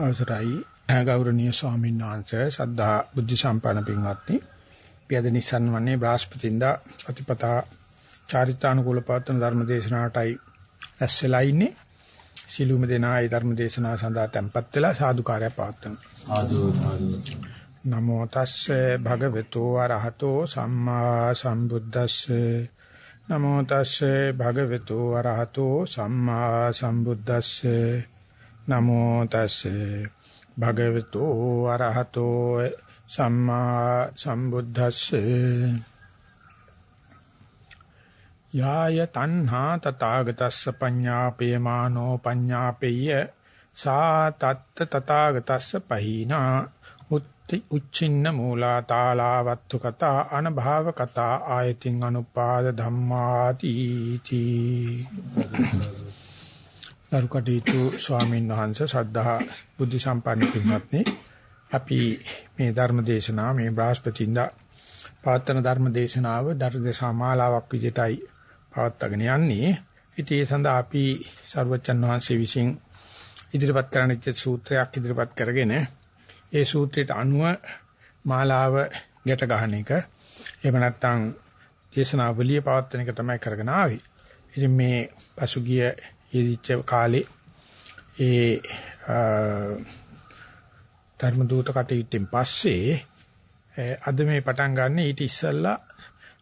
අවසරයි. ගෞරවනීය ස්වාමීන් වහන්සේ සද්ධා බුද්ධ සම්පන්න පින්වත්නි. පියද නිසන් වන්නේ බ්‍රහස්පතින්දා අතිපතා චාරිත්‍රානුකූල පවත්වන ධර්ම දේශනාවටයි ඇස්සෙලා ඉන්නේ. සිළුම දෙනා ඒ ධර්ම දේශනාව සඳහා tempත් වෙලා සාදුකාරය පවත්වන ආදෝ නමෝ තස්සේ භගවතු වරහතෝ සම්මා සම්බුද්දස්සේ. නමෝ තස්සේ භගවතු වරහතෝ සම්මා සම්බුද්දස්සේ. නමෝ තස්සේ භගවතු අරහතෝ සම්මා සම්බුද්දස්සේ යාය තණ්හා තථාගතස්ස පඤ්ඤාපේමානෝ පඤ්ඤාපෙය්‍ය සා තත්ත තථාගතස්ස පහිනා උත්ති උච්චින්න මූලා තාලාවත්තු කතා අනභාව කතා ආයතින් අනුපාද ධම්මාති තී දරුකටීතු ස්වාමීන් වහන්සේ සද්ධා බුද්ධ සම්පන්න පින්වත්නි අපි මේ ධර්ම දේශනාව මේ බ්‍රහස්පතින්දා පවත්වන ධර්ම දේශනාව ධර්ම දේශමාලාවක් විදිහටයි පවත්වාගෙන යන්නේ. ඉතින් ඒ සඳහා අපි සර්වචන් වහන්සේ විසින් ඉදිරිපත් කරන සූත්‍රයක් ඉදිරිපත් කරගෙන ඒ සූත්‍රයට අනුව මාලාව ගැට ගන්න එක එහෙම නැත්නම් දේශනාවලිය පවත්වන එක තමයි කරගෙන ආවේ. ඉතින් මේ පසුගිය ඉරිච්ච කාලේ ඒ ධර්ම දූත කටයුත්තෙන් පස්සේ අද මේ පටන් ගන්න ඊට ඉස්සෙල්ලා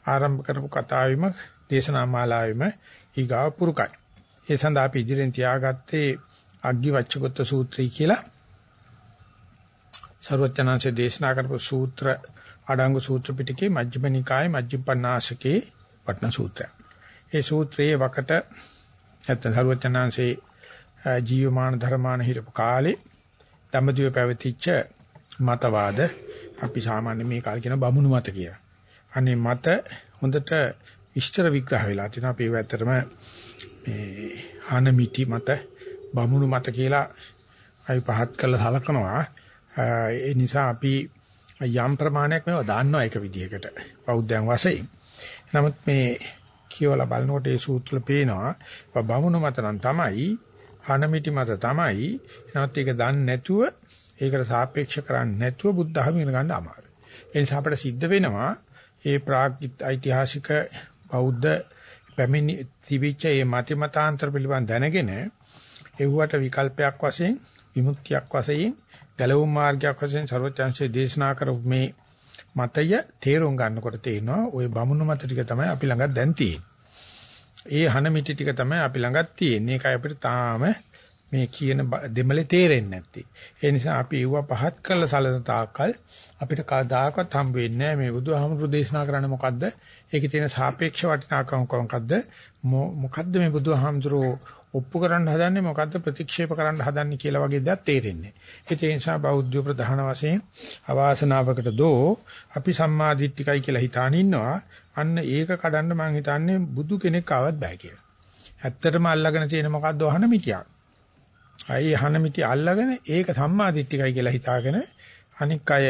ආරම්භ කරපු කතාවෙම දේශනා මාලාවෙම ඊගාව පුරුකයි. ඒ සඳහා අපි ඉදිරියෙන් තියාගත්තේ අග්ගි වච්චගොත්ත සූත්‍රය කියලා. ਸਰවඥාන්සේ දේශනා කරපු සූත්‍ර අඩංගු සූත්‍ර පිටකේ මජ්ක්‍ධිම නිකායේ මජ්ක්‍ධිම පඤ්ඤාසකේ වටන සූත්‍රය. ඒ සූත්‍රයේ වකට නැත්නම් සරුවචනාංශේ ජීවමාන ධර්මාන හිරපු කාලේ ධම්මදිව පැවතිච්ච මතවාද අපි සාමාන්‍ය මේ කාලේ කියන බමුණු මත කියලා. අනේ මත හොඳට විස්තර විග්‍රහ වෙලා තිනවා අපි ඇත්තටම මේ හනමිටි මත බමුණු මත කියලා අපි පහත් කළා සලකනවා. ඒ නිසා අපි යම් ප්‍රමාණයක් මේවා දාන්නවා එක විදිහකට බෞද්ධයන් වශයෙන්. නමුත් මේ කියවලා බලනකොට ඒ සූත්‍ර පේනවා බමුණු මත නම් තමයි හනමිටි මත තමයි නැත්නම් ඒක දන්නේ නැතුව ඒකට සාපේක්ෂ කරන්නේ නැතුව බුද්ධ ධර්ම ඉගෙන ගන්න අමාරුයි. ඒ නිසා අපිට සිද්ධ වෙනවා ඒ ප්‍රාග් ඓතිහාසික බෞද්ධ පැමිණි තිබිච්ච මේ මත මතාන්තර පිළිබඳ දැනගෙන එව්වට විකල්පයක් වශයෙන් විමුක්තියක් වශයෙන් ගැලවුම් මාර්ගයක් වශයෙන් ਸਰවඥාන්සේ දේශනා කරපු මේ මතය තේරුම් ගන්නකොට තේනවා ওই බමුණු මත ටික තමයි අපි ළඟ දැන් තියෙන්නේ. ඒ හන මිටි ටික තමයි අපි ළඟත් තියෙන්නේ. ඒකයි අපිට තාම මේ කියන දෙමලේ තේරෙන්නේ නැත්තේ. ඒ නිසා අපි ඒව පහත් කරලා සැලසන තාක්කල් අපිට කවදාකවත් හම්බ වෙන්නේ නැහැ මේ බුදුහාමුදුරු දේශනා කරන්නේ මොකද්ද? ඒකේ තියෙන සාපේක්ෂ වටිනාකම මොකද්ද? මොකද්ද මේ බුදුහාමුදුරු ඔප්පු කරන්න හදන්නේ මොකද්ද ප්‍රතික්ෂේප කරන්න හදන්නේ කියලා වගේ දේවල් තේරෙන්නේ. ඒ නිසා බෞද්ධ ප්‍රධාන වශයෙන් අවාසනාවකට දෝ අපි සම්මාදිට්ඨිකයි කියලා හිතාන ඉන්නවා. අන්න ඒක කඩන්න මම හිතන්නේ බුදු කෙනෙක් ආවත් බෑ කියලා. ඇත්තටම අල්ලගෙන තියෙන මොකද්ද අහන මිටියක්. අයි අහන මිටි අල්ලගෙන ඒක සම්මාදිට්ඨිකයි කියලා හිතාගෙන අනික් අය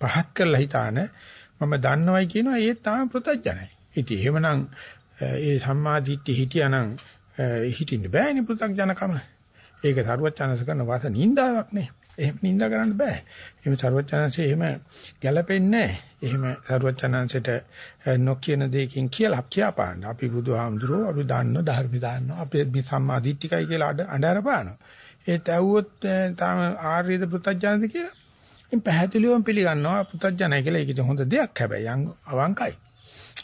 පහත් කරලා හිතාන මම දන්නවයි කියනවා ඒ තාම ප්‍රත්‍යඥයි. ඉතින් එහෙමනම් ඒ සම්මාදිට්ඨි හිටියානම් හිටින්න බෑනේ ප්‍රත්‍යඥකම. ඒක සරුවචනස කරන වාස නින්දාවක් නේ. එහෙම නින්දා කරන්න බෑ. එහෙම සරුවචනන්සේ එහෙම ගැළපෙන්නේ නැහැ. එහෙම සරුවචනන්සේට නොකියන දෙයකින් කියලා කියපාන්න. අපි බුදුහාමුදුරුවෝ අපි දන්න ධර්ම දාන්න. අපි මේ සම්මා දිට්ඨිකයි කියලා අඬ පානවා. ඒ තැවුවොත් තාම ආර්යද පෘතජනද කියලා. ඉතින් පැහැදිලිවම පිළිගන්නවා පෘතජනයි කියලා. ඒක හොඳ දෙයක් හැබැයි අවංකයි.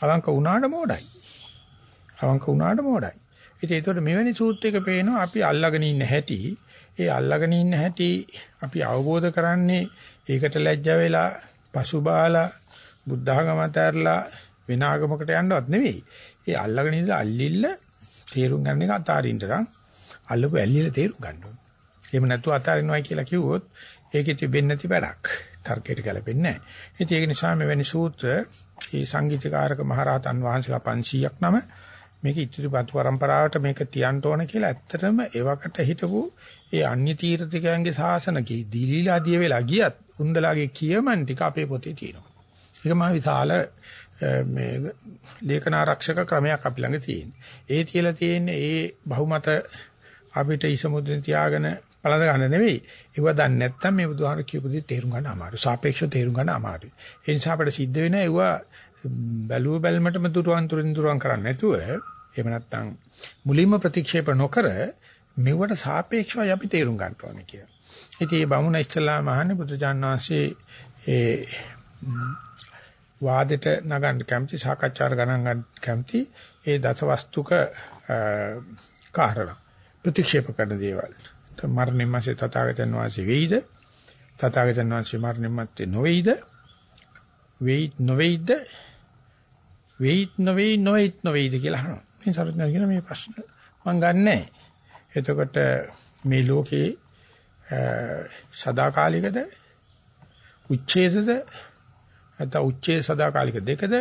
අවංක වුණාට මොඩයි. අවංක වුණාට මොඩයි. ඉතින් ඒතකොට මෙවැනි සූත්‍රයක පේනවා අපි අල්ලගෙන ඉන්න හැටි ඒ අල්ලගෙන ඉන්න හැටි අපි අවබෝධ කරන්නේ ඒකට ලැජ්ජා වෙලා පසුබාලා බුද්ධඝමත ඇරලා විනාගමකට යන්නවත් නෙවෙයි. ඒ අල්ලගෙන ඉඳලා අල්ලිල්ල තේරුම් ගන්න එක අතාරින්න නම් අල්ලපු ඇල්ලිල තේරුම් ගන්න ඕනේ. එහෙම නැතුව අතාරිනවයි කියලා කිව්වොත් ඒකේ තිබෙන්නේ නැති වැඩක්. තර්කයට ගැලපෙන්නේ නැහැ. ඉතින් ඒක නිසා මෙවැනි සූත්‍ර මේ සංගීතකාරක මහරහතන් වහන්සේලා 500ක් නම මේක ඉතිරිපත් પરම්පරාවට මේක තියන්න ඕන කියලා ඇත්තටම එවකට හිටපු ඒ අන්‍ය තීර්ථකයන්ගේ ශාසන කී දීලීලා දිය වෙලා ගියත් උන්දලාගේ කියමන් ටික අපේ පොතේ තියෙනවා. ඒක මහ විශාල මේ ලේඛනාරක්ෂක ක්‍රමයක් අපි ළඟ තියෙනවා. ඒ තියලා තියෙන්නේ ඒ බහුමත අපිට ඉසමුද්‍රෙන් තියාගෙන බලඳ ගන්න නෙවෙයි. ඒව දන්නේ නැත්නම් මේ බුදුහාම කියපු දේ තේරුම් ගන්න අමාරුයි. සාපේක්ෂව තේරුම් ගන්න අමාරුයි. ඒ නිසා අපිට සිද්ධ වෙන ඒව බැලුව බැලමටම දුරවන් තුරින් දුරවන් කරන්නේ නැතුව එහෙම නැත්නම් මුලින්ම ප්‍රතික්ෂේප නොකර මෙවට සාපේක්ෂවයි අපි තේරුම් ගන්න ඕනේ කියලා. ඉතින් මේ බමුණ ඉස්සලාම අහන්නේ බුදුජාන් වහන්සේ ඒ වාදෙට නගන්න කැමති සාකච්ඡාර ගණන් ගන්න කැමති ඒ දසවස්තුක කාරණා ප්‍රතික්ෂේප කරන දේවල්. මරණින් මාසේ තථාගතයන් වහන්සේ වෙයිද? තථාගතයන් වහන්සේ මරණින් මත්තේ නොවේයිද? වෙයි නොවේයිද? වෙයිත් නොවේයි නොවේයිත් නොවේයිද කියලා අහනවා. මේ සරුවඥා කියන මේ ප්‍රශ්න. මම ගන්නෑ. එතකොට මේ ලෝකේ සදාකාලිකද? උච්ඡේදද? නැත්නම් උච්ඡේ සදාකාලික දෙකද?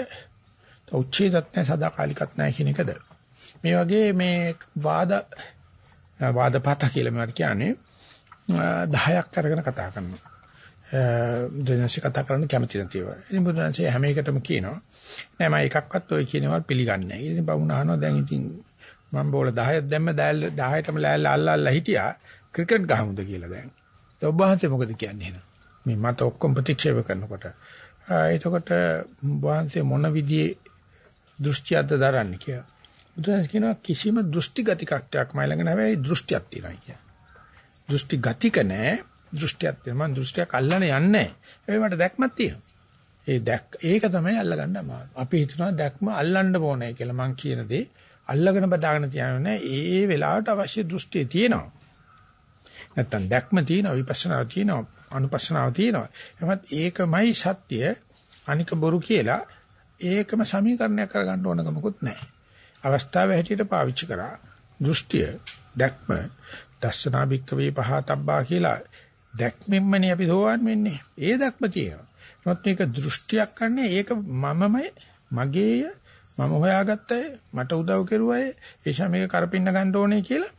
උච්ඡේදත් නැහැ සදාකාලිකත් නැහැ කියන එකද? මේ වගේ මේ වාද වාදපත කියලා මේවට කියන්නේ 10ක් අරගෙන කතා කරනවා. දෙනසි කතා කරන්න කැමති නැති ඒවා. ඉතින් බුදුරජාණන්සේ හැම එකටම කියනවා. නෑ මම එකක්වත් ඔය කියනවා පිළිගන්නේ නෑ. ඉතින් බවුන අහනවා දැන් ඉතින් මම බෝල 10ක් දැම්ම 10ටම ලෑල්ල අල්ලල්ලා හිටියා ක්‍රිකට් ගහමුද කියලා දැන්. ඔබ වහන්සේ මොකද කියන්නේ එහෙනම්? මේ මත ඔක්කොම ප්‍රතික්ෂේප කරනකොට. එතකොට වහන්සේ මොන විදිහේ දෘෂ්ටියක්ද දරන්නේ කියලා. බුදුන් කියනවා කිසිම දෘෂ්ටි ගතිකත්වයක් මයි ළඟ නැහැ දෘෂ්ටියක් තියෙනවා කියලා. දෘෂ්ටි ගතික නැහැ දෘෂ්ටියක් තියෙනවා. මම දෘෂ්ටියක් අල්ලන්න යන්නේ නැහැ. ඒ මට දැක්මක් තියෙනවා. ඒ දැක් ඒක තමයි අල්ලගන්න අමාරු. අපි හිතනවා දැක්ම අල්ලන්න ඕනේ කියලා මං කියන දේ අල්ලගෙන බදාගෙන තියන්නේ ඒ වෙලාවට අවශ්‍ය දෘෂ්ටිය තියෙනවා. නැත්තම් දැක්ම තියෙනවා විපස්සනාව තියෙනවා අනුපස්සනාව තියෙනවා. එහමත් ඒකමයි සත්‍ය අනික බොරු කියලා ඒකම සමීකරණයක් කරගන්න ඕනකමකුත් නැහැ. අවස්ථාව හැටියට පාවිච්චි කරා දෘෂ්ටිය දැක්ම දස්සනා බික්කවේ පහතබ්බා කියලා දැක්මෙන්මනේ අපි සෝවන් වෙන්නේ. ඒ දැක්ම තියෙනවා. නමුත් මේක දෘෂ්ටියක් ගන්න ඒක මමමයි මගේය මම හොයාගත්තේ මට උදව් කෙරුවයි එيشා මේක කරපින්න ගන්න ඕනේ කියලා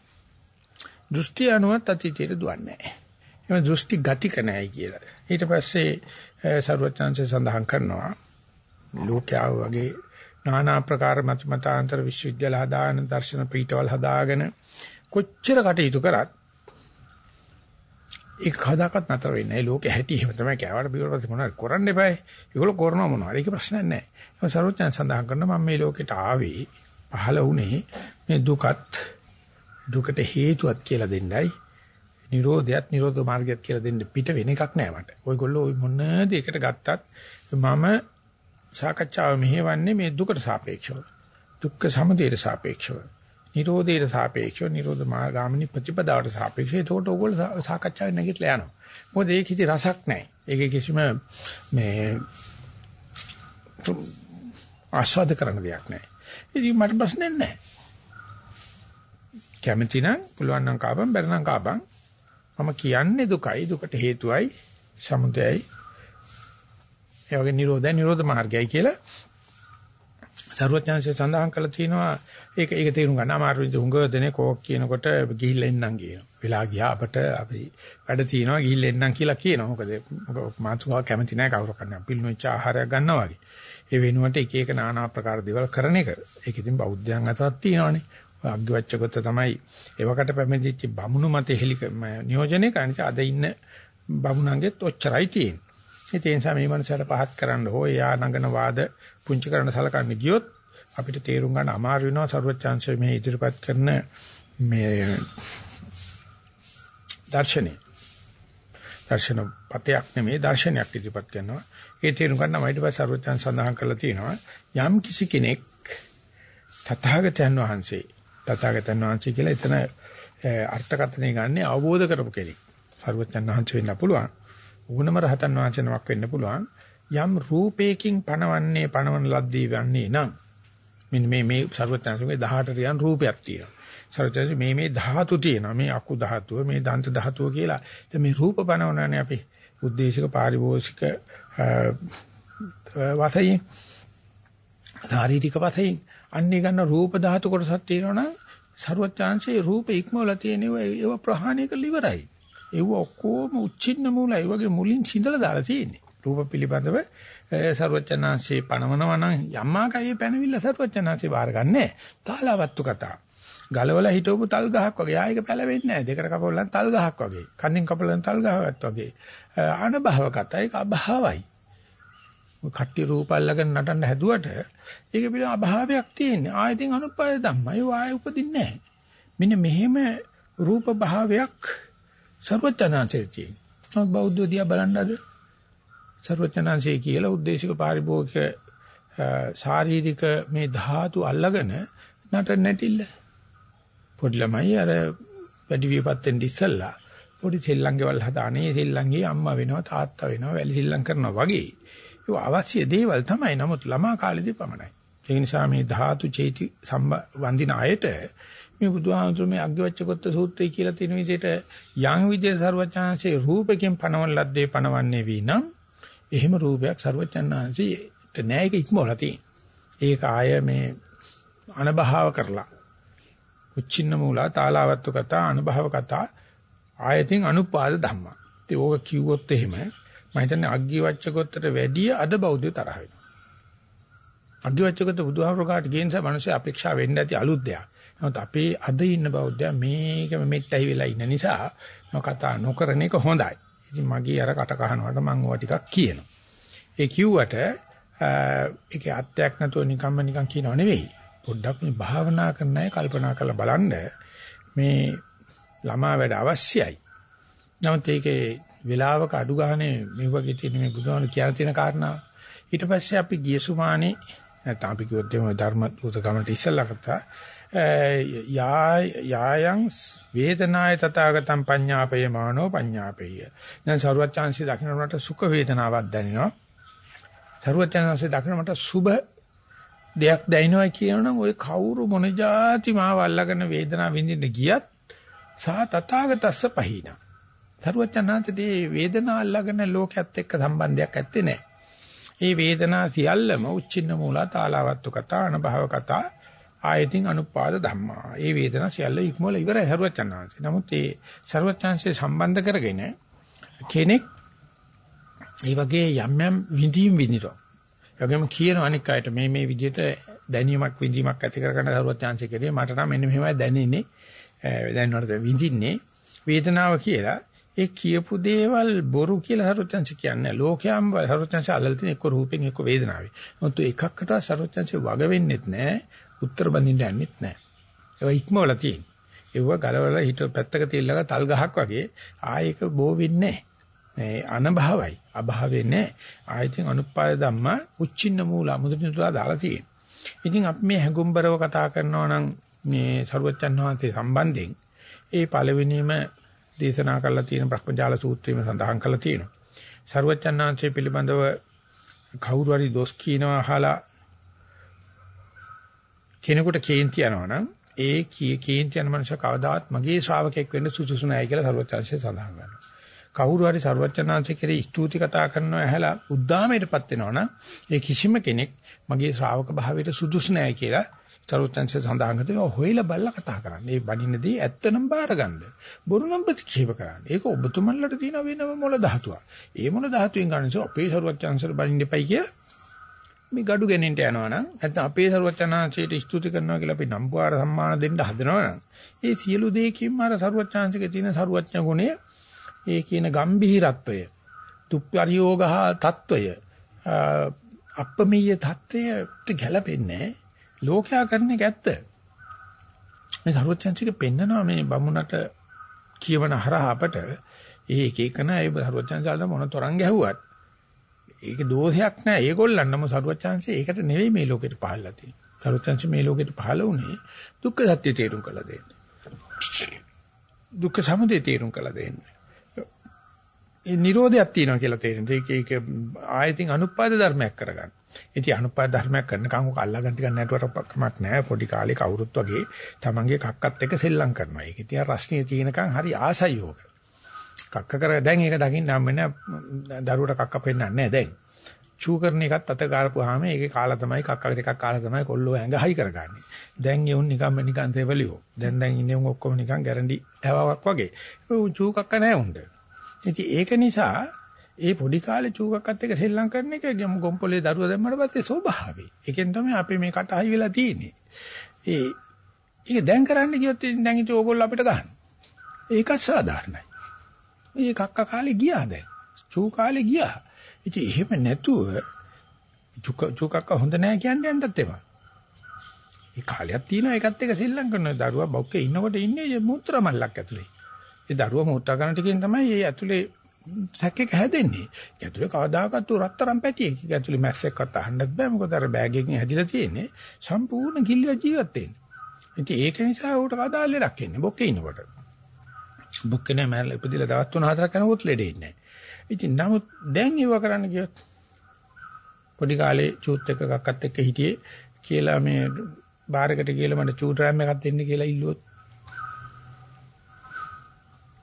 දෘෂ්ටි අනුවත් අතීතයට දුවන්නේ නැහැ. එහෙම දෘෂ්ටි ගතික නැහැ කියලා. ඊට පස්සේ ਸਰවඥාන්සේ සඳහන් කරනවා ලෝකයා වගේ নানা ආකාර මත මතාන්තර විශ්වවිද්‍යාල හදාන දර්ශන පීඨවල් හදාගෙන කොච්චර කටයුතු කරත් ඒක කවදාකවත් නතර වෙන්නේ නැහැ. ලෝකෙ හැටි එහෙම තමයි කෑවට බිවරපස්සේ මොනවද කරන්න එපායි. ඒගොල්ලෝ කරනවා මොනවද? ඒක ප්‍රශ්නයක් නැහැ. ඒක සරුවචාන් සඳහන් කරනවා මම මේ ලෝකෙට ආවේ පහළ වුණේ මේ දුකත් දුකට හේතුවක් කියලා දෙන්නයි නිරෝධයත් නිරෝධ මාර්ගයත් කියලා දෙන්න පිට වෙන එකක් නෑ මට. ඔයගොල්ලෝ ওই මොන දෙයකට ගත්තත් මම සාකච්ඡාව මෙහෙවන්නේ මේ දුකට සාපේක්ෂව. දුක්ඛ සමුදයට සාපේක්ෂව. නිරෝධයට සාපේක්ෂව නිරෝධ මාර්ගාමිනී ප්‍රතිපදාවට සාපේක්ෂව. ඒකට ඕගොල්ලෝ සාකච්ඡාවේ නැගිටලා යනවා. මොකද ඒක කිසි රසක් නැහැ. ඒකේ කිසිම මේ ආස්වාද කරන දෙයක් නැහැ. ඉතින් මට ප්‍රශ්නයක් නැහැ. කැමති නම් පුළුවන් නම් කාපම් බැර නම් කාපම් මම කියන්නේ දුකයි දුකට හේතුවයි සමුදයයි ඒ වගේ නිරෝධය නිරෝධ මාර්ගයයි කියලා සරුවඥාන්සේ සඳහන් කළා තියෙනවා ඒක ඒක තේරුම් ගන්න අමාරුයි හුඟ දෙනේ කෝක් කියනකොට ගිහිල්ලා එන්නම් කියනවා. වෙලා ගියා අපට අපි වැඩ තියෙනවා ගිහිල්ලා එන්නම් කියලා කියනවා. මොකද මාතුකා කැමති නැහැ කවුරු කරන්න. පිළිනොච්ච ආහාරයක් ගන්නවා වගේ. ඒ වෙනුවට එක එක নানা ආකාර දේවල් කරන එක. ඒක ඉතින් බෞද්ධයන් අතරත් තියෙනවානේ. අග්ගවච්ඡගත තමයි එවකට පැමිණිච්ච බමුණු මතේ හෙලි නියෝජනය කරන්නේ අද ඉන්න බමුණන්ගෙත් ඔච්චරයි තියෙන්නේ. ඒ නිසා මේ මනසට පහත් කරන්න හෝ යා නගන වාද පුංචි කරන්න සලකන්නේ ගියොත් අපිට තේරුම් ගන්න අමාරු වෙනවා සර්වචාන්සය මේ ඉදිරිපත් කරන මේ දර්ශනේ. දර්ශන පතයක් නෙමෙයි දර්ශනයක් ඉදිරිපත් කරනවා. ඒ තේරුම් ගන්න ඊට පස්සේ සර්වචාන් සඳහන් කරලා තියෙනවා යම් කිසි කෙනෙක් තථාගතයන් වහන්සේ තථාගතයන් වහන්සේ කියලා එතන අර්ථකථනය ගන්න අවබෝධ කරපු කෙනෙක්. සර්වඥාන් වහන්සේ වෙන්න පුළුවන්. උගුණම රහතන් වහන්සේ නමක් වෙන්න පුළුවන්. යම් රූපයකින් පණවන්නේ පණවන ලද්දී වන්නේ නම් මෙන්න මේ මේ සර්වඥාන්සේගේ 18 රියන් රූපයක් තියෙනවා. සර්වඥාන්සේ මේ මේ ධාතු තියෙනවා. මේ අකු ධාතුව, මේ දන්ත ධාතුව කියලා. ඉතින් මේ රූප පණවනනේ අපි උද්දේශික පාරිභෝෂික වශයෙන් ශාරීරික වශයෙන් අන්නේ ගන්න රූප ධාතු කොටසක් තියෙනවනම් ਸਰුවචාන්සේ රූප ඉක්මවලා තියෙනවා ඒව ප්‍රහාණය කරලා ඉවරයි. ඒව ඔක්කොම උච්චින්න මූලයි. ඒ වගේ මුලින් සිඳලා දාලා තියෙන්නේ. රූප පිළිබඳව සර්වචනාංශේ පණවනවා නම් යම්මාකයේ පැනවිල්ල සර්වචනාංශේ බාරගන්නේ තාලවත්තු කතා. ගලවල හිටවපු තල් ගහක් වගේ ආයෙක පැලවෙන්නේ නැහැ. දෙකට කපලන තල් ගහක් වගේ. කන්නෙන් කපලන තල් ගහක් වගේ. අනභව කතා ඒක අභාවයි. කට්ටි රූපල්ලගෙන නටන්න හැදුවට ඒක පිළ අභාවයක් තියෙන්නේ. ආයෙත් අනුපය ධම්මයි වාය උපදින්නේ නැහැ. මෙන්න මෙහෙම රූප භාවයක් ਸਰවඥාන්සේ තියෙනවා. බෞද්ධ දියා බලන්නද? සර්වඥාන්සේ කියලා උද්දේශික පාරිභෝගික ශාරීරික මේ ධාතු අල්ලගෙන නට නැටිල්ල. පොඩි ළමයි අර වැඩි විපත් වෙන්න ඉස්සලා පොඩි සෙල්ලම්කේවල් හදානේ සෙල්ලම්ගේ අම්මා වෙනවා තාත්තා වෙනවා වැලි සෙල්ලම් කරනවා වගේ. ඒ අවශ්‍ය දේවල් තමයි. නමුත් ළමා කාලේදී පමණයි. ඒ නිසා මේ ධාතු චේති සම්බන්ධින අයට මේ බුදුහාමුදුරු මේ අග්ගවච්ඡකොත්ත සූත්‍රය කියලා තියෙන විදිහට යම් විදිහ සර්වචාන්සේ රූපකින් පණවන ලද්දේ පණවන්නේ වී නම් එහෙම රූපයක් ਸਰවචාන්හන්සේට නෑ ඒක ඉක්මවලා තියෙන. ඒක ආය මේ අනභව කරලා උච්චින්න මූලා තාලාවත්තු කතා අනුභව කතා ආයතින් අනුපාද ධම්මා. ඉතින් ඕක කිව්වොත් එහෙම මම හිතන්නේ අග්ගිවච්ඡකොත්තට වැඩිය අද බෞද්ධ තරහ වෙනවා. අග්ගිවච්ඡකොත්ත බුදුහාමුදුරුවෝ ගේන නිසා මිනිස්සු අපේක්ෂා වෙන්න ඇති අලුත් දෙයක්. නමුත් අපේ අද ඉන්න බෞද්ධයා මේකම මෙට්ටයි වෙලා ඉන්න නිසා මම කතා නොකරන එක හොඳයි. ඉතින් මගේ අර කට කහනවට මම ඕවා ටිකක් කියනවා. ඒ කිව්වට ඒකේ අත්‍යක් නැතුව නිකම්ම නිකන් කියනව නෙවෙයි. පොඩ්ඩක් මේ භාවනා කරන අය කල්පනා කරලා බලන්න මේ ළමා වැඩ අවශ්‍යයි. නමුත් ඒකේ වෙලාවක අඩු ගානේ මේ වගේ තියෙන මේ බුදුහාම කියන තියෙන කාරණා ඊට පස්සේ අපි ගිය සුමානේ නැත්නම් අපි කිව්වොත් එimhe ධර්ම දූත ගමනට ඉස්සලා කතා යා යායන් වේදනාය තථාගතම් පඤ්ඤාපේ මානෝ පඤ්ඤාපේය. දැන් සරුවච්චාන්සේ දකින්නට සුඛ වේදනාවක් දැනෙනවා. සරුවච්චාන්සේ දකින්නට සුභ දෙයක් දැනෙනවා කියනනම් ওই කවුරු මොන જાති මාව අල්ලගෙන වේදනාව විඳින්න ගියත් සා තථාගතස්ස පහින. සරුවච්චාන්සේ වේදනාව අල්ලගෙන ලෝකයේත් එක්ක සම්බන්ධයක් ඇත්තේ නැහැ. මේ වේදනා සියල්ලම උච්චින්න මූලා තාලවත්තු කතා අනභව කතා ආයතින් අනුපාද ධම්මා. ඒ වේදනා සියල්ල ඉක්මවල ඉවරයි සරුවචනාංශේ. නමුත් ඒ සරුවචනාංශේ සම්බන්ධ කරගෙන කෙනෙක් ඒ වගේ යම් යම් විඳීම් විඳිනවා. යගම කියන අනික් අයට මේ මේ විදිහට දැනීමක් විඳීමක් ඇති කරගන්න සරුවචනාංශේ කෙරේ මට නම් මෙන්න මෙහෙමයි දැනෙන්නේ. දැනනකොට විඳින්නේ වේදනාව කියලා ඒ කියපු දේවල් බොරු කියලා සරුවචනාංශ කියන්නේ. ලෝකයන් සරුවචනාංශ අල්ලලා තියෙන එක්ක රූපෙන් එක්ක වේදනාවේ. නමුත් එකක්කට සරුවචනාංශ වග වෙන්නෙත් නැහැ. උත්තර බඳින්න යන්නෙත් නැහැ. ඒවා ඉක්මවල තියෙන. ඒව ගලවලා හිට පැත්තක තියලා තල් ගහක් වගේ ආයෙක බෝ වෙන්නේ නැහැ. අනභවයි අභාවේ නැහැ. ආයතින් අනුපාය ධම්මා උච්චින්න මූල මුදිනුලා දාලා තියෙන. ඉතින් අපි මේ හැඟුම්බරව කතා කරනවා නම් මේ සරුවච්චන් වහන්සේ සම්බන්ධයෙන් ඒ පළවෙනිම දේශනා කරලා තියෙන බ්‍රහ්මජාල සූත්‍රයේම සඳහන් කරලා තියෙනවා. සරුවච්චන් වහන්සේ පිළිබඳව කවුරු හරි දොස් කියනවා අහලා කෙනෙකුට කේන්ති යනවා නම් ඒ කී කේන්ති යන මනුෂ්‍ය කවදාවත් මගේ ශ්‍රාවකෙක් වෙන්න සුදුසු නැහැ කියලා සර්වඥාන්සේ සඳහන් කරනවා. කවුරු හරි සර්වඥාන්සේ කෙරේ ස්තුති කතා කරනවා ඇහැලා උද්දාමයටපත් වෙනවා නම් ඒ කිසිම කෙනෙක් මගේ ශ්‍රාවක භාවයට සුදුසු නැහැ කියලා සර්වඥාන්සේ සඳහන් කරනවා හොයලා බලලා කතා කරන්න. මේ බණිනදී ඇත්තනම් බාරගන්න. බොරු නම් ප්‍රතික්ෂේප කරන්න. ඒක ඔබතුමන්ලට තියෙන වෙනම මොළ ධාතුවක්. ඒ මොළ ධාතුවෙන් ගන්නසෝ අපේ සර්වඥාන්සර බණින්න එපයි කියලා මේ gadu ගෙනින්ට යනවා නම් නැත්නම් අපේ සරුවචනාංශයට ස්තුති කරනවා කියලා අපි නම්බුකාර සම්මාන දෙන්න හදනවා නම් ඒ සියලු දෙයකින්ම අර සරුවචනාංශකේ තියෙන සරුවචන ගුණය ඒ කියන ගම්භීරත්වය දුප්පරියෝගහ తত্ত্বය අපමීය తত্ত্বයට ගැළපෙන්නේ ලෝකයා කරන එක ඇත්ත. මේ සරුවචනාංශකේ පෙන්නනවා මේ බමුණට කියවන හරහා අපට ඒ එක එකන ඒ සරුවචනාංශාලද මොන තරම් ගැහුවත් ඒක දෝෂයක් නෑ. ඒගොල්ලන්ම සරුවචාන්සේ ඒකට නෙවෙයි මේ ලෝකෙට පහළලා තියෙන්නේ. සරුවචාන්සේ මේ ලෝකෙට පහළ වුණේ දුක්ඛ සත්‍ය තේරුම් කළ දෙන්න. දුක්ඛ සමුදය තේරුම් කළ දෙන්න. ඒ නිරෝධයක් තියෙනවා කියලා තේරෙනවා. ඒක ඒක ආයතින් අනුපාද ධර්මයක් කරගන්න. ඉතින් අනුපාද ධර්මයක් කරනකම් ඔක අල්ලගන්න ටිකක් නැටුවට කමක් නැහැ. පොඩි කාලේ කවුරුත් වගේ තමන්ගේ කක්කත් එක්ක සෙල්ලම් කරනවා. ඒක ඉතින් රස්නිය තියෙනකම් හරි ආසයි ඕක. කක්ක කර දැන් ඒක දකින්න හම්බෙන්නේ දරුවට කක්ක පෙන්නන්නේ නැහැ දැන්. චූ කරන එකත් අත ගාරපුවාම ඒකේ කාලා තමයි කක්ක ටිකක් කාලා තමයි කොල්ලෝ ඇඟ හයි කරගන්නේ. දැන් යුන් නිකම්ම නිකන් තේවලියෝ. දැන් දැන් ඉන්නේ උන් ඔක්කොම නිකන් ගැරන්ඩි හැවාවක් වගේ. චූ කක්ක නැහැ උන්ට. ඉතින් ඒක නිසා ඒ පොඩි කාලේ චූ කක්කත් එක්ක සෙල්ලම් කරන එක ගොම්පොලේ දරුවා දැම්මට පස්සේ ස්වභාවයි. ඒකෙන් තමයි අපි මේ කට හයි වෙලා තියෙන්නේ. ඒ ඒක දැන් කරන්න කියොත් ඉතින් දැන් ඉතින් ඕගොල්ලෝ අපිට ගන්න. ඒකත් සාධාරණයි. මේ කක්ක කාලේ ගියා දැන්. චූ කාලේ ගියා. ඉතින් එහෙම නැතුව චුක චුකක්ක හොඳ නැහැ කියන්න යන්නත් එපා. ඒ කාලයක් තියෙනවා ඒකත් එක්ක සෙල්ලම් කරනවා දරුවා බොක්කේ ඉන්නකොට ඉන්නේ මුත්‍රා මල්ලක් ඇතුලේ. ඒ දරුවා මුත්‍රා කරන ටිකෙන් තමයි මේ ඇතුලේ සැකේක හැදෙන්නේ. ඒ ඇතුලේ කවදාකවත් රත්තරන් පැටියෙක්. ඒක ඇතුලේ මැස්සෙක්වත් අහන්නත් බෑ මොකද අර බෑග් එකකින් හැදිලා තියෙන්නේ සම්පූර්ණ කිල්ලලා ජීවත් වෙන්නේ. ඉතින් ඒක නිසා උට කවදා ලෙඩක් එන්නේ බොක්කේ ඉන්නකොට. බුක් කෙනා මැරලා ඉපදිලා දවස් 3-4ක් යනකොට ලෙඩේ ඉන්නේ. ඉතින් නමුත් දැන් ඒව කරන්න ගියොත් පොඩි කාලේ චූත් එකකක්වත් එක්ක හිටියේ කියලා මේ බාර් එකට ගිහලා මට චූට් රෑම් එකක් දෙන්න කියලා ඉල්ලුවොත්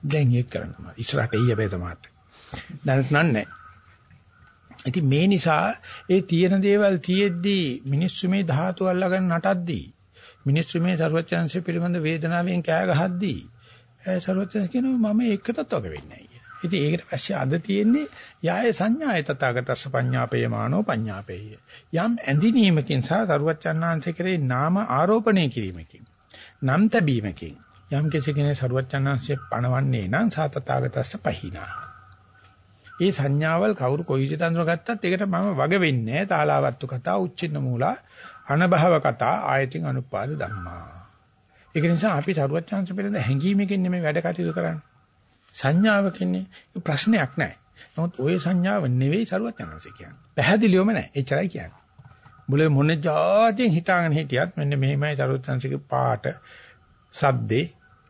දැන් ඒක කරන්න ඉස්සරහට එයි හැබැයි තමයි. දැනට නන්නේ. ඉතින් මේ නිසා ඒ තියෙන දේවල් තියෙද්දී මිනිස්සු මේ ධාතු අල්ලගෙන නටද්දී මිනිස්සු මේ ਸਰවචන්සේ පිළිබඳ වේදනාවෙන් කෑ ගහද්දී සරුවචන කියනවා මම ඒකටත් වගේ වෙන්නේ නැහැ කියලා. ඉතින් ඒකට පස්සේ අද තියෙන්නේ යාය සංඥාය තථාගතස්ස පඤ්ඤාපේමානෝ පඤ්ඤාපේය. යම් ඇඳිනීමකින් සහ සරුවචනාංශේ කරේ නාම ආරෝපණය කිරීමකින් නම් තැබීමකින් යම් කෙනෙකුගේ සරුවචනාංශේ පණවන්නේ නම් සා තථාගතස්ස පහිනා. ඒ සංඥාවල් කවුරු කොයි විදිහට අඳුරගත්තත් ඒකට මම වග වෙන්නේ නැහැ. තාලාවත්තු කතා, උච්චින්න මූලා, අනභව කතා, ආයතින් අනුපාද ධම්මා. ඒක නිසා අපි තරුවත් chance පිළිඳ හැංගීමකින් නෙමෙයි වැඩ කටයුතු කරන්නේ. සංඥාවකින්නේ ප්‍රශ්නයක් නැහැ. නමුත් ওই සංඥාව නෙවෙයි තරුවත් chance කියන්නේ. පැහැදිලිවම නැහැ. එච්චරයි කියන්නේ. මුල මොන જાතියෙන් හිතාගෙන හිටියත් මෙන්න මෙහෙමයි තරුවත් chance පාට සද්දේ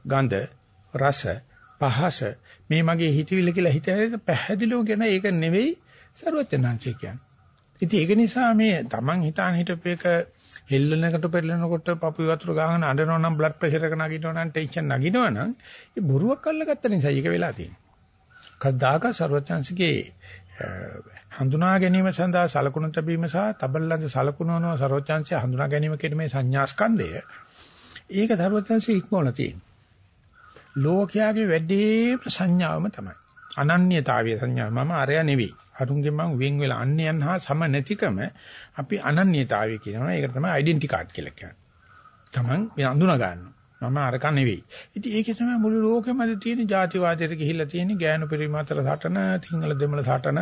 ගඳ රස පහස මේ මගේ හිතවිල්ල කියලා හිතේ පැහැදිලිව කියන ඒක නෙවෙයි තරුවත් chance කියන්නේ. ඉතින් ඒක නිසා මේ Taman හිතාන හිටපේක හෙල්ලනකට පෙරලනකොට පපු වතුර ගහන අඬනවා නම් බ්ලඩ් ප්‍රෙෂර් එක නගිනවා නම් ටෙන්ෂන් නගිනවා නම් ඒ බොරුවක් අල්ලගත්ත නිසා ඒක වෙලා තියෙනවා. කද්දාක සරුවචනාංශගේ හඳුනා ගැනීම සඳහා සලකුණු තැබීම සහ තබල්ලන්ද සලකුණුවන සරුවචනාංශය හඳුනා ගැනීම කියන මේ සංඥා ස්කන්ධය ඒක සරුවචනාංශය ඉක්මවලා තියෙනවා. ලෝකයාගේ වැඩිම සංඥාවම තමයි. අනන්‍යතාවයේ සංඥාව. මම අරයා නෙවෙයි. අරුන්ගෙන් මම වෙන් වෙලා අන්‍යයන් හා සම නැතිකම අපි අනන්‍යතාවය කියනවා. ඒක තමයි ඩෙන්ටි කාඩ් කියලා කියන්නේ. Taman මේ අඳුනා ගන්නවා. මම අරක නෙවෙයි. ඉතින් ඒකේ තමයි මුළු ලෝකෙම තියෙන ජාතිවාදයට ගිහිල්ලා තියෙන ගෑනු පරිමාතර සටන, තිංගල දෙමළ සටන,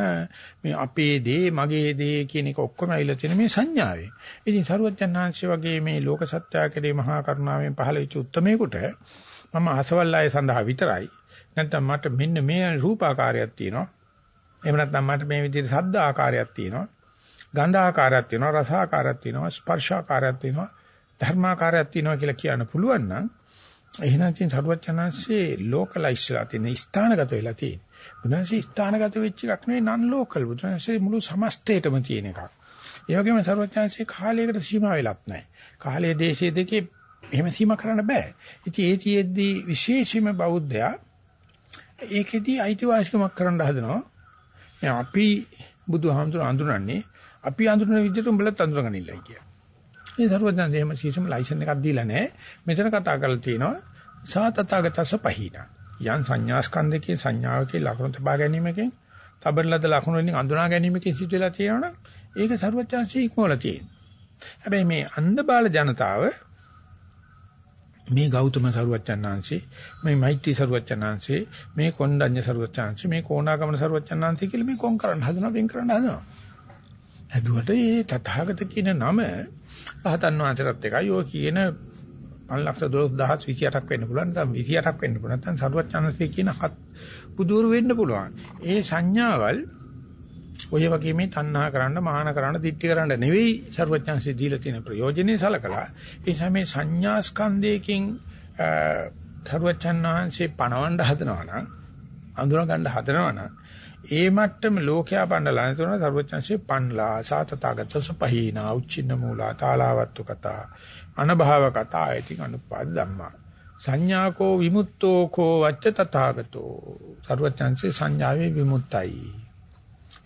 මේ අපේ දේ, මගේ දේ කියන එක ඔක්කොම ඇවිල්ලා තියෙන මේ සංඥාවේ. ඉතින් සරුවච්චන්හන්සේ වගේ මේ ලෝක සත්‍යය කෙරේ මහා කරුණාවෙන් පහළ වෙච්ච උත්මේකට මම අසවල් අය සඳහා විතරයි. නැත්නම් මට මෙන්න මේ රූපාකාරයක් තියෙනවා. එහෙම නැත්නම් මට මේ විදිහට ශබ්ද ආකාරයක් තියෙනවා. ගන්ධ ආකාරයක් තියෙනවා, රස ආකාරයක් තියෙනවා, ස්පර්ශ ආකාරයක් තියෙනවා, ධර්මාකාරයක් තියෙනවා කියලා කියන්න පුළුවන් නම් එහෙනම් තියෙන සරුවචනන්සේ ලෝකලයිස්ලා තියෙන ස්ථානගත වෙලා තියෙන. බුදුන්සේ ස්ථානගත වෙච්ච එකක් නෙවෙයි නන් ලෝකල්. බුදුන්සේ මුළු සමස්තයටම තියෙන එකක්. ඒ වගේම සරුවචනන්සේ කාලයකට සීමා වෙලත් නැහැ. කාලයේ දේශයේ දෙකේ එහෙම සීමා කරන්න බෑ. ඉතින් ඒ තියේදී විශේෂයෙන්ම බෞද්ධයා ඒකෙදී අයිතිවාසිකමක් කරන්න හදනවා. දැන් අපි බුදුහාමුදුර අඳුරන්නේ අපි අඳුරන විදිහට උඹලත් අඳුරගනින්නයි කිය. මේ සර්වඥාන් දෙහිම සීසම ලයිසන් එකක් දීලා නැහැ. මෙතන කතා කරලා තියෙනවා සාතතගතස පහිනා. යන් සංඥා ස්කන්ධකේ සංඥාවකේ ලක්ෂණ තබා ගැනීමකින් තබරලද ලක්ෂණ වලින් අඳුනා ගැනීමකින් සිදු වෙලා තියෙනවනම් ඒක සර්වඥාන්සේ ඉක්මවලා තියෙනවා. හැබැයි මේ අන්ධ බාල ජනතාව මේ ගෞතම සරුවච්චන්හන්සේ මේ මෛත්‍රී සරුවච්චන්හන්සේ මේ කොණ්ඩඤ්ඤ සරුවච්චන්හන්සේ මේ කොණාගමන සරුවච්චන්හන්සේ කියලා මේ කොන් කරන්න හදනවා වෙන් කරන්න හදනවා. එදුවට මේ තථාගත කියන නම රහතන් වහන්සේටත් එකයි ඔය කියන 512028ක් වෙන්න පුළුවන් නැත්නම් 28ක් වෙන්න පුළුවන් නැත්නම් සරුවච්චන්හන්සේ කියන හත් බුදුරු වෙන්න පුළුවන්. ඒ සංඥාවල් ඔය වගේ මේ තණ්හා කරන්න, මාන කරන්න, දික්ටි කරන්න නෙවෙයි ਸਰවඥාන්සේ දීලා තියෙන ප්‍රයෝජනේ සලකලා. ඒ නිසා මේ සංඥා ස්කන්ධයකින් ਸਰවඥාන්සේ පණවන්න හදනවා නම්, අඳුන ගන්න හදනවා නම් ඒ මට්ටම ලෝකයා පණ්ඩලා නේතුන ਸਰවඥාන්සේ පණ්ලා සාතතාගත සුපහීනා උච්චින්න මූලා තාලාවත්තු කතා අනභාව කතා ඇති අනුපාද ධම්මා. සංඥාකෝ විමුක්තෝ කෝ වච්ච තථාගතෝ. ਸਰවඥාන්සේ සංඥාවේ විමුක්තයි.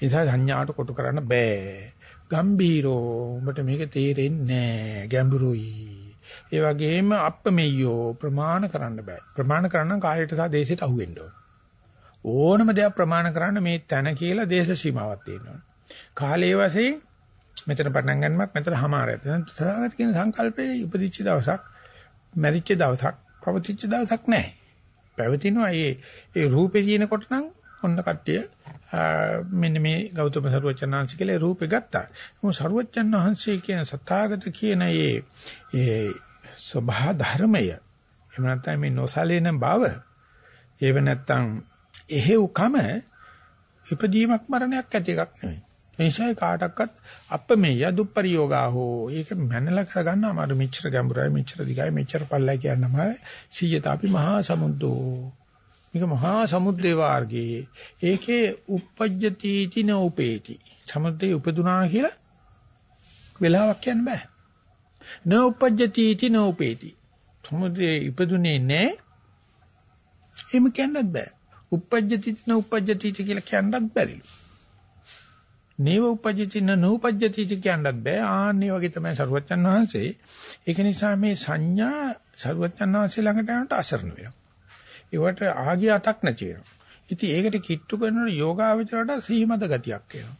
නිසා සංඥාට කොටු කරන්න බෑ. ගම්බීරෝ උඹට මේක තේරෙන්නේ නෑ. ගැඹුරුයි. ඒ වගේම අප්පමෙය්‍යෝ ප්‍රමාණ කරන්න බෑ. ප්‍රමාණ කරන්න කාලයට සහ දේශයට අහු වෙන්න ඕනම දෙයක් ප්‍රමාණ කරන්න මේ තැන කියලා දේශ සීමාවක් තියෙනවා. කාලයේ වශයෙන් මෙතන පටන් ගන්නමක් මෙතන හමාරයක්. දැන් සාගත කියන සංකල්පේ උපදිච්ච දවසක් මැරිච්ච දවසක් පවතිච්ච දවසක් නැහැ. පැවතිනවා ඒ ඒ රූපේ දිනකොට නම් ඔන්න කට්ටිය මෙන්න මේ ගෞතම සරුවචනාංශ කියලා රූපේ ගත්තා. මොකද සරුවචන් වහන්සේ කියන සත්‍යාගත කියන ඒ ඒ ස්වභා ධර්මය එහෙම නැත්නම් මේ නොසලෙන බව ඒව නැත්නම් එහෙව්කම ඉපදීමක් මරණයක් ඇති එකක් නෙවෙයි. ඒ නිසා කාටවත් අප්පමෙය දුප්පරියෝගා හෝ ඒක මැනලා කරගන්න අමාරු මෙච්චර ගැඹුරයි මෙච්චර දිගයි මෙච්චර පල්ලයි කියන්නම සීයතාපි මහා සමුද්දෝ මේක මහා සමුද්‍රේ වාර්ගයේ ඒකේ uppajjati ති නෝපේති සමුද්‍රේ උපදුනා කියලා වෙලාවක් කියන්න බෑ. නෝපජ්ජති ති නෝපේති සමුද්‍රේ ඉපදුනේ නෑ. එහෙම කියන්නත් බෑ. uppajjati ති නෝපජ්ජති කියලා කියන්නත් බැරිලු නේව උපජ්ජති නූපජ්ජති කියන්නත් බෑ. ආන්නේ වගේ තමයි සරුවච්චන් වහන්සේ. ඒක නිසා මේ සංඥා සරුවච්චන් වහන්සේ ළඟට යනට අසරණ වෙනවා. ඒවට ආගිය අතක් නැති වෙනවා. ඉතින් ඒකට කිට්ටු කරනකොට යෝගාවචරයට සීමද ගතියක් එනවා.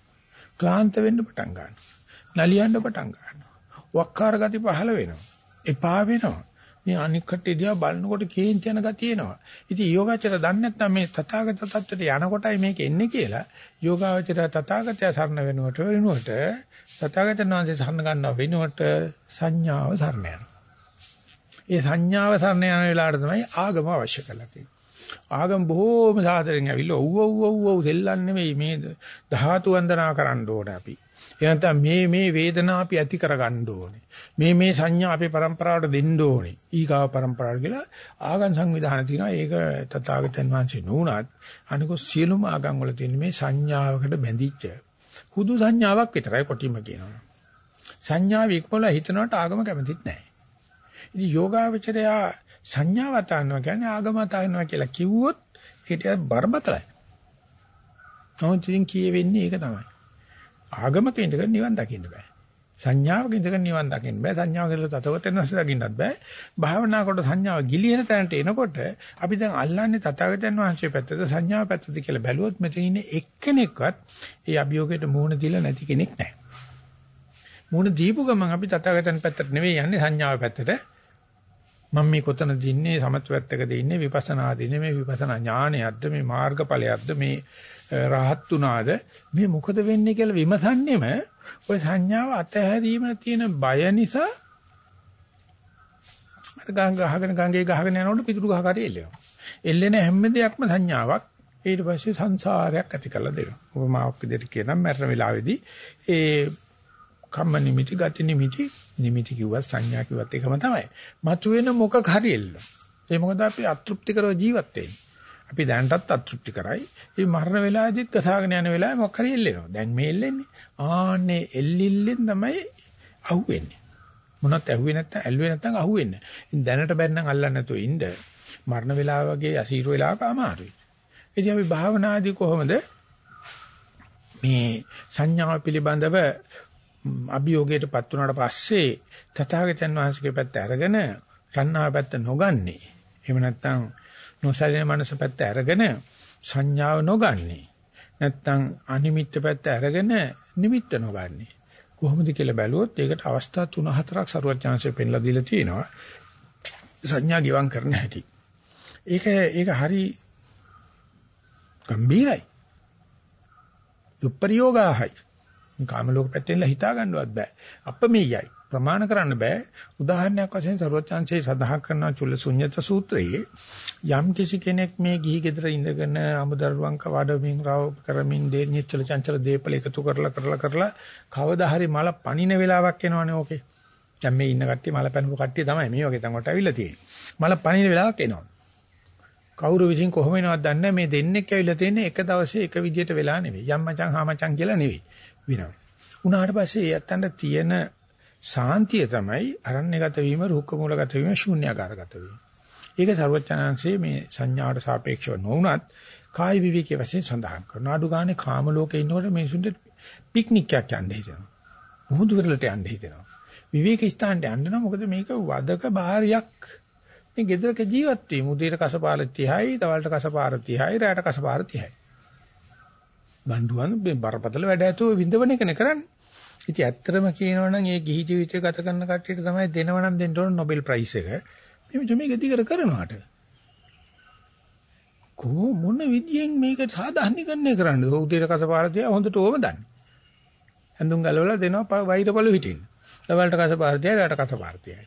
ක්ලාන්ත වෙන්න පටන් ගන්නවා. නලියන්න පටන් ගන්නවා. වක්කාර ගති පහළ වෙනවා. එපා වෙනවා. මේ අනික් කට්ටිය දිහා බලනකොට කේන්ති යන ගතිය එනවා. ඉතින් යෝගාචර දන්නේ නැත්නම් මේ තථාගත තත්ත්වයට යනකොටයි මේක එන්නේ කියලා යෝගාචර තථාගතය සරණ වෙනුවට වෙනුවට තථාගතයන් වහන්සේ සරණ ගන්නව වෙනුවට සංඥාව සරණ යනවා. ඒ සංඥාව සරණ යන වෙලාවට තමයි ආගම අවශ්‍ය කරලා තියෙන්නේ. ආගම බොහෝම සාදරයෙන් ඇවිල්ලා ඔව් ඔව් ඔව් ඔව් සෙල්ලම් නෙමෙයි මේ ධාතු වන්දනා කරන්න ඕනේ අපි. එනතම් මේ මේ වේදනා අපි ඇති කරගන්න ඕනේ. මේ මේ සංඥා අපේ પરම්පරාවට දෙන්න ඕනේ. ඊගාව પરම්පරාවට කියලා ආගම් සංවිධාන තියෙනවා. ඒක තථාගතයන් වහන්සේ නුණත් අනිකෝ සියලුම ආගම් වල තියෙන මේ සංඥාවකට බැඳිච්ච හුදු සංඥාවක් විතරයි කොටිම කියනවා. සංඥාව ඉක්මවලා හිතනකොට ආගම කැමතිත් නැහැ. ඉතින් යෝගාවචරය සංඥාව තනනවා කියන්නේ ආගම තනනවා කියලා කිව්වොත් ඒක බරපතලයි. නමුත් ඉතින් කියවෙන්නේ ඒක තමයි. ආගමක ඉඳගෙන නිවන් දකින්න බෑ. සංඥාවක ඉඳගෙන නිවන් දකින්න බෑ. සංඥාව කියලා තතවතෙන් නැස දකින්නත් බෑ. භාවනා කොට සංඥාව ගිලින තැනට එනකොට අපි දැන් අල්ලන්නේ තථාගතයන් වහන්සේ පැත්තද සංඥාව පැත්තද කියලා බැලුවොත් මෙතන ඉන්නේ එක්කෙනෙක්වත් ඒ අභියෝගයට මුහුණ දීලා නැති කෙනෙක් නැහැ. මුහුණ දීපු ගමන් අපි තථාගතයන් පැත්තට නෙවෙයි යන්නේ සංඥාව පැත්තට. මම මේ කොතනද ඉන්නේ සමත්ව පැත්තකද ඉන්නේ විපස්සනාද ඉන්නේ මේ විපස්සනා ඥානයක්ද මේ මාර්ගඵලයක්ද මේ රහත් උනාද මේ මොකද වෙන්නේ කියලා විමසන්නෙම ওই සංඥාව අතහැරීම තියෙන බය නිසා අර ගංග ගහගෙන ගංගේ ගහගෙන යනකොට පිටුරු ගහ කරේ එල්ලෙනවා. එල්ලෙන හැම දෙයක්ම සංඥාවක්. ඊට පස්සේ සංසාරයක් ඇති කරලා දෙනවා. උපමාවක් විදිහට කියනම් මරණ වෙලාවේදී ඒ කම්ම නිමිති ගති නිමිති නිමිති කිව්වත් සංඥා කිව්වත් එකම තමයි. මතුවෙන මොකක් හරි එල්ලනවා. ඒ මොකද අපි අතෘප්තිකරව ජීවත් වෙන්නේ. අපි දැනටත් අතෘප්ති කරයි. මේ මරණ වෙලාවේදීත් කසාගෙන යන වෙලාවේ මොකක් හරි එල්ලෙනවා. දැන් මේ එල්ලෙන්නේ. ආන්නේ එල්ලිල්ලෙන් තමයි අහුවෙන්නේ. මොනවත් ඇහුවේ නැත්නම් ඇල්ලුවේ නැත්නම් අහුවෙන්නේ. ඉතින් දැනට බැන්නම් අල්ලන්න නැතුව ඉන්න මරණ වෙලාව වගේ අසීරු වෙලාවක අමාරුයි. ඉතින් අපි භාවනාදී කොහොමද මේ සංඥාව පිළිබඳව අභියෝගයටපත් වුණාට පස්සේ තථාගතයන් වහන්සේගේ පැත්ත අරගෙන රණ්ණාව පැත්ත නොගන්නේ. එහෙම නැත්නම් නොසැලෙන මනස පැත්ත අරගෙන සංඥාව නොගන්නේ. නැත්තම් අනිමිත්ත පැත්ත අරගෙන නිමිත්ත නොගන්නේ. කොහොමද කියලා බැලුවොත් ඒකට අවස්ථා 3-4ක් සරුවත් chance පෙන්ලා දීලා තියෙනවා. සංඥා ගිවම් කරන හැටි. ඒක ඒක හරි ගම්බීරයි. දුප්පරියෝගාහයි. කාම ලෝක පැත්තෙන්ලා හිතා ගන්නවත් බෑ. අපමෙයයි. ප්‍රමාණ කරන්න බෑ. උදාහරණයක් වශයෙන් සරුවචාන්සේ සඳහන් කරන චුල්ල ශුන්්‍යත සූත්‍රයේ යම් කිසි කෙනෙක් මේ ගිහි ගෙදර ඉඳගෙන අමුදරුවන් කවඩමින් රාව කරමින් දේනිච්චල චංචල දීපල එකතු කරලා කරලා කරලා කවදා හරි මල පණින වෙලාවක් එනවනේ ඕකේ. දැන් මේ ඉන්න කට්ටිය මල පැනපු කට්ටිය තමයි මේ වගේ තැන්කට ඇවිල්ලා තියෙන්නේ. මල පණින වෙලාවක් එනවා. කවුරු විසින් කොහොම එනවද දන්නේ මේ දෙන්නෙක් ඇවිල්ලා තියෙන්නේ එක දවසේ එක විදියට වෙලා නෙවෙයි. යම් මචං හා මචං කියලා නෙවෙයි. විනවා. උනාට පස්සේ යත්තන්ට තියෙන සාන්තිය තමයි අරණ්‍යගත වීම, රුක්ක මූලගත වීම, ශූන්‍යාකාරගත වීම. ඒක ਸਰවඥාන්සේ මේ සංඥාවට සාපේක්ෂව නොවුනත් කායි විවිකයේ වශයෙන් සඳහන් කරනවා. අඩු ගානේ කාම ලෝකේ ඉන්නකොට මිනිසුන්ට පික්නික් එකක් යන්න හිතෙනවා. මුහුදු වෙරළට යන්න හිතෙනවා. විවේක ස්ථානට යන්න නම් මොකද මේක වදක බාහිරයක් මේ ගෙදරක ජීවත් වීම උදේට කසපාර 30යි, දවල්ට කසපාර 30යි, රාට කසපාර 30යි. බණ්ඩුවන් මේ බරපතල වැඩ ඇතුව විඳවන එකනේ කරන්නේ. ඉතින් ඇත්තටම කියනවනම් මේ ගිහි ජීවිතය ගත කරන කට්ටියට තමයි දෙනවනම් දෙන්න ඕන Nobel Prize එක. මේ මේක දිගට කරනවාට. කො මොන විදියෙන් මේක සාධාරණීකරණය කරන්නද? උදේට කසපාරතිය හොඳට ඕම දන්නේ. හැඳුම් ගලවලා දෙනවා වෛරපළු හිටින්න. ලවල්ට කසපාරතිය, රට කසපාරතියයි.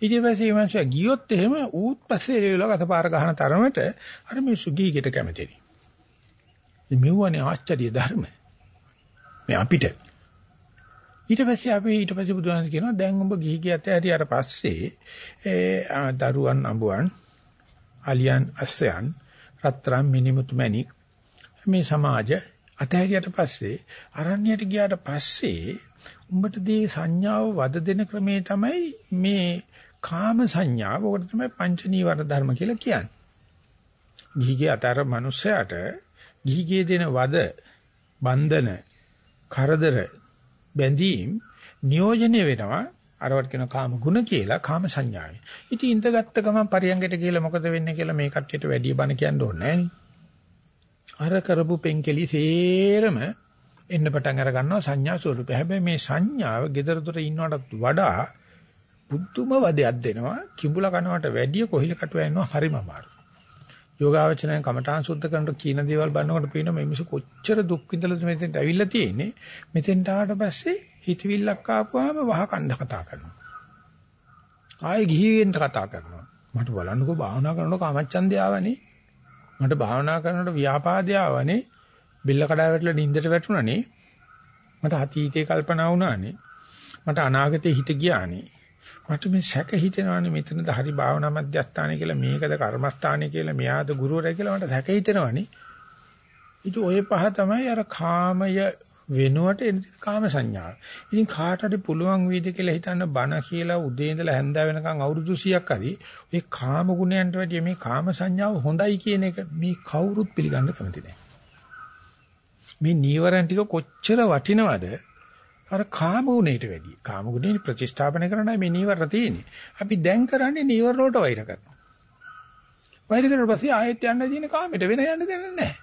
ඊට පස්සේ මේ මනුස්සයා ගියොත් එහෙම ඌත් පස්සේ රේවලා කසපාර ගහන තරමට අර මේ සුගීකට කැමතිනි. මෙවුවනේ ආශ්චර්ය ධර්ම. මේ අපිට ඊට පස්සේ අපි ඊට පස්සේ බුදුහාම කියනවා දැන් ඔබ ගිහි ගියත් ඇරියට පස්සේ ඒ දරුවන් අඹුවන් අලියන් අස්සයන් රත්තරන් මිනිමුතු මැණික් මේ සමාජ අතහැරියට පස්සේ අරණ්‍යයට ගියාට පස්සේ උඹට දී සංඥාව වද දෙන ක්‍රමේ තමයි මේ කාම සංඥාව. ඔකට තමයි පංච නීවරණ ධර්ම කියලා කියන්නේ. ගිහිගේ අතර මිනිස්සයාට ගිහිගේ දෙන වද බන්ධන කරදර බැඳීම් නියෝජනය වෙනවා අරවට කියන කාම ගුණ කියලා කාම සංඥාවේ. ඉතින් ඉඳගත්ත ගමන් පරියංගයට කියලා මොකද වෙන්නේ කියලා මේ කට්ටියට වැඩි බණ කියන්න ඕනේ අර කරපු පෙන්කෙලි සේරම එන්න පටන් අර ගන්නවා සංඥා ස්වරූපය. හැබැයි මේ සංඥාව gedara dora ඉන්නවට වඩා පුදුම වදයක් දෙනවා. කිඹුල කනවට වැඩිය කොහිල කටුව යනවා හරිම අමාරුයි. යෝගාවචනයන් කමඨාන් සුද්ධ කරනකොට කීන දේවල් බලනකොට පේනවා මේ මිනිස්සු කොච්චර දුක් විඳලාද මෙතෙන්ට ඇවිල්ලා තියෙන්නේ. මෙතෙන්ට ආවට පස්සේ හිතවිල්ලක් ආපුවාම වහ කණ්ඩ කතා කරනවා. ආයේ ගිහිගෙන්ට කතා කරනවා. මට බලන්නකෝ භාවනා කරනකොට කාමච්ඡන්දය ආවනේ. මට භාවනා කරනකොට ව්‍යාපාදය ආවනේ. බිල්ල කඩා වැටලා නිින්දට වැටුණානේ. මට අතීතේ කල්පනා වුණානේ. මට අනාගතේ හිත ගියානේ. මට මේ සැක හිතෙනවානේ මෙතනද හරි භාවනා මධ්‍යස්ථානය කියලා මේකද කර්මස්ථානය කියලා මෙයාද ගුරුවරයා කියලා මට සැක හිතෙනවානේ. ඉතින් ඔය පහ තමයි අර කාමය වෙනුවට එන කාම සංඥාව. ඉතින් කාට හරි පුළුවන් වේද කියලා හිතන්න බන කියලා උදේ ඉඳලා හැන්ද වෙනකන් අවුරුදු 100ක් හරි ඒ කාම ගුණයන්ට වැඩිය මේ කාම සංඥාව හොඳයි කියන එක මේ කවුරුත් පිළිගන්න කැමති නැහැ. මේ නීවරණ ටික කොච්චර වටිනවද අර කාම ගුණයට වැඩිය. කාම ගුණේ ප්‍රතිස්ථාපන කරන්නයි මේ නීවර තියෙන්නේ. අපි දැන් කරන්නේ නීවර වලට වෛර කරනවා. වෛර කරලා පස්සේ ආයෙත් යන්න දින කාමයට වෙන යන්න දෙන්නේ නැහැ.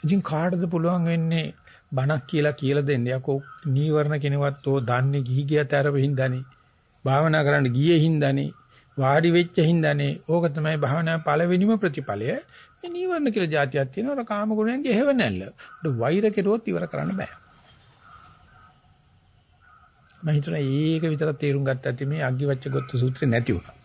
ඉතින් කාටද පුළුවන් වෙන්නේ බණක් කියලා කියලා දෙන්නේ යකෝ නීවරණ කෙනෙක්වත් ඕ දන්නේ ගිහි ගියත් අර වෙහින්දානේ. භාවනා කරන්න ගියේ හින්දානේ. වාඩි වෙච්ච හින්දානේ. ඕක තමයි භාවනා පළවෙනිම ප්‍රතිඵලය. මේ නීවරණ කියලා જાතියක් තියෙනවා. කාම ගුණයන්ගේ හේව නැල්ල. උඩ වෛර කෙරුවොත් ඉවර කරන්න බෑ. මම හිතනවා ඒක විතරක් තේරුම් ගත්ත ඇති මේ අග්ගිවච්ඡ ගොත්ත සූත්‍රේ නැති වුණා.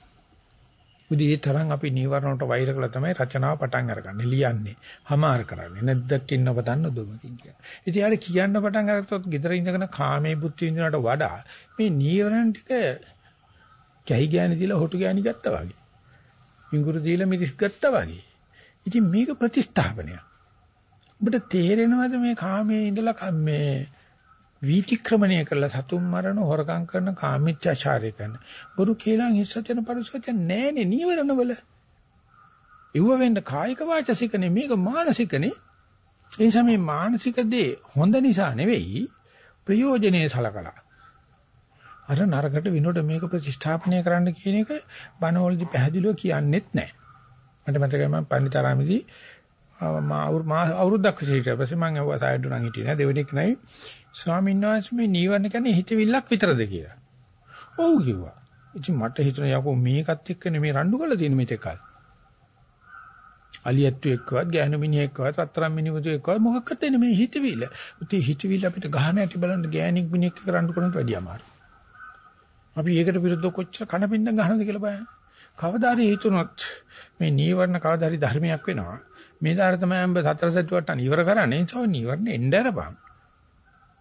උදී ඒ තරම් අපි නීවරණට වෛර කළා තමයි රචනාව පටන් අරගන්නේ ලියන්නේ. හමාර කරන්නේ. නැද්දක් ඉන්න පතන්න දුමකින් කියන. ඉතින් යාර කියන්න පටන් අරගත්තොත් ගෙදර ඉඳගෙන කාමයේ බුද්ධි විඳිනවට වඩා මේ නීවරණ ටික කැහි ගෑණි දීලා හොටු ගෑණි ගත්තා වගේ. ඉඟුරු දීලා මිරිස් ගත්තා වගේ. ඉතින් මේක ප්‍රතිස්ථාපනයක්. ඔබට තේරෙනවද මේ කාමයේ ඉඳලා මේ වීතික්‍රමණය කරලා සතුන් මරණ හොරකම් කරන කාමීත්‍යාචාරය කරන. බොරු කේලම් හිස්සචන පරිසචන නෑනේ නීවරණ වල. ඉව වෙන්න කායික වාචසිකනේ මේක මානසිකනේ. ඒ නිසා මේ මානසික දේ හොඳ නිසා නෙවෙයි ප්‍රයෝජනේ සලකලා. අර නරකට විනෝඩ මේක ප්‍රතිස්ථාපනය කරන්න කියන එක බණවලදී පැහැදිලිව කියන්නෙත් නෑ. මට මතකයි මම පන්විතාරාමේදී මා අවුරුද්දක් විතර පස්සේ මම ඇහුවා සායඩු නම් හිටියේ නෑ දෙවෙනි එක නයි ස්වාමීන් වහන්සේ මේ නීවරණ කියන්නේ හිතවිල්ලක් විතරද කියලා. ඔව් කිව්වා. ඉතින් මට හිතුණා යකෝ මේකත් එක්කනේ මේ රණ්ඩු කරලා තියෙන මේකල්. අලියත්තු එක්කවත් ගෑනු මිනිහෙක්වත් රත්තරන් මිනිමුතු එක්කවත් මොකක්ද එන්නේ මේ හිතවිල්ල. උති හිතවිල්ල අපිට ගහන ඇති බලන්න ගෑණික් මිනිහෙක් එක්ක රණ්ඩු කරනට වැඩිය අමාරුයි. අපි ඒකට විරුද්ධව කොච්චර කනපින්දම් ගහනද කියලා බලන්න. කවදා හරි හිතුනොත් මේ නීවරණ කවදා හරි ධර්මයක් වෙනවා. මේ දාර තමයි අම්බ සතර සත්‍යවට්ටන් ඉවර කරන්නේ. ඒ නිසා නීවරණ එන්න අරපන්.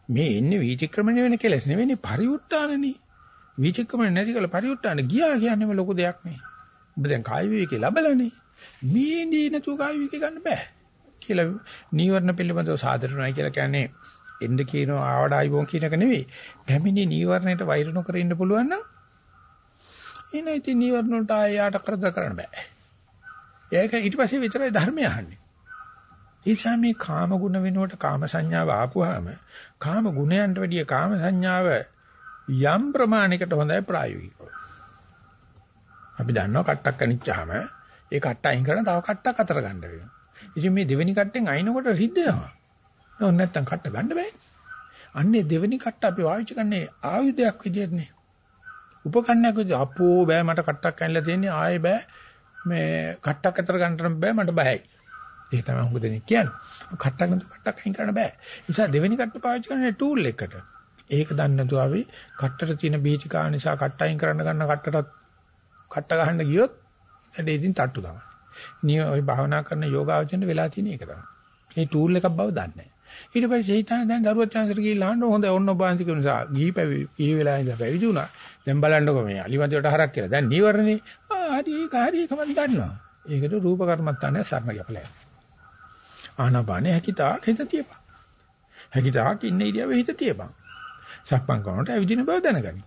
මේ එන්නේ වීතික්‍රමණය වෙන කෙලස් නෙවෙයි පරිඋත්තානනේ. වීතික්‍රමණය නැති කල පරිඋත්තාන ගියා කියන්නේම ලොකු දෙයක් නේ. ඔබ දැන් කායි විවේකේ ලැබලානේ. මේ දී නැතුව කායි විවේකේ ගන්න බෑ. කියලා නීවරණ පිළිබඳව සාදරුණයි කියලා කියන්නේ එන්න කියනවා ආවඩ ආයිබෝන් කියන එක නෙවෙයි. පැමිණි නීවරණයට වෛර නොකර ඉන්න පුළුවන් නම් එන ඉතින් නීවරණ වලට ආයට කරදර කරන්න බෑ. ඒක ඊට පස්සේ විතරයි ධර්මය අහන්නේ. ඒසා මේ කාම ගුණ වෙනුවට කාම සංඥාව ආපුවාම කාම ගුණයන්ට වැඩිය කාම සංඥාව යම් ප්‍රමාණයකට හොඳයි ප්‍රායෝගිකව. අපි දන්නවා කට්ටක් කනිච්චාම ඒ කට්ට අයින් කරන තව කට්ටක් අතර ගන්න වෙනවා. ඉතින් මේ දෙවෙනි කට්ටෙන් අයින්කොට රිද්දෙනවා. නෝ නැත්තම් කට්ට ගන්න බෑ. අන්නේ දෙවෙනි කට්ට අපි පාවිච්චි කරන්නේ ආයුධයක් විදියටනේ. උපකරණයක් විදිහට අපෝ බෑ මට කට්ටක් කන්නලා තියෙන්නේ ආයේ බෑ මේ කට්ටක් අතර ගන්නට බෑ මට බයයි. ඒක තමයි හුඟ දෙනෙක් කියන්නේ. කට්ටක් නතු කට්ටක් අයින් කරන්න බෑ. ඒ නිසා දෙවෙනි කට්ට පාවිච්චි කරන්නේ ටූල් එකට. ඒක දන්නේ නැතුව අපි කට්ටට තියෙන බීජිකා නිසා කට්ට අයින් කරන්න ගන්න කට්ටටත් කට්ට ගහන්න ගියොත් වැඩේ ඉතින් තට්ටු තමයි. නිය ওই භාවනා කරන යෝගාවචරණ වෙලා තියෙන එක තමයි. මේ ටූල් එකක් බව දන්නේ නැහැ. ඊට පස්සේ හිතන දැන් දරුවත් chance ගිහිල්ලා අහන්න හොඳ ඔන්න ඔබාන්ති කියන නිසා ගිහි පැවි ගිහි වෙලා ඉඳලා පැවිදි වුණා. දැන් බලන්නකො මේ අලිවන්තියට හරක් කියලා. දැන් නීවරණේ ආ හරි ඒක හරි ඒක මම දන්නවා. ඒකට රූප කර්මත්තානේ සර්ම යපලයි. ආනාපානේ හැකිතාක් හිත තියපන්. හැකිතාක් ඉන්න ඉරියව්වේ හිත තියපන්. සක්මන් කරනකොට ඇවිදින බව දැනගනි.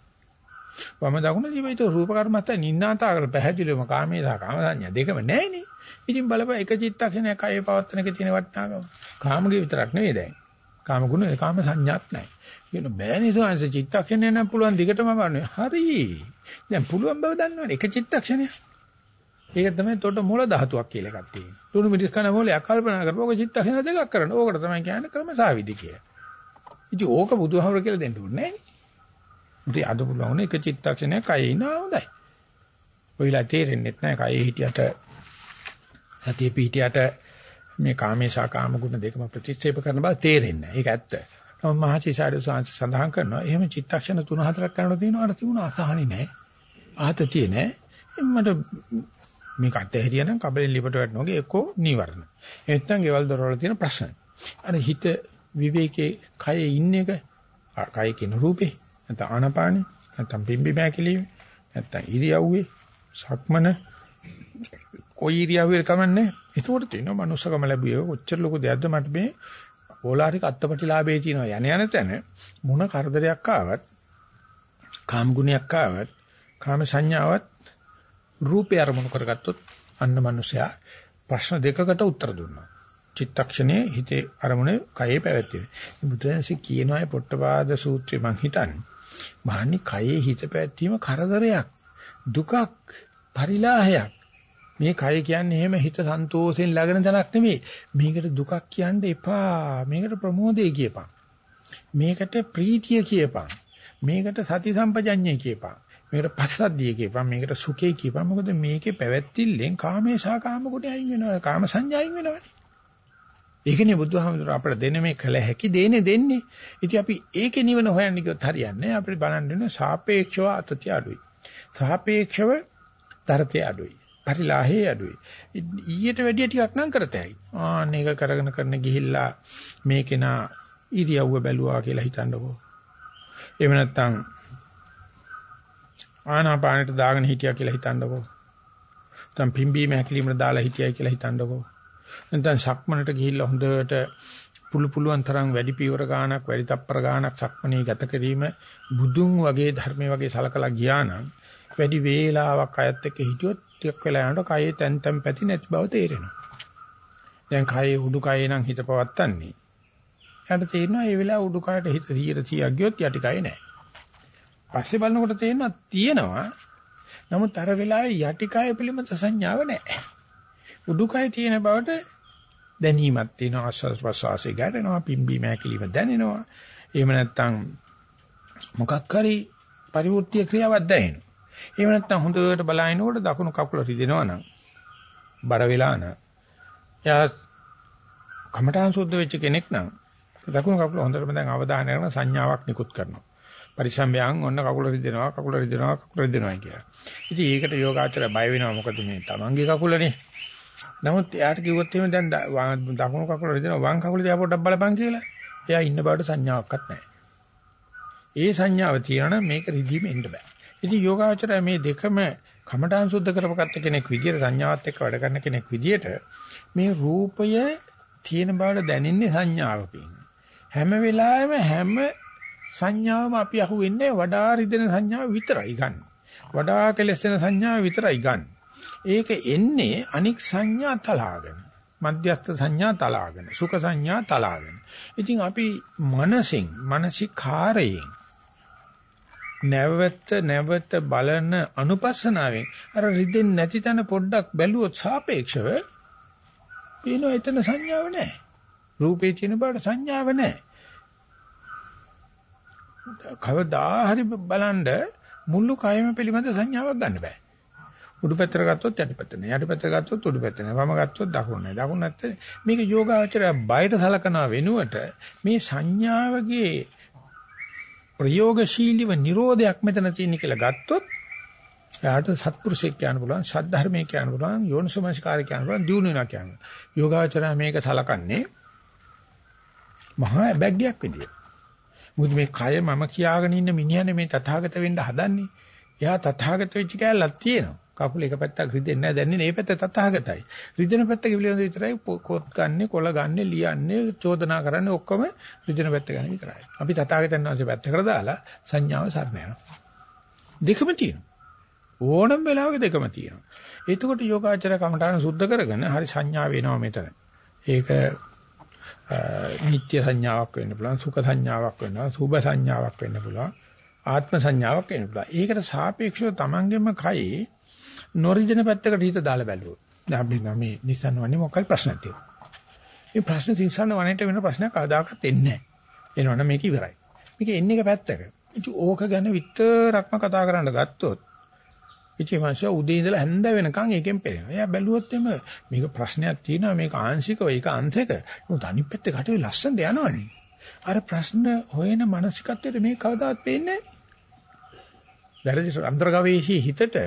වම දකුණ දිවිත රූප කර්මත්ත නින්නාතා කර පැහැදිලිවම කාමේ සහ කාම සංඥා දෙකම නැහැනේ. ඉතින් බලපෑ එක චිත්තක්ෂණයක් අයේ පවත්තන එක තියෙන වටිනාකම. කාමගේ විතරක් නෙවෙයි දැන්. කාම ගුණ කාම සංඥාත් නැහැ. කියන බෑනේ සෝංශ චිත්තක්ෂණය නම් පුළුවන් දිගටම වන්නේ. හරි. දැන් පුළුවන් බව දන්නවනේ එක චිත්තක්ෂණයක්. ඒක තමයි තොට මූල ධාතුවක් කියලා එකක් තියෙනවා. තුණු මිදිස් කන මොලයක් කල්පනා කරපුවා ඔක චිත්තක්ෂණ දෙකක් කරන්න. ඕකට තමයි කියන්නේ ක්‍රමසාවිදි කියලා. ඉතින් ඕක බුදුහාමර කියලා දෙන්න ඕනේ නෑනේ. ඉතින් අද පුළුවන් එක චිත්තක්ෂණයක් කයේ ඉන්නවා හොඳයි. ඔයලා තේරෙන්නේ නැහැ කයේ හිටියට සතිය පිහිටියට මේ කාමේශා කාම ගුණ දෙකම ප්‍රතික්ෂේප කරන බව තේරෙන්නේ නැහැ. ඒක ඇත්ත. නමුත් මහචිසාරය සඳහන් කරනවා එහෙම චිත්තක්ෂණ 3-4ක් කරනකොට තියෙනවා අර තිබුණ අසහනි නැහැ. ආතතිය නැහැ. මට මේක අතහැරියනම් කබලෙන් ලිපට වැටෙනෝගේ එක්කෝ නීවරණ. නැත්නම් ගෙවල් දොරවල තියෙන ප්‍රශ්න. අර හිත විවේකේ කයේ ඉන්න එක කය කියන රූපේ නැත්නම් ආනපානෙ නැත්නම් බිම්බි බෑකලිය නැත්නම් ඉරියව්වේ සක්මන කොයි ඉරියව්වේ කමන්නේ ඒකට තියෙනවා මනුස්සකම ලැබුවේ කොච්චර ලොකු දෙයක්ද මට මේ ඕලාරික අත්පටිලාභේ තියෙනවා යන යන තැන මොන කරදරයක් ආවත් කාම ගුණයක් ආවත් කාම සංඥාවත් රූපය අරමුණු කරගත්තොත් අන්න මනුස්සයා ප්‍රශ්න දෙකකට උත්තර දුන්නා. චිත්තක්ෂණයේ හිතේ අරමුණේ කයේ පැවැත්වෙන. බුදුරජාණන්සේ කියනවා පොට්ටපාද සූත්‍රය මං හිතන්නේ. මහන්නේ කයේ හිත පැවැත්වීම කරදරයක්, දුකක්, පරිලාහයක්. මේ කය කියන්නේ එහෙම හිත සන්තෝෂෙන් ලගන තැනක් නෙමෙයි. මේකට දුකක් කියන්න එපා. මේකට ප්‍රමෝදේ කියපන්. මේකට ප්‍රීතිය කියපන්. මේකට සති සම්පජඤ්ඤය කියපන්. මේකට පස්සද්ධිය කියපන් මේකට සුඛේ කියපන්. මොකද මේකේ පැවැත්තිල්ලෙන් කාමේශා කාම කොට අයින් වෙනවා කාම සංඥායින් වෙනවනේ. ඒකනේ බුදුහාමුදුර අපිට දෙන මේ කල හැකි දේනේ දෙන්නේ. ඉතින් අපි ඒකේ නිවන හොයන්න කිව්වොත් හරියන්නේ අපිට බලන්න වෙන සාපේක්ෂව අතතිය අඩුයි. සාපේක්ෂව තරතේ අඩුයි. පරිලාහේ අඩුයි. ඊට වැඩිය ටිකක් නම් කරතයි ආන්න ඒක කරගෙන කරන ගිහිල්ලා මේකේනා ඉරියව්ව බැලුවා කියලා හිතන්නකෝ. එහෙම නැත්නම් ආනාපානෙට දාගෙන හිටියා කියලා හිතන්නකෝ. නැත්නම් පිම්බීම හැකිලිමට දාලා හිටියයි කියලා හිතන්නකෝ. නැත්නම් සක්මනට ගිහිල්ලා හොඳට පුළු පුළුවන් තරම් වැඩි පීවර ගානක් වැඩි තප්පර ගානක් සක්මනේ ගත කිරීම බුදුන් වගේ ධර්මයේ වගේ සලකලා ගියා නම් වැඩි වේලාවක් අයත් එක්ක හිටියොත් ටිකක් වෙලා යනකොට කයේ තැන් තැන් පැති නැති බව තේරෙනවා. දැන් කයේ උඩුකයේ නම් හිත පවත්තන්නේ. යාට තේරෙනවා මේ වෙලාව උඩුකයට හිත 100 ගියොත් යටි කයේ නැහැ. පස්සේ බලනකොට තේරෙනවා තියෙනවා. නමුත් අර වෙලාවේ යටිකය පිළිබඳ සංඥාව නැහැ. උඩුකය තියෙන බවට දැනීමක් තියෙනවා ආස්වාස් ප්‍රසවාසයේ ගැටෙනවා පිම්බි මෑකිලිම දැනෙනවා. එහෙම නැත්නම් මොකක් හරි පරිවෘත්ති ක්‍රියාවක් දැනෙනවා. එහෙම නැත්නම් හොඳට බලනකොට දකුණු කකුල රිදෙනවා නම් බර වෙලා නම් යා කමඨාන් සුද්ධ වෙච්ච කෙනෙක් නම් දකුණු කකුල හොඳටම දැන් අවධානය කරන සංඥාවක් නිකුත් කරනවා. පරිසම්යන් ඔන්න කකුල රිදෙනවා කකුල රිදෙනවා කකුල රිදෙනවා කියලා. ඉතින් ඒකට යෝගාචරය බය වෙනවා මොකද මේ තමන්ගේ කකුලනේ. නමුත් එයාට කිව්වොත් එහෙම දැන් දකුණු කකුල රිදෙනවා වම් කකුල දිහා පොඩ්ඩක් බලපන් කියලා. එයා ඉන්න බවට සංඥාවක්වත් නැහැ. ඒ සංඥාව තියන මේක රිදීම එන්න බෑ. ඉතින් යෝගාචරය මේ දෙකම කමඨාන් සුද්ධ කරපගත්ත කෙනෙක් විදියට සංඥාවත් එක්ක වැඩ කරන කෙනෙක් විදියට මේ රූපය තියෙන බවට දැනෙන්නේ සංඥාවකින්. හැම වෙලාවෙම හැම සංඥාවම අපි අහුවෙන්නේ වඩා රිදෙන සංඥාව විතරයි ගන්න. වඩා කෙලෙසෙන සංඥාව විතරයි ගන්න. ඒක එන්නේ අනික් සංඥා තලාගෙන. මධ්‍යස්ථ සංඥා තලාගෙන. සුඛ සංඥා තලාගෙන. ඉතින් අපි මනසින් මානසිකාරයෙන් නැවත නැවත බලන අනුපස්සනාවෙන් අර රිදෙන්නේ නැති තැන පොඩ්ඩක් බැලුවොත් සාපේක්ෂව පේනවා එතන සංඥාව නැහැ. රූපේ තියෙන බවට සංඥාව නැහැ. කවදා හරි බලන්න මුළු කයම පිළිබඳ සංඥාවක් ගන්න බෑ. උඩු පැත්තට ගත්තොත් යටි පැත්ත නෑ. යටි පැත්තට ගත්තොත් උඩු පැත්ත නෑ. වම ගත්තොත් දකුණ නෑ. දකුණ නැත්නම් මේක යෝගාචරය බයට සලකනවා වෙනුවට මේ සංඥාවගේ ප්‍රයෝගශීලීව නිරෝධයක් මෙතන තියෙන කියලා ගත්තොත් එයාට සත්පුරුෂයෙක් කියන්න පුළුවන්, සද්ධර්මයේ කියන්න පුළුවන්, යෝනිසෝමනසිකාරය කියන්න පුළුවන්, දියුණු වෙනවා කියන්න. යෝගාචරය මේක සලකන්නේ මහා බැග්යක් විදියට. මොකද මේ කය මම කියාගෙන ඉන්න මිනිහනේ මේ තථාගත වෙන්න හදන්නේ. එයා තථාගත වෙච්ච කැලලක් තියෙනවා. කකුල එක පැත්තක් රිදෙන්නේ නැහැ දැන්නේ මේ පැත්ත තථාගතයි. රිදෙන පැත්ත කිවිලෙන් විතරයි කොත් ගන්නෙ, කොළ ගන්නෙ, ලියන්නේ, චෝදනා කරන්නේ ඔක්කොම රිදෙන පැත්ත ගැන විතරයි. අපි තථාගතයන් වහන්සේ පැත්තකට දාලා සංඥාව සරණ යනවා. දෙකම තියෙනවා. ඕනම වෙලාවක දෙකම තියෙනවා. එතකොට යෝගාචර කමඨාන සුද්ධ කරගෙන හරි සංඥා වෙනවා මෙතන. ඒක නිත්‍ය සංඥාවක් වෙන්න පුළුවන්, සුඛ සංඥාවක් වෙනවා, සුභ සංඥාවක් වෙන්න පුළුවන්, ආත්ම සංඥාවක් වෙන්න පුළුවන්. ඒකට සාපේක්ෂව තමන්ගෙම කයේ නොරිජන පැත්තකට හිත දාලා බැලුවොත්. දැන් අපි මේ නිසන් වන්නේ මොකක්ද ප්‍රශ්නයක් තියෙනවා. මේ ප්‍රශ්න තින්සන්න වනේට වෙන ප්‍රශ්නයක් කවදාකවත් එන්නේ නැහැ. එනවනම් මේක ඉවරයි. මේක එන්නේ එක පැත්තක. ඉතින් ඕක ගැන විතරක්ම කතා කරන්න ගත්තොත් ඉතින් මාෂා උදේ ඉඳලා හැන්ද වෙනකන් ඒකෙන් පෙරෙනවා. එයා බැලුවොත් එimhe මේක ප්‍රශ්නයක් තියෙනවා මේක ආංශිකව ඒක අංශයක. මොකද අනිත් පැත්තේ කටේ ලස්සනට යනවනේ. අර ප්‍රශ්න හොයන මානසිකත්වයට මේ කවදාවත් පේන්නේ නැහැ. වැරදි අන්තර්ගවේෂී හිතට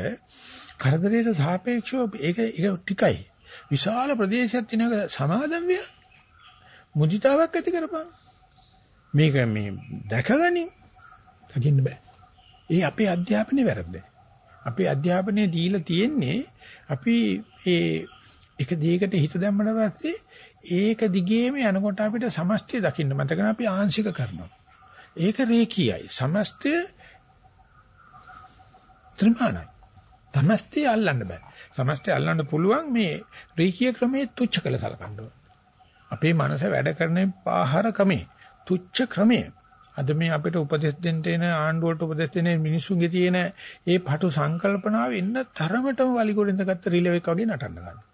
කරදරයට සාපේක්ෂව ඒක ඒක ටිකයි. විශාල ප්‍රදේශයක් තියෙනක සමාදම් විය. මුදිතාවක් ඇති කරපන්. මේක මේ දැකගනින් දකින්න බෑ. ඒ අපේ අධ්‍යාපනයේ වැරද්ද. අපේ අධ්‍යාපනයේ දීලා තියෙන්නේ අපි ඒ එක දෙයකට හිත දැම්මම පස්සේ ඒක දිගේම යනකොට අපිට සමස්තය දකින්න මතකන අපි ආංශික කරනවා. ඒක රේඛීයයි. සමස්තය ත්‍රිමාණයි. සමස්තය අල්ලන්න බෑ. සමස්තය අල්ලන්න පුළුවන් මේ රේඛීය ක්‍රමයේ තුච්ච කළ සලකන්න අපේ මනස වැඩ කරන පාහර ක්‍රමේ තුච්ච ක්‍රමයේ අද මේ අපිට උපදෙස් දෙන්න එන ආණ්ඩුවට උපදෙස් දෙන මිනිස්සුන්ගේ තියෙන ඒ පටු සංකල්පනාව එන්න තරමටම වලිගොඩ ඉඳගත්ත රිලෙව් එක වගේ නටන්න ගන්නවා.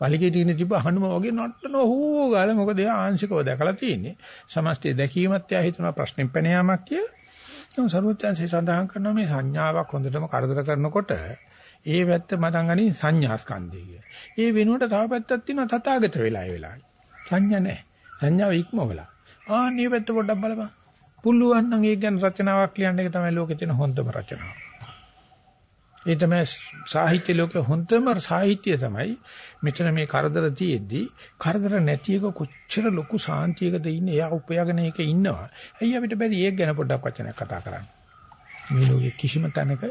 වලිගේ තියෙන තිබ්බ හනුම වගේ නටන හෝ ගාලා මොකද එයා ආංශිකව දැකලා තියෙන්නේ. සමස්තය දැකීමත් එයා හිතන ප්‍රශ්නෙම් පැන යාමක් කිය. නම් සර්වඥාන්සේ සඳහන් කරන මේ සංඥාවක් හොඳටම කරදර කරනකොට ඒ පැත්ත මතන් ගනි සංඥා ස්කන්ධය කිය. ඒ වෙනුවට තව පැත්තක් තියෙනවා තථාගත වෙලා ඒ වෙලාවේ. සංඥා නැහැ. සංඥාව ඉක්මවලා. ආ මේ පැත්ත පොඩ්ඩක් බලපන්. පුළුවන් නම් ඒක ගැන රචනාවක් ලියන්න එක තමයි ලෝකේ තියෙන හොඳම රචනාව. ඒ තමයි සාහිත්‍ය ලෝකේ හොඳම සාහිත්‍ය තමයි මෙතන මේ කරදර තියෙද්දි කරදර නැති එක කොච්චර ලොකු සාන්තියකද ඉන්නේ එයා උපයගෙන ඒක ඉන්නවා. ඇයි අපිට බැරි ඒක ගැන පොඩ්ඩක් වචනයක් කතා කරන්න. මේ ලෝකේ කිසිම තැනක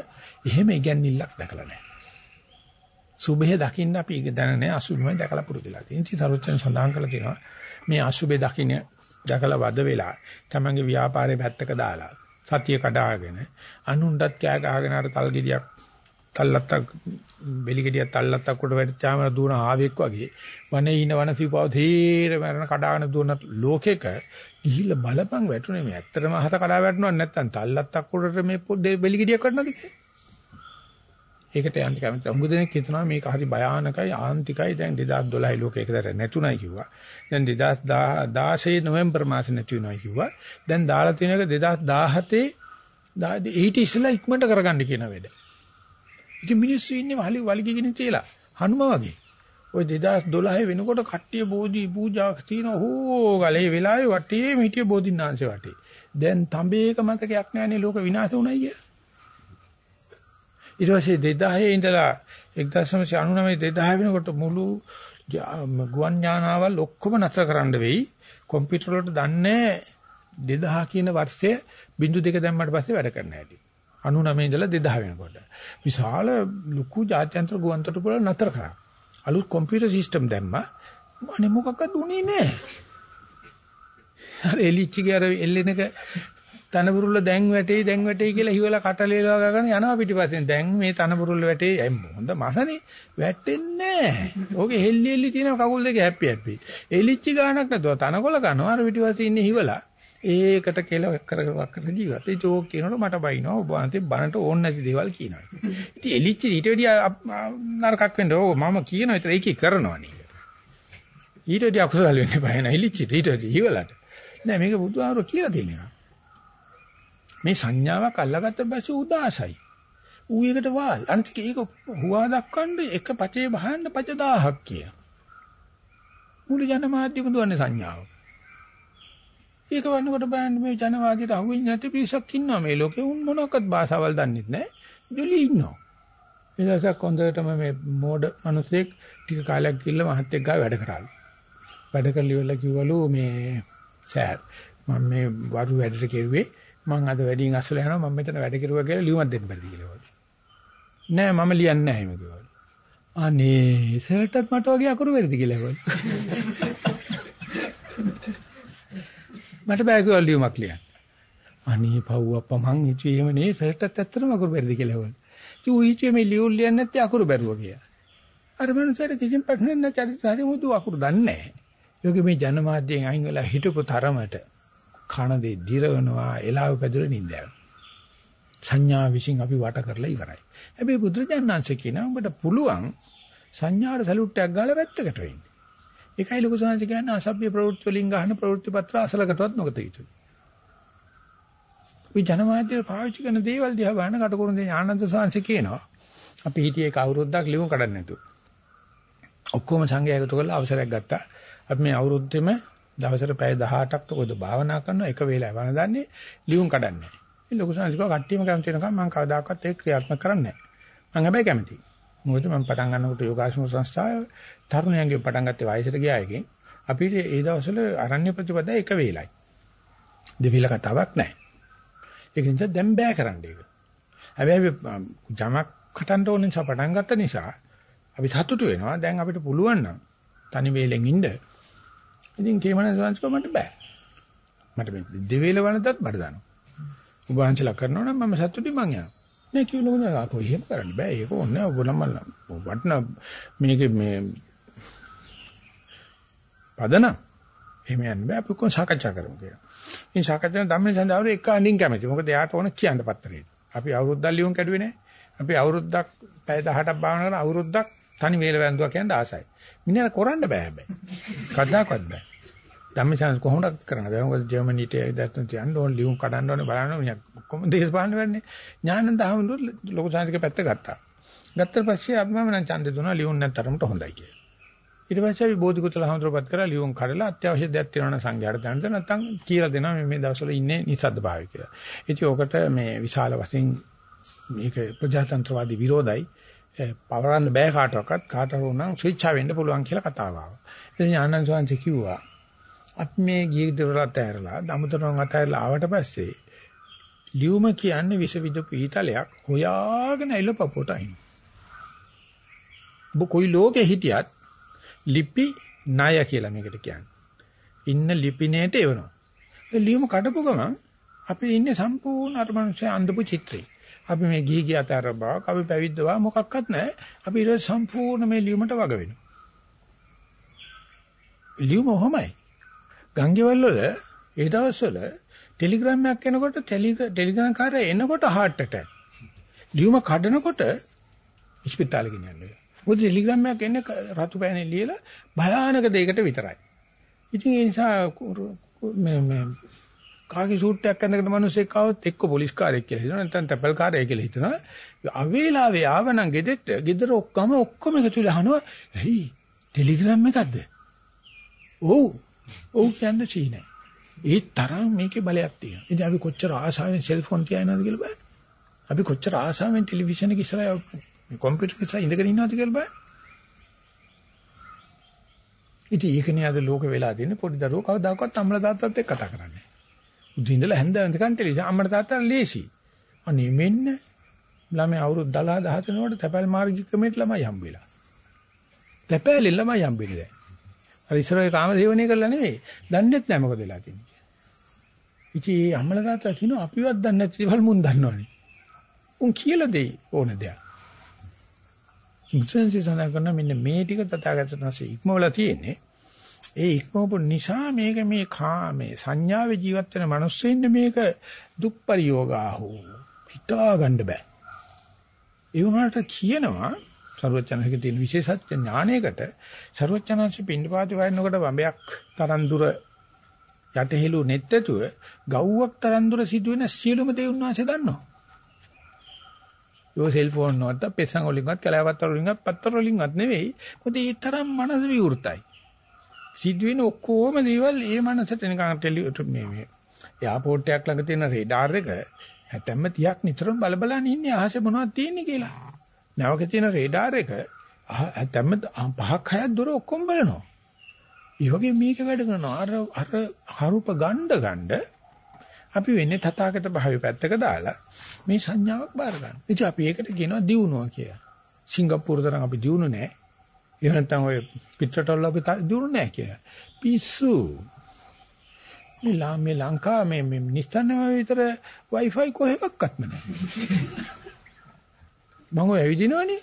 එහෙම ඉගැන්විල්ලක් දැකලා නැහැ. සුභය දකින්න අපි ඒක දැන නැහැ අසුභමයි දැකලා පුරුදුලා තියෙනවා. ඉතින් සරුවචන සඳහන් කරලා තියෙනවා මේ අසුභය දකින්න දැකලා වද වෙලා තමන්ගේ ව්‍යාපාරේ පැත්තක දාලා සතිය කඩාගෙන අනුණ්ඩත් කෑ ගහගෙන අර තල් ගෙඩියක් තල්ලත්තක් බෙලි ගෙඩියක් තල්ලත්තක් කොට වැටිච්චාම දුවන ආවෙක් වගේ වනේ ඉන වන සිපාව තීර මරණ කඩාගෙන දුවන ලෝකෙක ගිහිල්ලා බලපං වැටුනේ මේ ඇත්තටම අහස කඩා වැටුණා නැත්නම් තල්ලත්තක් කොටට මේ බෙලි ගෙඩියක් වටනද කියලා. ඒකට යන්න කැමති. උඟ දෙනෙක් හිතනවා මේක හරි භයානකයි ආන්තිකයි. දැන් 2012 ලෝකේ එකතර නැතුණයි කිව්වා. දැන් 2016 නොවැම්බර් මාසේ නැති වෙනවා කිව්වා. දැන් දාලා තියෙන එක 2017 ඊට ඉස්සෙල්ලා ඉක්මනට කරගන්න කියන වැඩ. ඉතින් මිනිස්සු ඉන්නේ වලි වලිගගෙන තියලා හනුම වගේ. ওই 2012 වෙනකොට කට්ටිය බෝධි පූජාවක් තියෙන හෝ ගලේ වෙලාවේ වටේ හිටිය බෝධින්නාංශ වටේ. දැන් තඹේක මතකයක් නැහැනේ ලෝක විනාශ වුණයි කිය. ඊට පස්සේ 2000 ඉඳලා 1999 2000 වෙනකොට මුළු ගුවන් ඥානාවල් ඔක්කොම නැතර කරන්න වෙයි. කම්පියුටර් වලට දන්නේ 2000 කියන වර්ෂයේ බිඳු දෙක දැම්මට පස්සේ වැඩ කරන්න හැටි. 99 ඉඳලා 2000 වෙනකොට. විශාල ලুকু ජාත්‍යන්තර ගුවන් තොටුපළ නැතර කරා. අලුත් කම්පියුටර් සිස්ටම් දැම්මා. අනේ මොකක්වත් උනේ නැහැ. අර එලිච්චිගේ අර එල්ලෙනක තනබුරුල්ල දැන් වැටේ දැන් වැටේ කියලා හිවලා කටලේලවා ගගෙන යනවා පිටිපස්සෙන්. දැන් මේ තනබුරුල්ල වැටේ හොඳ මසනේ වැටෙන්නේ නැහැ. ඕකේ හෙල්ලි හෙල්ලි තියෙන කකුල් දෙක හැප්පි හැප්පි. එලිච්චි ගානක් නැතුව තනකොළ ගන්නවා අර පිටිපස්සේ ඉන්නේ හිවලා. ඒකට කියලා කර කර ජීවත්. ඒ චෝක් කියනකොට මට බයිනවා ඔබ අන්තිම බනට ඕන නැති දේවල් කියනවා. ඉතින් එලිච්චි ඊට වැඩිය නරකක් වෙන්න ඕ මම කියනවා ඒතර ඒකේ කරනවා නේ. ඊට වැඩිය අකුසල වෙන්න බෑ නෑ එලිච්චි ඊට වැඩිය හිවලට. නෑ මේක බුදුහාමුදුරුවෝ කියලා දෙනවා. මේ සංඥාවක් අල්ලගත්ත පස්සේ උදාසයි. ඌ එකට වාල්. අනිත් ඒක හුවා දක්වන්න එක පචේ බහන්න පච 1000ක් කිය. මුළු ජනමාධ්‍යම දුවන්නේ සංඥාව. ඒක වන්නකොට බලන්න මේ ජනවාදීට අහුවෙන්නේ නැති පිරිසක් ඉන්නවා මේ ලෝකේ උන් මොනවාක්වත් භාෂාවල් දන්නෙත් නැහැ. ජොලි ඉන්නවා. ඒ දවසක් හොඳටම මේ මෝඩ මිනිසෙක් ටික කාලයක් ගිහිල්ලා මහත් එක්ක ගා වැඩ කරාලු. වැඩ කරලි වෙලා කිව්වලු මේ සෑර් මම මේ වරු වැඩට කෙරුවේ මං අද වැඩින් අසල යනවා මම මෙතන වැඩ කෙරුවා කියලා ලියුමක් දෙන්න බැරිද කියලා. නෑ මම ලියන්නේ නැහැ එහෙම කිව්වා. අනේ සර්ටත් මට වගේ අකුරු වෙරිද කියලා කිව්වා. මට බෑ කියලා ලියුමක් ලියන්න. අනේ පව් අප්පා මං හිතුවේ එහෙම නේ සර්ටත් ඇත්තටම අකුරු වෙරිද කියලා කිව්වා. ඌ හිතුවේ මේ ලියුම් ලියන්නේ නැත්තේ අකුරු බැරුව කියලා. අර මනුස්සයාට කිසිම ප්‍රශ්නයක් නැ චරිත සාධි මුදු අකුරු දන්නේ නැහැ. යෝග මේ ජනමාධ්‍යයෙන් අයින් වෙලා හිටපු තරමට කන දෙ දිරවනවා එලාව පැදුර නින්දයන්. සංඥා විසින් අපි වට කරලා ඉවරයි. හැබැයි බුදුරජාණන්සේ කියනවා උඹට පුළුවන් සංඥාට සලුට්ටයක් ගාලා පැත්තකට වෙන්න. ඒකයි ලොකු සංහස කියන්නේ අසභ්‍ය ප්‍රවෘත්ති වලින් ගන්න ප්‍රවෘත්ති පත්‍ර අසලකටවත් නොගත යුතුයි. ওই ජනමාධ්‍ය පාවිච්චි කරන දේවල් දිහා බලන කටකරුණ දේ ආනන්ද සංහස කියනවා. අපි හිටියේ කවුරුද්දක් ලියුම් කඩන්න නැතුව. ඔක්කොම සංඝය එකතු කරලා අවසරයක් ගත්තා. අපි මේ අවුරුද්දෙම දවසට පැය 18ක් තකොද භාවනා කරනවා එක වේලාවක් වන්දන්නේ ලියුම් කඩන්නේ. මේ ලොකු සංස්කෘතික කට්ටියම කැමති වෙනකම් මම කවදාකවත් ඒක ක්‍රියාත්මක කරන්නේ නැහැ. මම හැබැයි කැමතියි. මොකද මම පටන් ගන්නකොට යෝගාශ්‍රම සංස්ථාව තරුණයන්ගේ පටන් ගත්තේ වයසට ගියා එකෙන් අපිට ඒ දවස්වල අරණ්‍ය ප්‍රතිපදා එක වේලයි. දෙවිල කතාවක් නැහැ. ඒක නිසා දැන් බෑ කරන්න ඒක. හැබැයි ජමක් කටන්න ඕන නිසා පටන් ගත්ත නිසා අපි සතුටු වෙනවා. දැන් අපිට පුළුවන් නම් තනි වේලෙන් ඉන්න. ඉතින් කේමන සංස්කෘතිය මට බෑ. මට මේ දෙවේල වනදත් බඩ දානවා. ඔබ වහන්සලා කරනවා නම් මම සතුටින් මං යනවා. නේ කිව්වොත් නෑ අපෝ එහෙම කරන්න බෑ. ඒක ඕනේ ඔබ නම් වටන මේක මේ පදන එහෙම යන්න බෑ. අපි කොහොම සාකච්ඡා කරමු කියලා. ඉතින් සාකච්ඡා ධම්මේ සඳහවර එක අඳින් කැමති. මොකද එයාට ඕන කියන්න පත්තරේ. අපි අවුරුද්දක් ලියුම් කැඩුවේ නෑ. අපි අවුරුද්දක් පැය 18ක් භාවනා කරන අවුරුද්දක් තනි වේල වැන්දුවා කියන ආසයි. මිනිහා කරන්න බෑ හැබැයි. කවදාකවත් බෑ. ධම්මචාන්ස් කොහොමද කරන්නේ? දැන් මොකද ජර්මනිට දැක්තුන් තියන්න ඕන ලියුම් කඩන්න ඕනේ බලන්න මිනිහා කොහොමද දේශපාලන වෙන්නේ? ඥානන්ද අහමුදුර ලොකු සාංශික පැත්ත ගත්තා. ගත්තට පස්සේ අපි මම නම් ඡන්දේ දුන්නා ලියුම් නැත්තරමට හොඳයි කියලා. ඊට පස්සේ අපි බෝධිකුතල හඳුරපත් කරලා ලියුම් කඩලා අත්‍යවශ්‍ය දෙයක් තියෙනවා නම් සංඝයාට දැනද නැත්නම් කියලා දෙනවා මේ මේ දවස්වල ඉන්නේ නිසද්ද භාවය කියලා. ඉතින් ඔකට මේ විශාල වශයෙන් මේක ප්‍රජාතන්ත්‍රවාදී විරෝධයි පවරන්න බෑ කාටවත් කාටවත් උනම් ස්විච්චා වෙන්න පුළුවන් කියලා කතාව ආවා. ඉතින් ආනන්ද සෝන්සේ කිව්වා අපි මේ ගිය දවල්ට ඇරලා දමුතරන් අතහැරලා ආවට පස්සේ ලියුම කියන්නේ විස විදපු ඊතලයක් හොයාගෙන ඇවිල්ලා පපුවට අයින්. ඔබ කොයි ලෝකෙ හිටියත් ලිපි ණය කියලා මේකට කියන්නේ. ඉන්න ලිපිනේට එවනවා. ඒ ලියුම කඩපු ගමන් අපි ඉන්නේ සම්පූර්ණ අර මනුස්සය අඳපු චිත්‍රේ. අපි මේ ගිහි ගිය අතර බවක් අපි පැවිද්ද බව මොකක්වත් නැහැ. අපි ඊට සම්පූර්ණ මේ ලියුමට වග වෙනවා. ලියුම ඔහමයි. ගංගේවල් වල ඒ දවස්වල ටෙලිග්‍රෑම් එකක් එනකොට ටෙලිග්‍රෑම් කාර්යය එනකොට heart attack. ලියුම කඩනකොට ඉස්පිතාලෙ ගෙනියන්නේ. මොකද ටෙලිග්‍රෑම් එකක් එන්නේ රතු පෑනේ ලියලා භයානක දෙයකට විතරයි. ඉතින් ඒ නිසා මේ මේ කාගේ සූට් එකක් ඇඳගෙන මිනිස්සෙක් ආවොත් එක්ක පොලිස් කාර්යයක් කියලා හිතනවා නැත්නම් තැපල් කාර්යය කියලා හිතනවා. අවේලාවේ ආවනම් ගෙදෙට්ට ගෙදර ඔක්කොම ඔක්කොම එකතු වෙලා අහනවා "ඇයි ටෙලිග්‍රෑම් එකක්ද?" ඔව්. ඔව් කියන්නේ චීනයි. ඒ තරම් මේකේ බලයක් තියෙනවා. ඉතින් අපි කොච්චර ආසාවෙන් සෙල්ෆෝන් තියානවද කියලා බලන්න. අපි කොච්චර ආසාවෙන් ටෙලිවිෂන් එක ඉස්සරහා කම්පියුටර් එක ඉස්සරහා ඉඳගෙන ඉන්නවද කියලා බලන්න. ඉතින් ඒකනේ අද ලෝක වෙලා තියෙන්නේ පොඩි දරුවෝ කවදාකවත් අම්මලා තාත්තත් එක්ක කතා කරන්නේ. උදේ ඉඳලා හැන්ද වෙනකන් ටෙලිවිෂන් අම්මලා තාත්තට ලේසි. අනේ මෙන්න ළමයි අවුරුදු 10 17 වෙනකොට තැපැල් මාර්ගික ක්‍රමයට ළමයි හම්බෙලා. තැපැලෙන් ළමයි හම්බෙන්නේ දැන්. අර ඉස්සරහේ කාමදේවණය කරලා නෙවෙයි. දන්නේත් නැහැ මොකද වෙලා තියෙන්නේ. ඉතින් අම්මලා තාත්තා කියනවා අපිවත් දන්නේ නැති දේවල් මුන් දන්නවනේ. උන් කියලා දෙයි ඕන දෙයක්. මුචෙන්සි සඳහන් කරන මෙන්න මේ ටික තථාගතයන්සේ ඉක්මවලා තියෙන්නේ. ඒ ඉක්මවපු නිසා මේක මේ කාමේ සංඥාවේ ජීවත් වෙන මිනිස්සුෙන්න මේක දුප්පරියෝගාහු හිතා ගන්න බෑ. ඒ වුණාට කියනවා ਸਰවචනහික තියෙන විශේෂත්ව ඥානයකට ਸਰවචනංශ පින්ඩපාති වයින්නකොට බඹයක් තරම් දුර යටහෙළු නැත්තුව ගව්වක් තරම් දුර සිදුවෙන සියලුම දේ උන්වහන්සේ දන්නවා. ඒ සෙල්ෆෝන් නොත්ත පෙසන් වලින්වත් කලාවත් වලින්වත් පත්‍ර වලින්වත් නෙවෙයි. මොකද ඒ තරම් මනස විවෘතයි. සිදුවෙන ඔක්කොම දේවල් ඒ මනසට නිකන් ටෙලි මේ මේ එයාපෝට් එකක් ළඟ තියෙන රේඩාර් එක හැතැම්ම 30ක් නිතරම බල බලන් ඉන්නේ අහසේ මොනවද තියෙන්නේ කියලා. නැවක තියෙන රේඩාර් එක හැතැම්ම පහක් හයක් දුර ඔක්කොම බලනවා. ඒ වගේ මේක වැඩ කරනවා. අර අර හරුප ගණ්ඩ ගණ්ඩ අපි වෙන්නේ තථාගත භාවය පැත්තක දාලා මේ සංඥාවක් බාර ගන්න. ඉතින් අපි ඒකට කියනවා දියුණුව කියලා. සිංගප්පූරු තරම් අපි දියුණු නෑ. එහෙම නැත්නම් ඔය පිටරටවල අපි දියුණු නෑ කියලා. පිස්සු. මේ ලා මේ ලංකා මේ මේ නිස්තන්නම විතර Wi-Fi කොහෙවත්ම නෑ. මම ඔය ඇවිදිනවනේ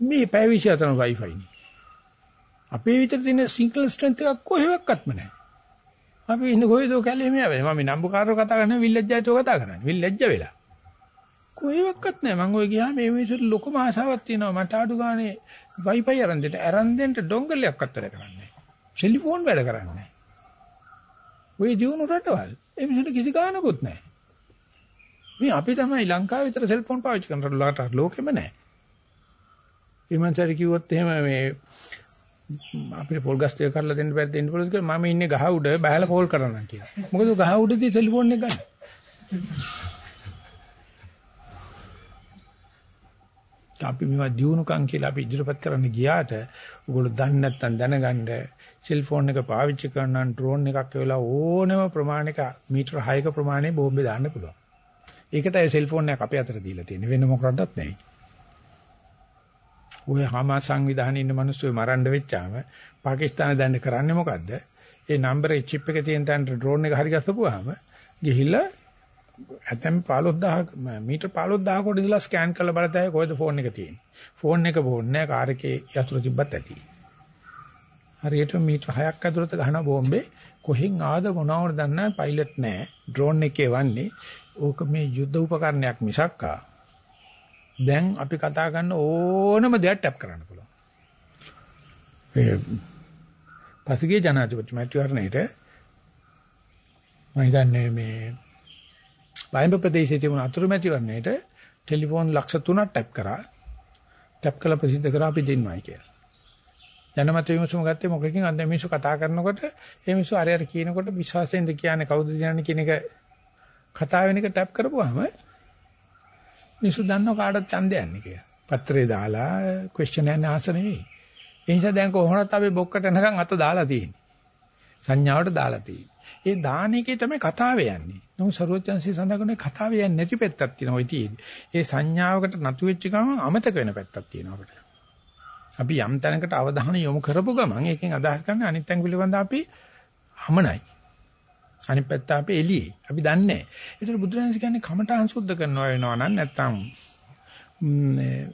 මේ පැය 24 Wi-Fi නේ. අපේ විතර තියෙන සිංගල් ස්ට්‍රෙන්ත් එකක් කොහෙවත්ම නෑ. අපි ඉන්නේ කොහෙද කැලේ මේ ආවේ මම නම්බුකාරව කතා කරන්නේ විල්ලජ්ජයතෝ කතා කරන්නේ විල්ලජ්ජ වෙලා කොහෙවත් නැහැ මම ඔය ගියාම මේ මිනිස්සුන්ට ලොකුම ආසාවක් තියෙනවා. මට අඩු ගානේ වයිෆයි අරන් දෙන්න අරන් දෙන්න ඩොංගලයක් අත්තර කරන්නේ ටෙලිෆෝන් වැඩ කරන්නේ ඔය ජීවුන රටවල්. ඒ මිනිස්සුන්ට කිසි ගානකුත් නැහැ මේ අපි තමයි ලංකාවේ විතර සෙල්ෆෝන් පාවිච්චි කරන රටවල් ලෝකෙම නැහැ විමන්සරි කිව්වොත් එහෙම මේ අපිට පොල් ගස් ටික කරලා දෙන්න බැරි දෙන්න පුළුවන් කියලා මම ඉන්නේ ගහ උඩ බහැලා පොල් කරනවා කියලා. මොකද ගහ උඩදී ටෙලිෆෝන් එක ගන්න. අපි මේවා දිනුකම් කියලා අපි ඉදිරිපත් කරන්න ගියාට ඔයගොල්ලෝ දන්නේ නැත්නම් දැනගන්න සෙල්ෆෝන් එක පාවිච්චි කරනනම් ඩ්‍රෝන් එකක් වෙලා ඕනම ප්‍රමාණයක මීටර 6ක ප්‍රමාණය බෝම්බේ දාන්න පුළුවන්. ඒකට ඒ සෙල්ෆෝන් එක අපේ අතට දීලා තියෙන්නේ වෙන මොකකටවත් නෙවෙයි. ඔය හමා සංවිධානයේ ඉන්න මිනිස්සු මරන්න වෙච්චාම පාකිස්තාන දැන් කරන්නේ මොකද්ද? ඒ නම්බර් චිප් එක තියෙන තැනට ඩ්‍රෝන් එක හරි ගස්සපුවාම ගිහිල්ලා ඇතැම් 15000 මීටර් 15000 කොට ඉඳලා ස්කෑන් කරලා බලතයි කොහෙද ෆෝන් එක තියෙන්නේ. ෆෝන් එක බෝන්නේ නැහැ කාර් එකේ යතුරු තිබ්බත් ඇති. හරියට මීටර් 6ක් ඇතුළත ගහන බෝම්බේ කොහෙන් ආද මොනවද දන්නේ පයිලට් නැහැ. ඩ්‍රෝන් එකේ වන්නේ ඕක මේ යුද්ධ උපකරණයක් මිසක්කා දැන් අපි කතා කරන ඕනම දෙයක් ටැප් කරන්න පුළුවන්. ඒ පසුගිය ජනාධිපති මැතිවරණයට මම හිතන්නේ මේ වයින්බ ප්‍රදේශයේ තිබුණ අතුරු මැතිවරණයට ටෙලිෆෝන් ලක්ෂ 3ක් ටැප් කරා. ටැප් කළා ප්‍රසිද්ධ කරා අපි දෙන්නවයි කියලා. ජනමත විමසුම ගත්තේ මොකකින් අද මිනිස්සු කතා කරනකොට ඒ මිනිස්සු අර අර කියනකොට විශ්වාසයෙන්ද කියන්නේ කවුද කියන්නේ කියන එක කතා වෙන එක ටැප් කරපුවාම මිනිස්සු දන්නව කාටද ඡන්දය යන්නේ කියලා. පත්‍රේ දාලා ක්වෙස්චන් and ආන්සර් නෙවෙයි. ඒ නිසා දැන් කොහොමවත් අපි බොක්කට එනකන් අත දාලා තියෙන්නේ. සංඥාවට දාලා තියෙන්නේ. ඒ දාන එකේ තමයි කතාව යන්නේ. නමුත් ਸਰවඥාන්සේ සඳහන් කතාව යන්නේ නැති පැත්තක් තියෙනවා ඔය තියෙන්නේ. ඒ සංඥාවකට නතු වෙච්ච ගමන් අමතක වෙන පැත්තක් තියෙනවා අපිට. අපි යම් තැනකට අවධානය යොමු කරපු ගමන් ඒකෙන් අදහස් කරන්නේ අනිත් තැන් පිළිබඳ අපි හමනයි. අනිත් පැත්ත අපි එළියේ. අපි දන්නේ නැහැ. ඒතර බුදුරජාණන් කියන්නේ කමඨාන් සුද්ධ කරනවා වෙනවා නම් නැත්තම්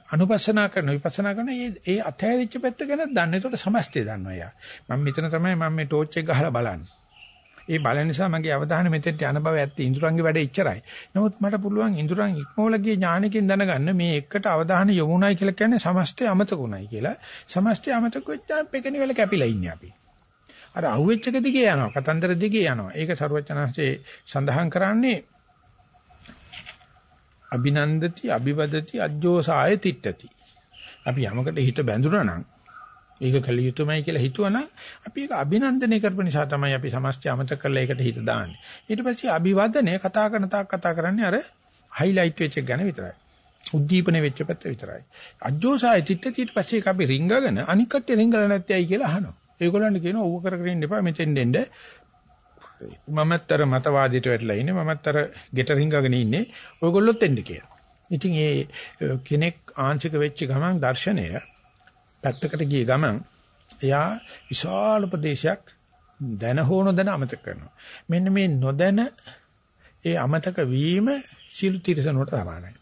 අනුපස්සනා කරන විපස්සනා කරන ඒ ඒ අතහැරිච්ච පැත්ත ගැන දන්නේ. ඒතකොට සමස්තය දන්නවා යා. මම මෙතන තමයි මම මේ ටෝච් එක ගහලා බලන්නේ. ඒ බලන නිසා මගේ අවධානය මෙතෙන්ට යන බව ඇත්තේ ඉඳුරංගේ වැඩ ඉච්චරයි. නමුත් මට පුළුවන් ඉඳුරං ඉක්මවලගේ ඥානකින් දැනගන්න මේ එකට අවධානය යොමුණයි කියලා කියන්නේ සමස්තය අමතකුණයි කියලා. සමස්තය අමතක වෙච්චාම පෙකෙන වෙල කැපිලා ඉන්නේ අපි. අර අහුවෙච්ච එක දිගේ යනවා. කතන්දර දිගේ යනවා. ඒක ਸਰවචනංශේ සඳහන් කරන්නේ අභිනන්දති, අභිවදති, අජ්ජෝසාය තිට්ඨති. අපි යමකට හිත බැඳුනා නම් ඒක කළ යුතුමයි කියලා හිතුවනම් අපි ඒක අභිනන්දනය කරපු නිසා තමයි අපි සමස්තය අමතක කරලා ඒකට හිත දාන්නේ. ඊට පස්සේ අභිවදනය කතා කරන තාක් කතා කරන්නේ අර හයිලයිට් වෙච්ච එක ගැන විතරයි. උද්දීපන වෙච්ච පැත්ත විතරයි. අජ්ජෝසාය තිට්ඨති ඊට පස්සේ ඒක අපි රිංගගෙන අනික් කට්ටිය රිංගලා නැත්තේ ඇයි කියලා අහනවා. ඒගොල්ලන්ට කියනවා ඌව කර කර ඉන්න එපා මෙතෙන් දෙන්න. මමත්තර මතවාදීට වැටලා ඉන්නේ මමත්තර ගෙට රිංගගෙන ඉන්නේ. ඔයගොල්ලොත් එන්න කියලා. ඉතින් ඒ කෙනෙක් ආංශික වෙච්ච ගමන් දර්ශනය පැත්තකට ගිය ගමන් එයා විශාල ප්‍රදේශයක් දැන හෝ නොදැන අමතක කරනවා. මෙන්න මේ නොදැන ඒ අමතක වීම සිළු තිරසනට සමානයි.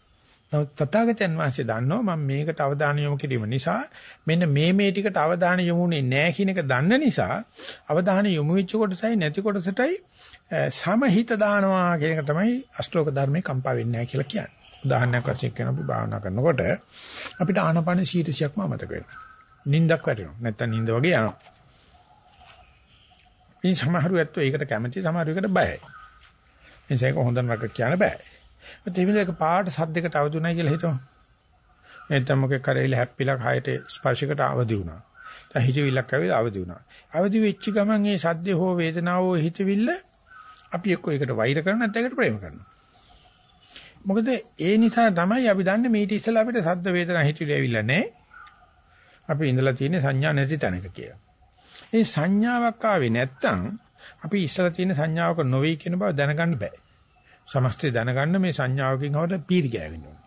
නමුත් තථාගතයන් වහන්සේ දන්නවා මම මේකට අවධානය යොමු කිරීම නිසා මෙන්න මේ මේ ටිකට අවධානය යොමුනේ නැහැ කියන එක දන්න නිසා අවධානය යොමු වෙච්ච කොටසයි නැති කොටසටයි සමහිත දානවා කියන එක තමයි අෂ්ටෝක ධර්මයේ කම්පා වෙන්නේ නැහැ කියලා කියන්නේ. උදාහරණයක් වශයෙන් කියන අපි භාවනා කරනකොට අපිට ආනපන ශීර්ෂයක්ම අමතක වෙනවා. නිින්දක් වැටෙනවා. නැත්තම් නිින්ද වගේ යනවා. ඉතින් සමහරු ඇත්තෝ ඒකට කැමති සමහරු ඒකට බයයි. එනිසා ඒක හොඳ නරක කියන්න බෑ. ඒත් මේ විදිහට පාට සද්දයකට අවදුණයි කියලා හිතමු. නැත්නම් මොකෙක් කරේල හැප්පිලා කයට ස්පර්ශයකට අවදි වුණා. දැන් හිතවිල්ලක් ඇවිල්ලා අවදි වුණා. අවදි වෙච්ච ගමන් ඒ සද්ද හෝ වේදනාව හෝ හිතවිල්ල අපි එක්ක ඒකට වෛර කරන නැත්නම් ඒකට ප්‍රේම කරනවා. මොකද ඒ නිසා තමයි අපි දන්නේ මේටි ඉස්සලා අපිට සද්ද වේදනා හිතවිලි ඇවිල්ලා නැහැ. අපි ඉඳලා තියෙන සංඥා නැති තැනක කියලා. ඒ සංඥාවක් ආවේ නැත්තම් අපි ඉස්සලා තියෙන සංඥාවක නොවේ කියන බව දැනගන්න බෑ. සමස්තය දැනගන්න මේ සංඥාවකින් හවට පීරි ගෑවෙන්න ඕනේ.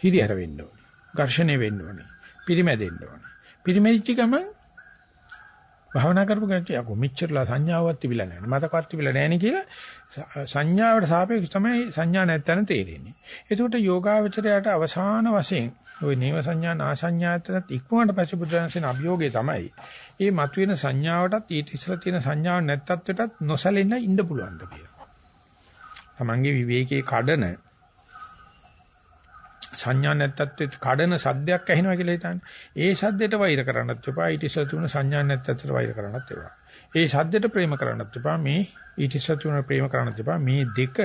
හිරිහැර වෙන්න ඕනේ. ඝර්ෂණය වෙන්න ඕනේ. පිරිමැදෙන්න ඕනේ. පිරිමැදිච්ච ගමන් භාවනා කරපු කෙනෙක් යකෝ මෙච්චරලා සංඥාවක් තිබිලා නැහැ. මතකවත් තිබිලා නැහැ නේ කියලා සංඥාවට සාපේක්ෂව තමයි සංඥා නැත්තන තේරෙන්නේ. ඒකට යෝගාවචරයට අවසාන වශයෙන් ওই නේව සංඥා නාසඤ්ඤායතනත් ඉක්මනට පස්සේ බුදුරජාණන්සේන අභියෝගය තමයි. මේ මතුවෙන සංඥාවටත් ඊට ඉස්සර තියෙන සංඥාව නැත්තත්වයටත් නොසැලෙන්න ඉන්න පුළුවන්ද කියලා. තමන්ගේ විවේකයේ කඩන සංඥා නැත්තත් කඩන සද්දයක් ඇහෙනවා කියලා හිතන්නේ. ඒ සද්දෙට වෛර කරන්නත් එපා. ඊට ඉස්සර තුන සංඥා නැත්තට වෛර කරන්නත් එපා. ඒ සද්දෙට ප්‍රේම කරන්නත් එපා. මේ ඊට ඉස්සර තුන ප්‍රේම කරන්නත් එපා. මේ දෙක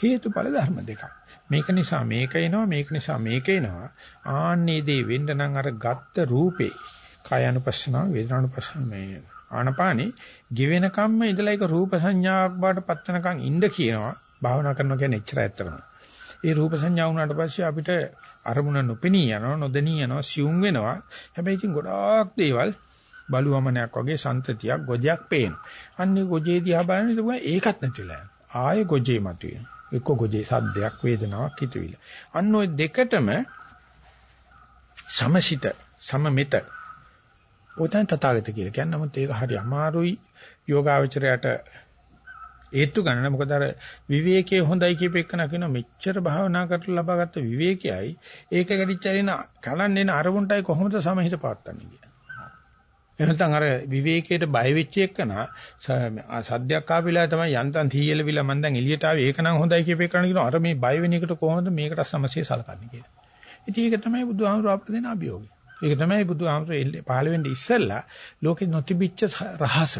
හේතුඵල ධර්ම දෙකක්. මේක නිසා මේක එනවා මේක නිසා මේක එනවා. ආන්නේ දේ වෙන්න නම් අර ගත්ත රූපේ කායानुපස්සන වේදනානුපස්සන මේ ආනපානි given කම්ම ඉඳලා ඒක රූප සංඥාවක් බවට පත්වනකම් ඉන්න කියනවා. භාවනා කරනවා කියන්නේ එච්චර ඇත්තම. ඒ රූප සංඥා වුණාට පස්සේ අපිට අරමුණ නොපෙනී යනවා නොදෙනී යනවා සියුම් වෙනවා හැබැයි ඉතින් ගොඩාක් දේවල් බලුවමනයක් වගේ සන්තතියක් ගොජයක් පේන. අන්නේ ගොජේ දිහා බලනකොට ඒකත් නැතිලා යනවා. ආයේ ගොජේ මතුවෙන. එක්ක ගොජේ සද්දයක් වේදනාවක් හිතවිල. අන්න ওই දෙකටම සමසිත සමමිත පොතෙන් තථාගත කියලා කියන්නේ නමුත් ඒක හරි අමාරුයි යෝගාවචරයට ඒත්තු ගන්න මොකද අර විවේකයේ හොඳයි කියප එකන කියන මෙච්චර භාවනා කරලා ලබාගත්ත විවේකයයි ඒක ගැටිච්චරින කලන්නේ අරමුණටයි කොහොමද සමහිත පාත්තන්නේ කියලා. එහෙනම් අර විවේකයට බය වෙච්ච එකන සද්දයක් ආවිලා තමයි යන්තම් තීයලවිලා මම දැන් එළියට ආවේ ඒක නම් හොඳයි කියප එකන කියන අර මේ බය වෙන එකට කොහොමද මේකට සමසිය සලකන්නේ කියලා. ඉතින් ඒක තමයි බුදුහාමුදුරුවෝ අපිට දෙන අභියෝගය. ඒක තමයි බුදුහාමුදුරුවෝ පහළ වෙන්නේ ඉස්සෙල්ලා ලෝකෙ නොතිබිච්ච රහස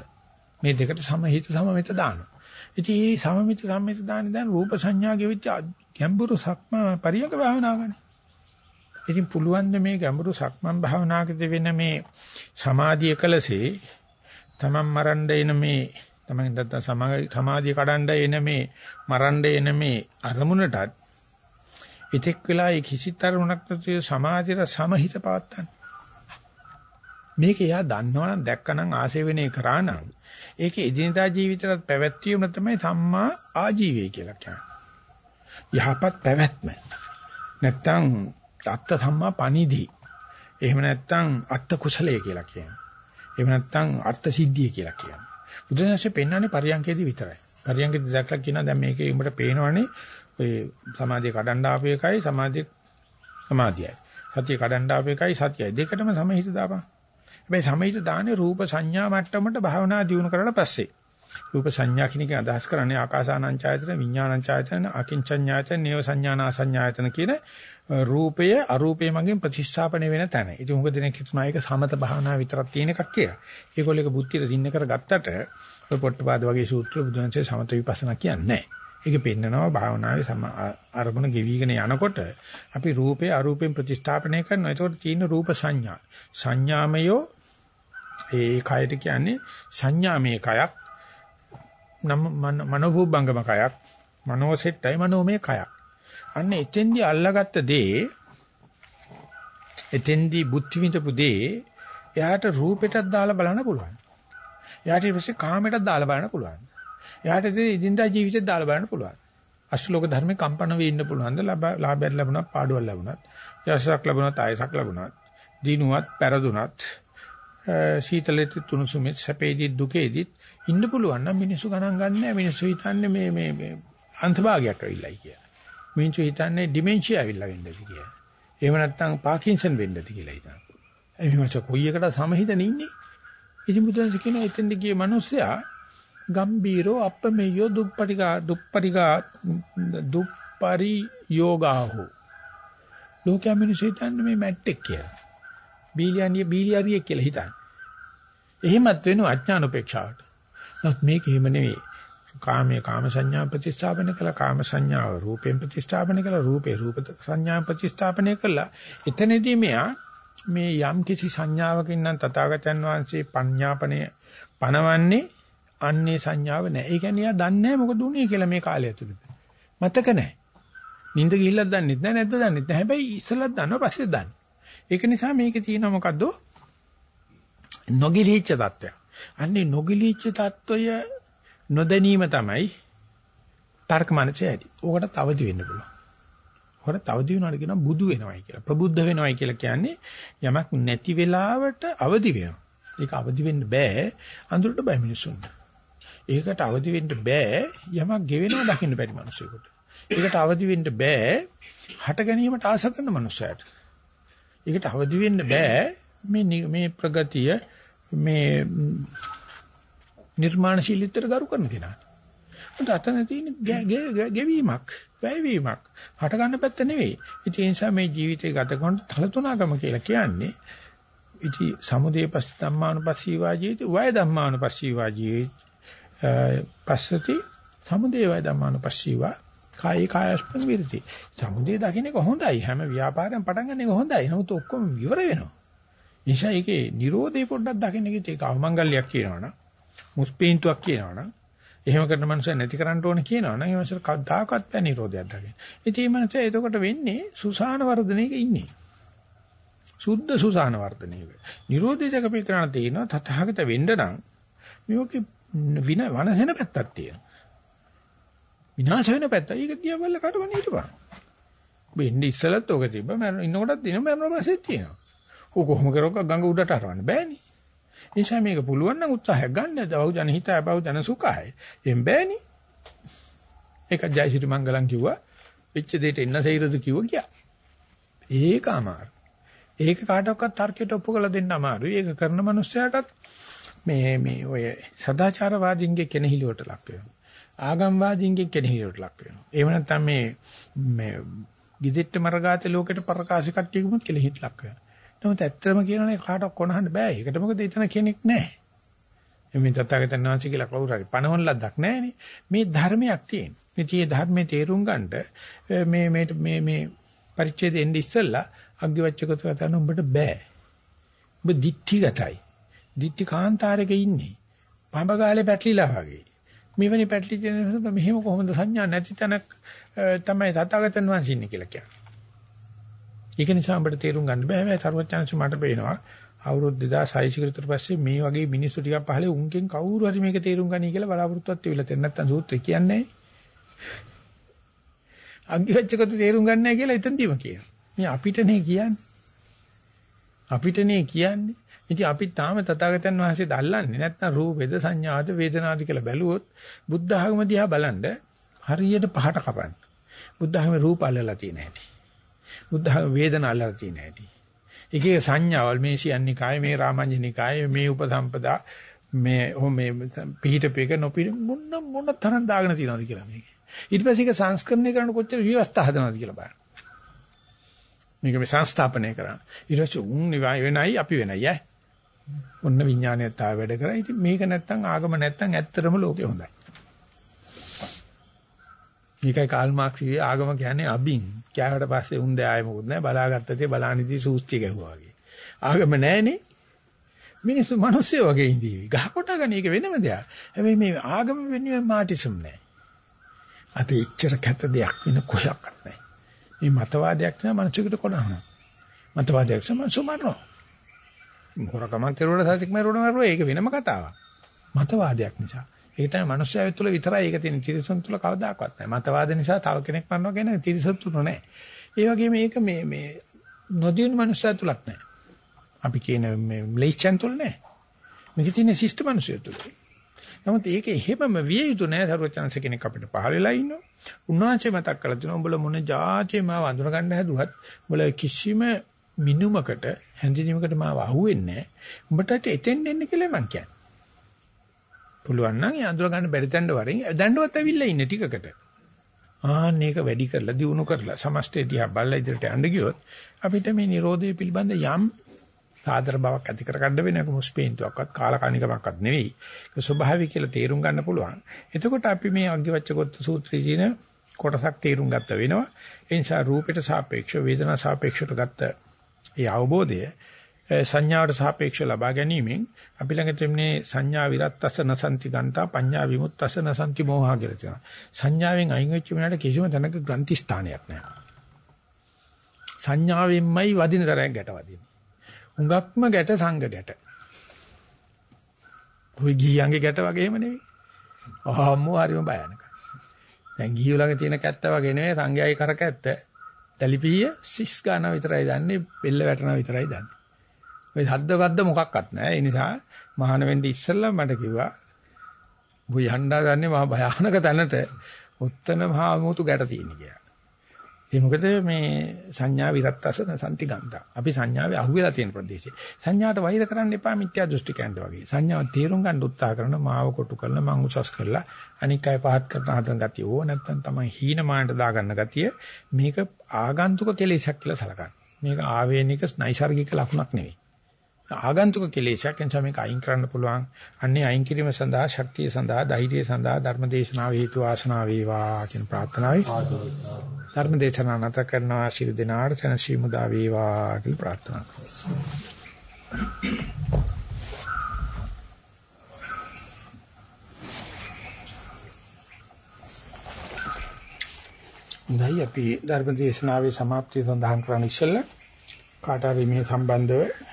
මේ දෙකට සමහිත සමමිත දානවා. ඉතින් මේ සමමිත සම්මිත දාන්නේ දැන් රූප සංඥා ගෙවිච්ච ගැඹුරු සක්ම පරියක භාවනාවනේ. ඉතින් පුළුවන් මේ ගැඹුරු සක්මන් භාවනාවකදී වෙන මේ සමාධිය කලසේ තමන් මරන්න එන මේ තමයි නැත්තම් සමාධිය කඩන්න එන මේ මරන්න එන මේ අරමුණටත් ඉතෙක් වෙලා ඒ කිසිත් අරමුණක් නැතුව සමාධියට සමහිත පවත්තන්න. මේක එයා දන්නවනම් දැක්කනම් ආසේවනේ කරා නම් ඒකේ එදිනදා ජීවිතයට පැවැත්වීම තමයි සම්මා ආජීවය කියලා කියන්නේ. යහපත් පැවැත්ම. නැත්තම් අත්ත සම්මා පනිදි. එහෙම නැත්තම් අත්ත කුසලයේ කියලා කියනවා. එහෙම නැත්තම් අර්ථ සිද්ධිය කියලා කියනවා. බුදුන්සේ පෙන්වන්නේ පරියන්කේදී විතරයි. පරියන්කේදී දැක්ලා කියනවා දැන් මේකේ උඹට පේනවනේ ඔය සමාධිය කඩන්න ආපු එකයි සමාධිය සමාධියයි. සතිය කඩන්න ආපු එකයි සතියයි. දෙකටම සමහිත දාපන්. හැබැයි සමහිත දාන්නේ රූප සංඥා මට්ටමට භාවනා දියුණු කරලා පස්සේ. රූප සංඥා කියන එක අදහස් කරන්නේ ආකාසානංචායතන විඥානංචායතන අකින්චඤ්ඤායතන නේව සංඥානාසඤ්ඤායතන කියන රූපය අරූපය මගින් ප්‍රතිස්ථාපනය වෙන තැන. ඉතින් උඟ දෙනෙක් හිතනවා ඒක සමත භාවනා විතරක් තියෙන එකක් කියලා. ඒගොල්ලෝ ඒක බුද්ධියට සින්න කරගත්තට ඔය පොට්ටපාද වගේ සූත්‍ර බුදුන්සේ සමත විපස්සනා කියන්නේ නැහැ. ඒක පෙන්නනවා භාවනාවේ සම අරමුණ ගෙවිගෙන යනකොට අපි රූපේ අරූපෙන් ප්‍රතිස්ථාපනය කරනවා. ඒකට තියෙන රූප සංඥා. සංඥාමයෝ ඒ කයට කියන්නේ සංඥාමය කයක්. නම් මනෝභූබංගම කයක්. මනෝසෙට්ටයි මනෝමය කයක්. අන්න එතෙන්දී අල්ලාගත්ත දේ එතෙන්දී බුද්ධි විඳපු දේ එයාට රූපෙටත් දාලා බලන්න පුළුවන්. එයාට ඊට පස්සේ කාමයටත් දාලා බලන්න පුළුවන්. එයාට ඉදින්දා ජීවිතේත් දාලා බලන්න පුළුවන්. අෂ්ටලෝක ධර්මේ කම්පන වෙ ඉන්න පුළුවන්ද ලාභයක් ලැබුණත් පාඩුවක් ලැබුණත් යසක් ලැබුණත් ආයසක් ලැබුණත් දිනුවත් පෙරදුනත් සීතලෙත් තුනුසුමෙත් සැපේදී දුකේදී ඉන්න පුළුවන් නම් මිනිස්සු ගණන් ගන්නෑ මිනිස්සු හිතන්නේ මේ මේ මේ අන්තභාගයක් ඇවිල්ලායි කියලා. මිනිස්සු හිතන්නේ ඩිමෙන්ෂියා ඇවිල්ලා වෙන්නද කියලා. එහෙම නැත්නම් පාකින්සන් වෙන්නද කියලා හිතනවා. ඒ මිනිස්සු කොයි එකට සමහිතනේ ඉන්නේ. ඉතින් බුදුන්සේ කියන එතෙන්ද ගිය මිනිස්සයා ගම්බීරෝ අප්පමෙයෝ දුප්පටිගා දුප්පටිගා දුප්පරි යෝගාහු ලෝකයා මිනිස්සු හිතන්නේ මේ මැට්ටෙක් කියලා. බීලියන්ිය බීලියරියෙක් කියලා හිතන්නේ. එහෙමත් වෙනවා අඥාන උපේක්ෂාවට. නමුත් මේක එහෙම නෙවෙයි. කාමයේ කාම සංඥා ප්‍රතිස්ථාපනය කළා කාම සංඥාව රූපයෙන් ප්‍රතිස්ථාපනය කළා රූපේ රූප සංඥා ප්‍රතිස්ථාපනය කළා. එතනදී මෙයා මේ යම් කිසි සංඥාවකින් නම් තථාගතයන් වහන්සේ පඤ්ඤාපණය පනවන්නේ අන්නේ සංඥාව නෑ ඒ කියන්නේ එයා දන්නේ නැහැ මොකද උනේ කියලා මේ කාලය ඇතුළත. මතක නැහැ. නිින්ද ගිහිල්ලත් දන්නෙත් නැහැ නැද්ද දන්නෙත් නැහැ. හැබැයි ඉස්සලත් දන්නවා පස්සේ දන්නවා. ඒක නිසා මේකේ තියෙනවා මොකද්ද? නොගිලිහිච්ච தত্ত্বය අන්නේ නොගිලිච්ච தত্ত্বය නොදැනීම තමයි තර්ක මනසේ ඇති. ඕකට අවදි වෙන්න පුළුවන්. ඕකට අවදි වෙනවාට කියනවා බුදු වෙනවයි කියලා. ප්‍රබුද්ධ වෙනවයි කියලා කියන්නේ යමක් නැති වෙලාවට අවදි වෙනවා. ඒක අවදි වෙන්න බෑ අඳුරට බය මිනිසුන්ට. ඒකට අවදි වෙන්න බෑ යමක් ගෙවෙනවා දකින්න බැරි මිනිසෙකුට. ඒකට අවදි වෙන්න බෑ හට ගැනීමට ආස කරන මනුස්සයට. ඒකට අවදි වෙන්න බෑ මේ මේ ප්‍රගතිය මේ නිර්මාණශීලීත්වයට ගරු කරන කෙනාට. මොකද අතන තියෙන ගෙවීමක්, වැයවීමක් හට ගන්න පැත්ත නෙවෙයි. ඉතින් ඒ නිසා මේ ජීවිතය ගත කරන තලතුණකම කියලා කියන්නේ ඉති සමුදේ පස්ස ධම්මානුපස්සීවා ජීවිත වය ධම්මානුපස්සීවා ජීවිත පස්සති සමුදේ වය ධම්මානුපස්සීවා කායි කායස්පන් විරති. සමුදේ දකින්න එක හොඳයි. හැම ව්‍යාපාරයෙන් පටන් ගන්න එක හොඳයි. නමුත් ඔක්කොම ඉවර වෙනවා. නිසා ඒකේ Nirodhe පොඩ්ඩක් දකින්න කිව්වොත් ඒක අවමංගල්‍යයක් කියනවනම් මුස්පීන්තුවක් කියනවනම් එහෙම කරන මනුස්සය නැති කරන්න ඕන කියනවනම් ඒ මනුස්සය කවදාකවත් බෑ Nirodhayak දකින්න. ඉතින් මේ මනුස්සය එතකොට වෙන්නේ සුසාන වර්ධනයක ඉන්නේ. සුද්ධ සුසාන වර්ධනයක. Nirodhe දකපේ කරණ තියෙනවා තථාගත වෙන්න නම් මේකේ වින වනසෙන පැත්තක් තියෙනවා. විනාශ වෙන පැත්ත. ඒක දිහා බලලා කටවන හිටපන්. වෙන්නේ ඉස්සලත් ඕක තිබ්බ මම ඉන්නකොටත් දින මරන පස්සෙත් තියෙනවා. ඕක කොහොම කරොත් ගඟ උඩට අරවන්න බෑනේ. ඒ නිසා මේක පුළුවන් නම් උත්සාහයක් ගන්න. බහුජන හිතය බහුජන සුඛය. එම් බෑනේ. ඒක ජයසිරි මංගලම් කිව්වා. වෙච්ච දෙයට එන්න සෛරද කිව්වා කියා. ඒක අමාරු. ඒක කාටවත් තර්කයට ඔප්පු කරලා දෙන්න අමාරුයි. ඒක කරන මනුස්සයාටත් මේ මේ ඔය සදාචාරවාදීන්ගේ කෙනහිලිවට ලක් වෙනවා. ආගම්වාදීන්ගේ කෙනහිලිවට ලක් වෙනවා. එහෙම නැත්නම් මේ මේ ගිදෙට්ට මරගාතේ ලෝකෙට ප්‍රකාශ කට්ටියකුත් කෙලෙහිත් ලක් වෙනවා. නමුත් ඇත්තම කියනනේ කාටවත් කොනහන්න බෑ. ඒකට මොකද එතන කෙනෙක් නැහැ. එමේ තථාගතයන් වහන්සේ කියලා කවුරු හරි පණවන ලද්දක් නැහැනේ. මේ ධර්මයක් තියෙන. ඉතින් මේ ධර්මයේ තේරුම් ගන්නට මේ මේ මේ මේ පරිච්ඡේදෙ එන්නේ ඉස්සෙල්ලා අග්ගිවච්ඡකත කතාන උඹට බෑ. උඹ දික්ටිගතයි. දික්ටි කාන්තාරයක ඉන්නේ. පඹගාලේ පැටලිලා වගේ. මෙවැනි පැටලි දෙන මෙහෙම කොහොමද සංඥා නැති තැනක් තමයි තථාගතයන් වහන්සේ ඉන්නේ කියලා කියන්නේ. ඒක නිසා අපිට තේරුම් ගන්න බෑ. හැබැයි තරුවචාන්සි මට පේනවා අවුරුදු 2600 කට පස්සේ මේ වගේ මිනිස්සු ටිකක් පහලේ උන්ගෙන් කවුරු හරි මේක තේරුම් ගනී කියලා බලාපොරොත්තුවක් තියවිලා තියෙන නැත්තම් සූත්‍රය කියන්නේ අග්ගිවච්ඡකත තේරුම් ගන්න නැහැ කියලා එතනදීම කියනවා. මේ අපිටනේ කියන්නේ. අපිටනේ කියන්නේ. ඉතින් අපි තාම තථාගතයන් වහන්සේ දල්ලන්නේ නැත්නම් රූපේද සංඥාද වේදනාද කියලා බැලුවොත් බුද්ධ ආගම දිහා බලනද හරියට පහට කපන්න. බුද්ධ ආගමේ රූප අල්ලලා තියෙන හැටි. බුද්ධ වේදනා අල්ලලා තියෙන හැටි. ඒකේ සංඥාවල් මේ සියන්නිකාය මේ රාමඤ්ඤනිකාය මේ උපසම්පදා මේ මේ පිහිටපේක නොපිට මොන මොන තරම් දාගෙන තියනවද කියලා මේක. ඊට පස්සේ ඒක සංස්කරණය කරන කොච්චර විවස්ථා හදනවද කියලා බලන්න. මේක මේ සංස්ථාපනය කරන්න. ඊට පස්සේ උන් වෙනයි අපි වෙනයි ඈ. ඔන්න විඥානයත් ආව වැඩ කරා. ඉතින් මේක නැත්තම් ආගම නැත්තම් ඇත්තටම ලෝකේ හොඳයි. මේකයි කාල් මාක්ස් කියේ ආගම කියන්නේ අබින්. කෑවට පස්සේ උන් දැ ආයේ මොකුත් නැහැ. බලාගත්තතේ බලානිදී සූස්ති ගැහුවා වගේ. ආගම නැහනේ. මිනිස්සු මිනිස්සු වගේ ඉඳීවි. ගහකොට ගන්න එක වෙනම දෙයක්. හැබැයි මේ ආගම වෙනුවෙන් මාටිසම් නැහැ. අත එච්චර කැත දෙයක් වෙන කොහොක්වත් නැහැ. මේ මතවාදයක් තමයි මිනිසෙකුට කොනහන. මතවාදයක් තමයි සුමරනවා. හොරකමක් කරුවට සත්‍යක් මරුණා මරුවා ඒක වෙනම කතාවක්. මතවාදයක් නිසා. ඒක තමයි මනුස්සයව තුළ විතරයි ඒක තියෙන තිරසන් තුළ කවදාකවත් නැහැ. මතවාද නිසා තව කෙනෙක් මරනවා කියන්නේ තිරසන් තුන නැහැ. ඒ වගේම මේක මේ මේ නොදියුණු මනුස්සය තුලත් නැහැ. අපි කියන මේ ම්ලේච්ඡන් තුල නැහැ. මේක තියෙන ශිෂ්ට මනුස්සය තුල. නමුත් ඒක එහෙමම විය යුතු නෑ සර්වචන්ස කෙනෙක් අපිට පහල වෙලා ඉන්නවා. උන්වහන්සේ මතක් කරලා දෙනවා උඹලා මොන જાචේ මාව අඳුන ගන්න හැදුවත් උඹලා කිසිම මිනුමකට හැඳිනීමකට මාව අහුවෙන්නේ නෑ. උඹට එතෙන් එන්න කියලා මං කියන්නේ. පුළුවන් නම් ඒ අඳුර ගන්න බැරි තැනට වරින් දඬුවත් ඇවිල්ලා ඉන්න ටිකකට. ආන්න ඒක වැඩි කරලා දිනු කරලා සමස්තය දිහා බලලා ඉදිරියට යන්න ගියොත් අපිට මේ Nirodhe පිළිබඳ යම් සාදර බවක් ඇති කරගන්න වෙන එක මුස්පීන්තුවක්වත් කාලකණිකමක්වත් නෙවෙයි. ඒක ස්වභාවික කියලා තේරුම් ගන්න පුළුවන්. එතකොට අපි මේ අග්ගිවච්ඡගොත්ත සූත්‍රයේ තියෙන කොටසක් තේරුම් ගත්ත වෙනවා. ඒ නිසා රූපයට සාපේක්ෂව වේදනා සාපේක්ෂව ගත්ත ඒ අවබෝධය සංඥාවට සාපේක්ෂව ලබා ගැනීමෙන් අපි ළඟ තිබෙනේ සංඥා විරත්තස නසන්ති ගන්තා පඤ්ඤා විමුක්තස නසන්ති මෝහා කියලා තියෙනවා. සංඥාවෙන් අයින් වෙච්ච මිනිහට කිසිම තැනක ග්‍රන්ථි ස්ථානයක් නැහැ. සංඥාවෙන්මයි වදින තරයක් ගැට වදින්නේ. හුඟක්ම ගැට සංඝ ගැට. ඔය ගිහියන්ගේ ගැට වගේම නෙවෙයි. ආම්මෝ හරිම භයානකයි. දැන් ගිහියෝ ළඟ තියෙන කැත්ත වගේ නෙවෙයි සංඝයාගේ කරකැත්ත. තලිපිය සිස් ගන්න විතරයි දන්නේ, බෙල්ල වැටෙනවා විතරයි දන්නේ. ඔය හද්ද වද්ද මොකක්වත් නැහැ. ඒ නිසා මහාන වෙන්න ඉස්සෙල්ලා මට කිව්වා "ඔබ යන්නා දන්නේ මහා භයානක තැනට උත්තන මහා මුතු ගැට තියෙන කියලා." ඒ මොකද මේ සංඥා විරත්තසන සම්ති ගන්තා. අපි සංඥාවේ අහුවෙලා තියෙන ප්‍රදේශේ. සංඥාට වෛර කරන්න එපා මිත්‍යා දෘෂ්ටිකයන්ට වගේ. සංඥාව තේරුම් ගන්න උත්සාහ කරන මාව කොටු කරන මං උසස් කරලා අනික් අය පහත් කරන හදන ගතිය. ඕ නැත්තම් තමයි හීනමානට දාගන්න ගතිය. මේක ආගන්තුක කෙලෙසක් කියලා සලකන්න. මේක ආවේනික නයිසර්ගික ලක්ෂණක් නෙවෙයි. ආගන්තුක කෙලෙසක් එනිසා මේක අයින් කරන්න පුළුවන්. අන්නේ අයින් කිරීම සඳහා ශක්තිය සඳහා ධෛර්යය සඳහා ධර්ම දේශනාව හේතු ආසනාව වේවා කියන ප්‍රාර්ථනාවයි. ධර්ම දේශනාව නැත කරනවා ශිරු දිනාට සනසි මුදා වේවා කියලා ප්‍රාර්ථනා කරනවා. දැන් අපි ධර්ම දේශනාවේ સમાප්තිය සඳහන් කරන්න ඉස්සෙල්ලා කාට හරි මේ සම්බන්ධව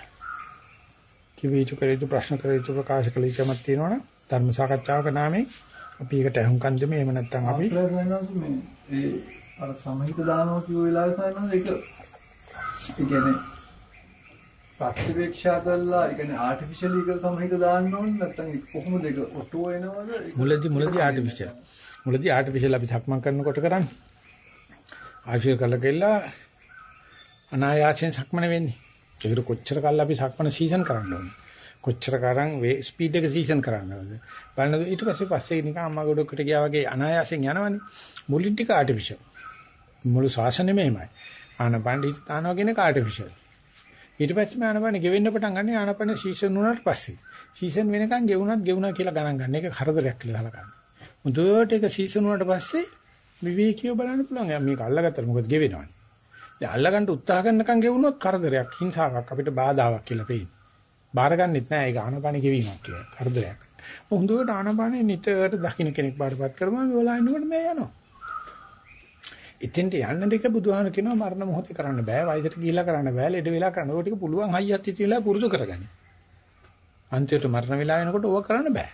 කිව යුතු කළ යුතු ප්‍රශ්න කළ යුතු ප්‍රකාශ කළ යුතුමක් තියෙනවනේ. ධර්ම සාකච්ඡාවක නාමයෙන් අපි ඒකට අහුම්කන් දෙමු. එහෙම නැත්නම් අපි මේ අර සමහිත දානවා කියව වෙලාවේ සායනස ඒක ඒ කියන්නේ ප්‍රතිවේක්ෂා කළා. ඒ කියන්නේ ආටිෆිෂල් එක සමහිත දාන්න ඕනේ නැත්නම් කොහොමද ඒක ඔටෝ එනවද? මුලදී මුලදී ආටිෆිෂල් මුලදී ආටිෆිෂල් අපි සක්මන් කරනකොට කරන්නේ. ආශිර්වාද කළා කියලා අනායාසයෙන් සක්මන වෙන්නේ ඒකට කොච්චර කල් අපි සක්මන සීසන් කරන්න ඕනේ. කොච්චර කරන් ස්පීඩ් එක සීසන් කරන්න ඕනේ. බලන්න ඊට පස්සේ පස්සේ නිකන් අම්මා ගොඩකට ගියා වගේ අනායාසයෙන් යනවනේ. මුලින් ටික ආටිෆිෂල්. මුළු ශාසනයම එහෙමයි. ආනපන හිතානවා කියන ආටිෆිෂල්. ඊට පස්සේ ආනපන ගෙවෙන්න පටන් ගන්න ආනපන සීසන් වුණාට පස්සේ. සීසන් වෙනකන් ගෙවුණත් ගෙවුණා කියලා ගණන් ගන්න. ඒක හරදරයක් කියලා හලකන්න. මුදුවට ඒක සීසන් වුණාට පස්සේ විවේකීව බලන්න පුළුවන්. මේක අල්ලගත්තා මොකද ගෙවෙනවනේ. දැන් අල්ලගන්න උත්සාහ කරනකම් ගෙවුනොත් කරදරයක් හිංසාවක් අපිට බාධාවක් කියලා පේන්නේ. බාරගන්නෙත් නෑ ඒක ආනපාන ගෙවීමක් කියලා. කරදරයක්. හොඳට ආනපානේ නිතරට දකින්න කෙනෙක් බාරපත් කරනවා මේ වෙලාවෙන්නකොට මේ යනවා. ඉතින්ට යන්න දෙක බුදුහාම කියනවා මරණ මොහොතේ කරන්න බෑ වයසට ගිහිලා කරන්න බෑ ලෙඩ වෙලා කරන්න ඕක ටික පුළුවන් හයියත් ඉතිලා පුරුදු කරගන්න. අන්තිමට මරණ වෙලා එනකොට ඕක කරන්න බෑ.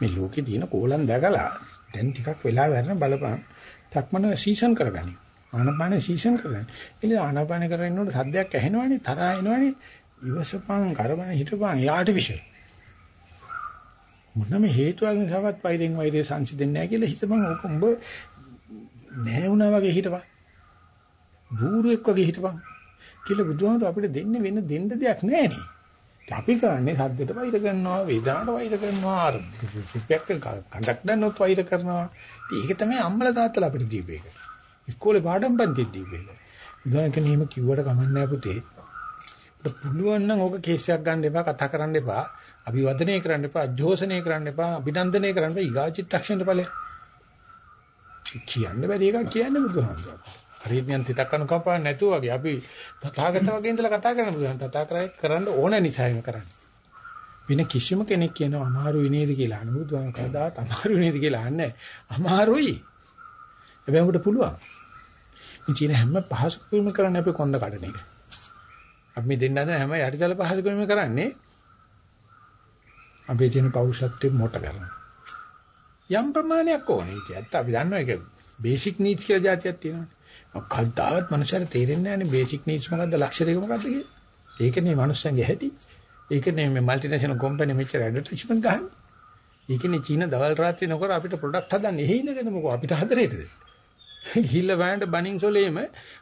මේ ලෝකේ තියෙන කෝලම් දැකලා දැන් ටිකක් වෙලා වැඩන බලපන්. තක්මන සීසන් කරගනි. ආනපාන සීසන් කරගන්න. එළ ආනපාන කරගෙන ඉන්නකොට සද්දයක් ඇහෙනවනේ තරහා එනවනේ. ඉවසපන් කරබන හිටපන් යාට විශ්ේ. මොනම හේතුවක් නිසාවත් වෛරෙන් වෛරය සංසිඳෙන්නේ නැහැ කියලා හිතපන් ඔක උඹ නැහැ වුණා වගේ හිටපන්. බූරුවෙක් වගේ හිටපන්. කියලා බුදුහාමුදුර අපිට දෙන්නේ වෙන දෙන්න දෙයක් නැහැ නේ. අපි කරන්නේ සද්දයට වෛර කරනවා, වේදනාවට වෛර කරනවා, රුපියක් කඩක් දැන්නොත් වෛර කරනවා. ඒක තමයි අම්මලා තාත්තලා අපිට දීපේක. ඉස්කෝලේ පාඩම් පන්තිෙත් දීපේක. උදාහරණ කෙනෙක්ම කිව්වට කමන්නේ නැහැ පුතේ. අපිට පුළුවන් නම් ඕක කේස් එකක් ගන්න එපා, කතා කරන්න එපා, අභිවදනය කරන්න එපා, අජෝසනය කරන්න එපා, අභිනන්දනය කරන්න එපා, ඊගාචිත්තක්ෂණයට ඵලෙ. කියන්න බැරි එකක් කියන්නේ බුදුහාමුදුරුවෝ. හරියට නියන් තිතක් අනුකම්පාවක් නැතුව වගේ අපි තථාගත වගේ ඉඳලා කතා කරන බුදුහාම තථාකරයි කරන්න ඕන නිසා එහෙම කරන්නේ. වෙන කිසිම කෙනෙක් කියනවා අමාරුයි නේද කියලා අනුබුදුහාම කවදාත් අමාරුයි නේද කියලා අහන්නේ. අමාරුයි. හැබැයි උඹට පුළුවන්. ඉතින් හැම පහසුකම කරන්නේ අපි කොන්ද කඩන එක. අපි මේ දෙන්න හදන හැම යටිතල පහසුකම කරන්නේ අපි තියෙන පෞරුෂත්වෙ මොට කරනවා. යම් ප්‍රමාණයක් ඕනේ. ඒක ඇත්ත අපි දන්නවා ඒක බේසික් නීඩ්ස් කියලා જાතියක් තියෙනවානේ. කවදාවත් මනුස්සයර තේරෙන්නේ නැහැ නේ බේසික් නීඩ්ස් මොකද්ද ලක්ෂණ එක මොකද්ද කියලා. ඒකනේ මනුස්සයන්ගේ හැටි. ඒකනේ මේ මල්ටිනේෂනල් කම්පැනි මෙච්චර ඇඩ්වර්ටයිස්මන්ට් ගහන්නේ. ඒකනේ චීන දවල් රාත්‍රී නොකර අපිට ප්‍රොඩක්ට් හදන්නේ. එහෙ ඉඳගෙන මොකෝ අපිට හදරේද? ගිහිල්ලා වෑන්ඩ බනින් සොලේම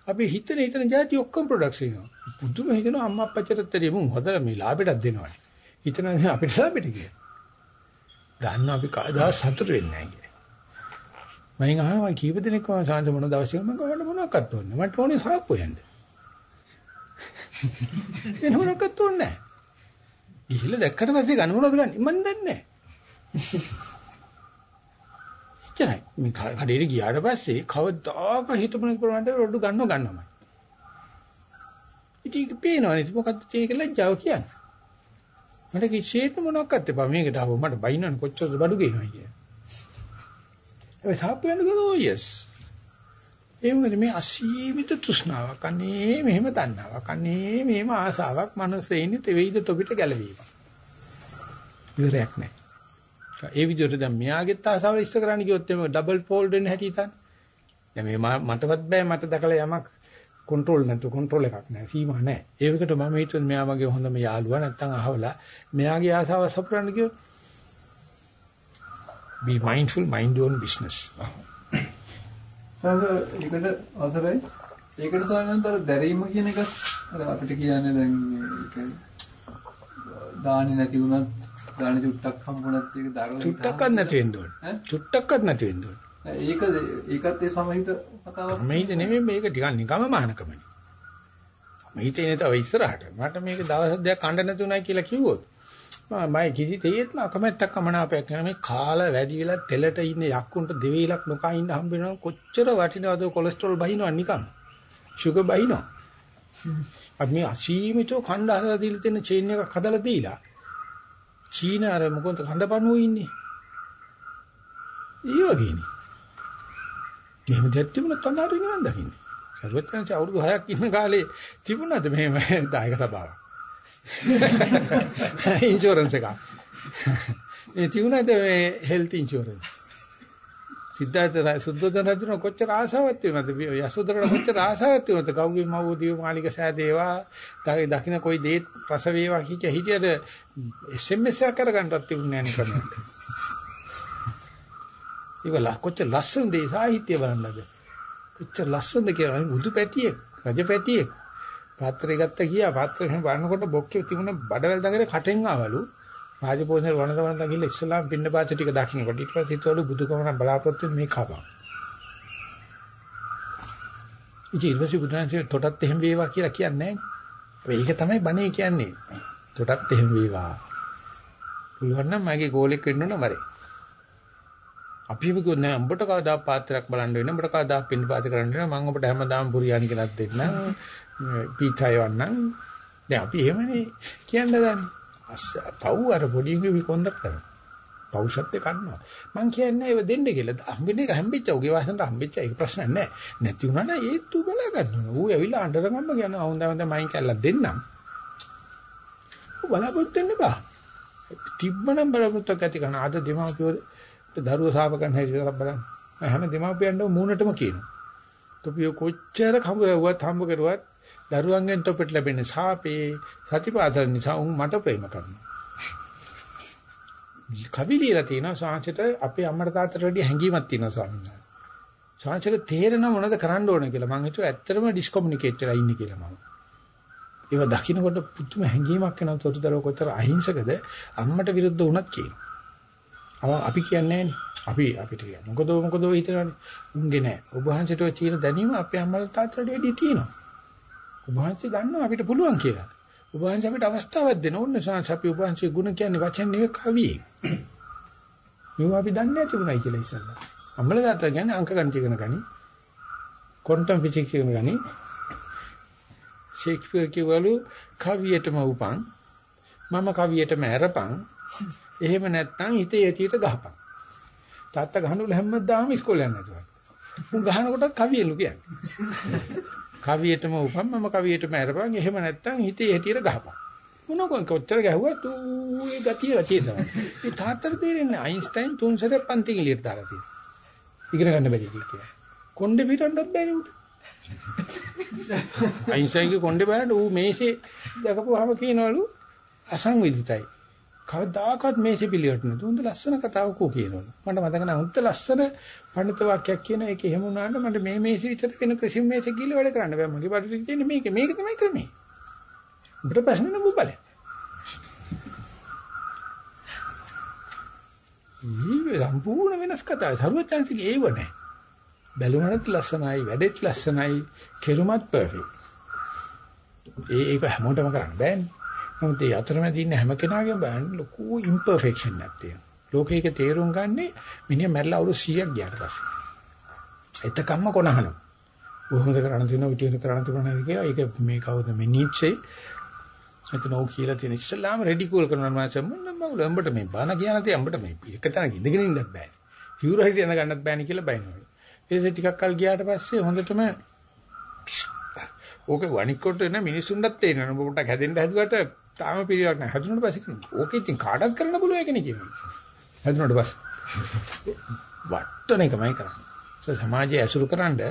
අපි හිතන හිතන જાති ඔක්කොම ප්‍රොඩක්ට්ස් වෙනවා. පුදුම හිතනවා අම්මා අප්පච්චටත් ඇරිය මුන් හොදලා මේ ලාභෙටත් දෙනවනේ. හිතනවා අපිට ලාභෙට කියලා. දන්නවා අපි කවදා සතුට වෙන්නේ නැහැ කියලා. මම අහනවා කීප දෙනෙක් වගේ සාන්ත මොන දවසක මම ගන්න මොනක්වත් ඕනේ. මට ඕනේ සාප්පු යන්න. එන මොනක්වත් ඕනේ නැහැ. ගිහිල්ලා දැක්කට පස්සේ ගන්න මොනවද ගන්න? මම දන්නේ නැහැ. එච්චරයි. මේ කඩේට ගියාට පස්සේ කවදාක හිතපොන ප්‍රමාණයට රොඩු ගන්නව ගන්නවමයි. ඉතින් පේනවනේ මොකද්ද ඒක ලැජ්ජාව කියන්නේ. මට කිසිේත් මොනක්වත් එපා මේකට ආව මට බයින්නන කොච්චරද බඩු ගේනවා කිය. ඒ සාප්පුවෙන් ගෝ oh yes. ඒ මොකද මේ අසීමිත තෘෂ්ණාවක් අනේ මෙහෙම තණ්හාවක් අනේ මෙහෙම ආසාවක් මනසේ ඉන්නේ තෙවිද තොපිට ගැලවීම. ඉවරයක් නැහැ. ඒ විදිහට දැන් මෙයාගෙත් ආසාව ඉෂ්ට කරන්න කිව්වොත් එimhe ඩබල් ෆෝල්ඩ් වෙන්න හැටි හිතන්න. දැන් මේ මටවත් බෑ මට දැකලා යමක් කන්ට්‍රෝල් නැතු කන්ට්‍රෝල් එකක් නැහැ සීමා නැහැ. ඒකට මම හිතුවා මෙයා මගේ හොඳම යාළුවා නැත්තම් අහවලා මෙයාගේ ආසාව සපුරන්න කිව්වොත් be mindful mind your own business. සාස ඒකට අවසරයි. ඒකට සානන්තර දැරීම කියන එක අර අපිට කියන්නේ දැන් මේක දානි නැති වුණත් දානි චුට්ටක් හම්බුණත් ඒක දරන චුට්ටක්වත් නැති වෙන්න ඕනේ. චුට්ටක්වත් නැති වෙන්න ඕනේ. ඒක ඒකත් ඒ සමහිත කතාවක්. මේක නෙමෙයි මේක ටිකක් නිකම්ම මහානකමනේ. මේ හිතේ තව ඉස්සරහට මට මේක දවස් දෙකක් කණ්ඩ නැතුණයි කියලා කිව්වොත් මම කිසි තේයත් අකමැත්තක් කමනාපයක් කරන මේ කාල වැඩි වෙලා තෙලට ඉන්න යක්කුන්ට දෙවිලක් නොකා ඉන්න හම්බ වෙනවා කොච්චර වටිනවද කොලෙස්ටරෝල් බහිනවා නිකම් ෂුගර් බහිනවා අපි මේ අසීමිතව කණ්ඩ හදලා දීලා තියෙන චේන් එකක් හදලා දීලා චීන අර මොකද කඳපණුවේ ඉන්නේ ඊ වගේනේ මෙහෙම දෙයක් තිබුණොත් තමයි නිවන් දකින්නේ. සර්වඥාන්සේ අවුරුදු 6ක් ඉන්න කාලේ තිබුණාද මෙහෙම දායක සභාවක්? ඉන්ෂුරන්ස් එකක්. ඒ තිබුණාද මේ හෙල්ත් ඉන්ෂුරන්ස්? සිද්ධාර්ථ සුද්ධෝදන රජුන කොච්චර ආසාවක් තිබුණාද? යසෝදරණ කොච්චර ආසාවක් තිබුණාද? කවුගේ මව් දිව මාලික සෑදේවා, දකින්න කොයි දේත් රස වේවා කිය හිටියට SMS එකක් කරගන්නවත් තිබුණේ නැහැ නේ කරන්නේ. ඒක කොච්චර ලස්සනද ඒ සාහිත්‍ය බලන්නද කොච්චර ලස්සනද කියලා බුදු පැටියෙක් රජ පැටියෙක් පාත්‍රය ගත්ත ගියා පාත්‍රයෙන් බලනකොට බොක්කේ තිබුණ බඩවැල් දඟලේ කටෙන් ආවලු රාජපෝෂණය වනද වනද ගිහලා ඉස්ලාම් පින්න පාත ටික දකින්නකොට ඊට පස්සේ හිතවලු බුදුකමන බලාපොරොත්තු මේ කපා. ඉතින් ඊට පස්සේ බුදුන්සේ තොටත් එහෙම වේවා කියලා කියන්නේ නැහැ. ඒක තමයි බණේ කියන්නේ. තොටත් එහෙම වේවා. පුළුවන් නම් මගේ ගෝලෙක් වෙන්න ඕන මරේ. අපි කිව්වොත් නෑ උඹට කවදා පාත්‍රයක් බලන්න වෙන උඹට කවදා පින්න පාත කරන්න වෙන මම ඔබට හැමදාම බුරියානි කියලා දෙන්න පීචා යවන්නම් දැන් අපි එහෙමනේ. කියන්න දන්නේ පව් අර පොඩි උගේ කොන්දක් කරනවා පෞෂත්ව කන්නවා. මං කියන්නේ ඒව දෙන්න කියලා. හම්බෙන්නේ එක හම්බෙච්ච. උගේ වාසනට හම්බෙච්ච. ඒක ප්‍රශ්න නෑ නැති වුණා නම් ඒත් තු බලා ගන්නවා. ඌ ඇවිල්ලා අඬරගම්ම කියනවා හොඳ හොඳ මයින් කැල්ලක් දෙන්නම්. ඌ බලාපොරොත්තු වෙන්න බා තිබ්බනම් බලාපොරොත්තු ඇති කරන අද දෙමාපියෝ දරුවෝ සාප කරන හැටි තරක් බලන්න. හැම දෙමාපියන්ව මූණටම කියනවා. තොපිය කොච්චර කඹරුවත් හම්බ කරුවත් දරුවන්ගෙන් තොපට ලැබෙන සාපේ සතිපාසල නිසා උන් මට ප්‍රේම කරනවා. කවිලියලා තියෙනවා සාංශයට අපේ අම්මට තාත්තට වැඩිය හැංගීමක් තියෙනවා ස්වාමීන් වහන්සේ. සාංශයට තේරෙන මොනවද කරන්න ඕන කියලා මම හිතුවා ඇත්තටම ඩිස්කොමියුනිකේට් වෙලා ඉන්නේ කියලා මම. ඒව දකින්නකොට පුදුම හැංගීමක් එනවා තොටුදරව කොතර අහිංසකද අම්මට විරුද්ධ වුණත් කියනවා. අපි කියන්නේ අපි අපිට කියන්නේ. මොකද මොකද හිතනවානේ. උන්ගේ නෑ. ඔබ වහන්සේට ඔය තියෙන දැනීම අපේ අම්මලා තාත්තලාට වැඩි තියෙනවා. ඔබ වහන්සේ දන්නවා අපිට පුළුවන් කියලා. ඔබ වහන්සේ අපිට අවස්ථාවක් දෙන ඕනේ සාංශ අපි ඔබ වහන්සේ ගුණ කියන්නේ වචන නෙවෙයි කවියේ. මේව අපි දන්නේ නැති උනායි කියලා ඉස්සල්ලා. අම්මලා තාත්තලා කියන්නේ අංක ගණිත ඉගෙන ගනි. ක්වොන්ටම් ෆිසික්ස් ඉගෙන ගනි. ෂේක්ස්පියර් කිව්වලු කවියටම උපන් මම කවියටම හැරපන් එහෙම නැත්නම් හිතේ ඇතියට ගහපන්. තාත්තා ගහනකොට හැමදාම ඉස්කෝලේ යන්නේ නැතුව. උන් ගහනකොටත් කවියලු කියන්නේ. කවියටම උපන් මම කවියටම අරපන් එහෙම නැත්නම් හිතේ ඇතියට ගහපන්. මොනකෝ කොච්චර ගැහුවත් ඌ ඒ ගතිය ඇති තමයි. ඒ තාත්තට තේරෙන්නේ අයින්ස්ටයින් තුන් සැරයක් පන්ති එළියට දාලා තියෙනවා. ඉගෙන ගන්න බැරි කියලා. කොණ්ඩේ පිටන්නත් බැරි උට. අයින්ස්ටයින්ගේ කොණ්ඩේ බලන්න ඌ මේසේ දකපුවාම කියනවලු අසංවිධිතයි. කවදාකවත් මේසෙ පිළිවෙට නෑ. උන්ද ලස්සන කතාවක් ඕක කියනවලු. මට මතක නැහැ. උන්ද ලස්සන පඬිත වාක්‍යයක් කියන එක එහෙම වුණාට මට මේ මේසෙ විතර වෙන කිසිම මේසෙ ගිහිල්ලා වැඩ කරන්න බෑ. මගේ බඩට තියෙන්නේ මේක. මේක තමයි ක්‍රමේ. උඹට ප්‍රශ්න නෑ බුබල. ඊ සම්පූර්ණ වෙනස් කතාවක්. සර්වඥාන්තිගේ ඒව නෑ. බැලුමනත් ලස්සනයි, වැඩෙත් ලස්සනයි, කෙරුමත් පර්ෆෙක්ට්. ඒ ඒක හැමෝටම කරන්න බෑනේ. නමුත් ඒ අතරමැද ඉන්න හැම කෙනාගේම බෑන් ලොකු ඉම්පර්ෆෙක්ෂන් නැත්තේ. ලෝකයක තේරුම් ගන්නේ මිනිහා මැරලා අවුරුදු 100ක් ගියාට පස්සේ. එතකම්ම කොනහනවා. කොහොමද කරන්න තියෙනව විදියට කරන්න තිබුණා කියලා ඒක මේ කවුද මේ නීච්චේ එතන ඕක කියලා තියෙන ඉස්ලාම රෙඩිකෝල් කරනවා මාසෙ මොන මගුල උඹට මේ බාන කියන තේ උඹට මේ එක තැනක ඉඳගෙන ඉන්නත් බෑ. සිවුර හිටිය යන ගන්නත් බෑනේ කියලා බයිනවා. ඊටසේ ටිකක් කල් ගියාට පස්සේ හොඳටම ඕක වණික් කොට එන මිනිසුන්ටත් තේරෙනවා. ඔබ පොඩක් හැදෙන්න හැදුවට තාම පිළිවක් නැහැ. හැදුනට පස්සේ කියනවා. ඕක ඉතින් කාටවත් කරන්න පුළුවන් එකනේ කියනවා. හැදුනට පස්සේ වට්ටන එකමයි කරන්නේ. සමාජයේ ඇසුරු කරන්ඩ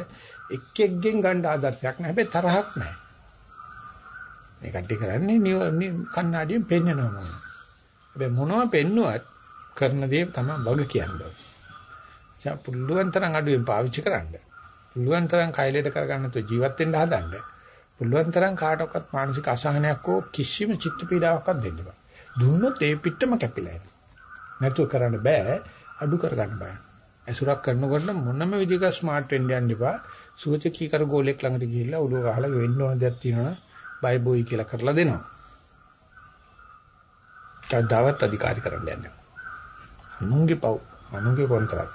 එක් එක්ගෙන් ගන්න ආදර්ශයක් නැහැ. හැබැයි තරහක් නැහැ. මේ කට්ටිය කරන්නේ කන්නාඩියෙන් පෙන්නනවා මොනවා. හැබැයි මොනවා පෙන්නුවත් කරන දේ තමයි වග කියන්නේ. ඒ පුළුවන් තරම් අඩුවෙන් පාවිච්චි කරන්න. පුළුවන් තරම් කයලයට කරගන්න තු ජීවත් වෙන්න හදන්න. පුළුවන් තරම් කාටවත් මානසික අසහනයක් හෝ කිසිම චිත්ත පීඩාවක්වත් දෙන්න බෑ. දුන්නොත් ඒ පිටම කැපිලා යනවා. නැතුව කරන්න බෑ අඩු කරගන්න බෑ. ඇසුරක් කරනකොට මොනම විදිහක ස්මාර්ට් වෙන්න යන්න එපා. සුවචකී කර ගෝලෙක් ළඟට ගිහිල්ලා ඔළුව ගහලා වෙන්න ඕන දෙයක් තියෙනවා බයි බොයි කියලා කරලා දෙනවා. කවදාවත් අධිකාරී කරන්න යන්නේ. අනුන්ගේ පව් අනුන්ගේ කොන්තරත්.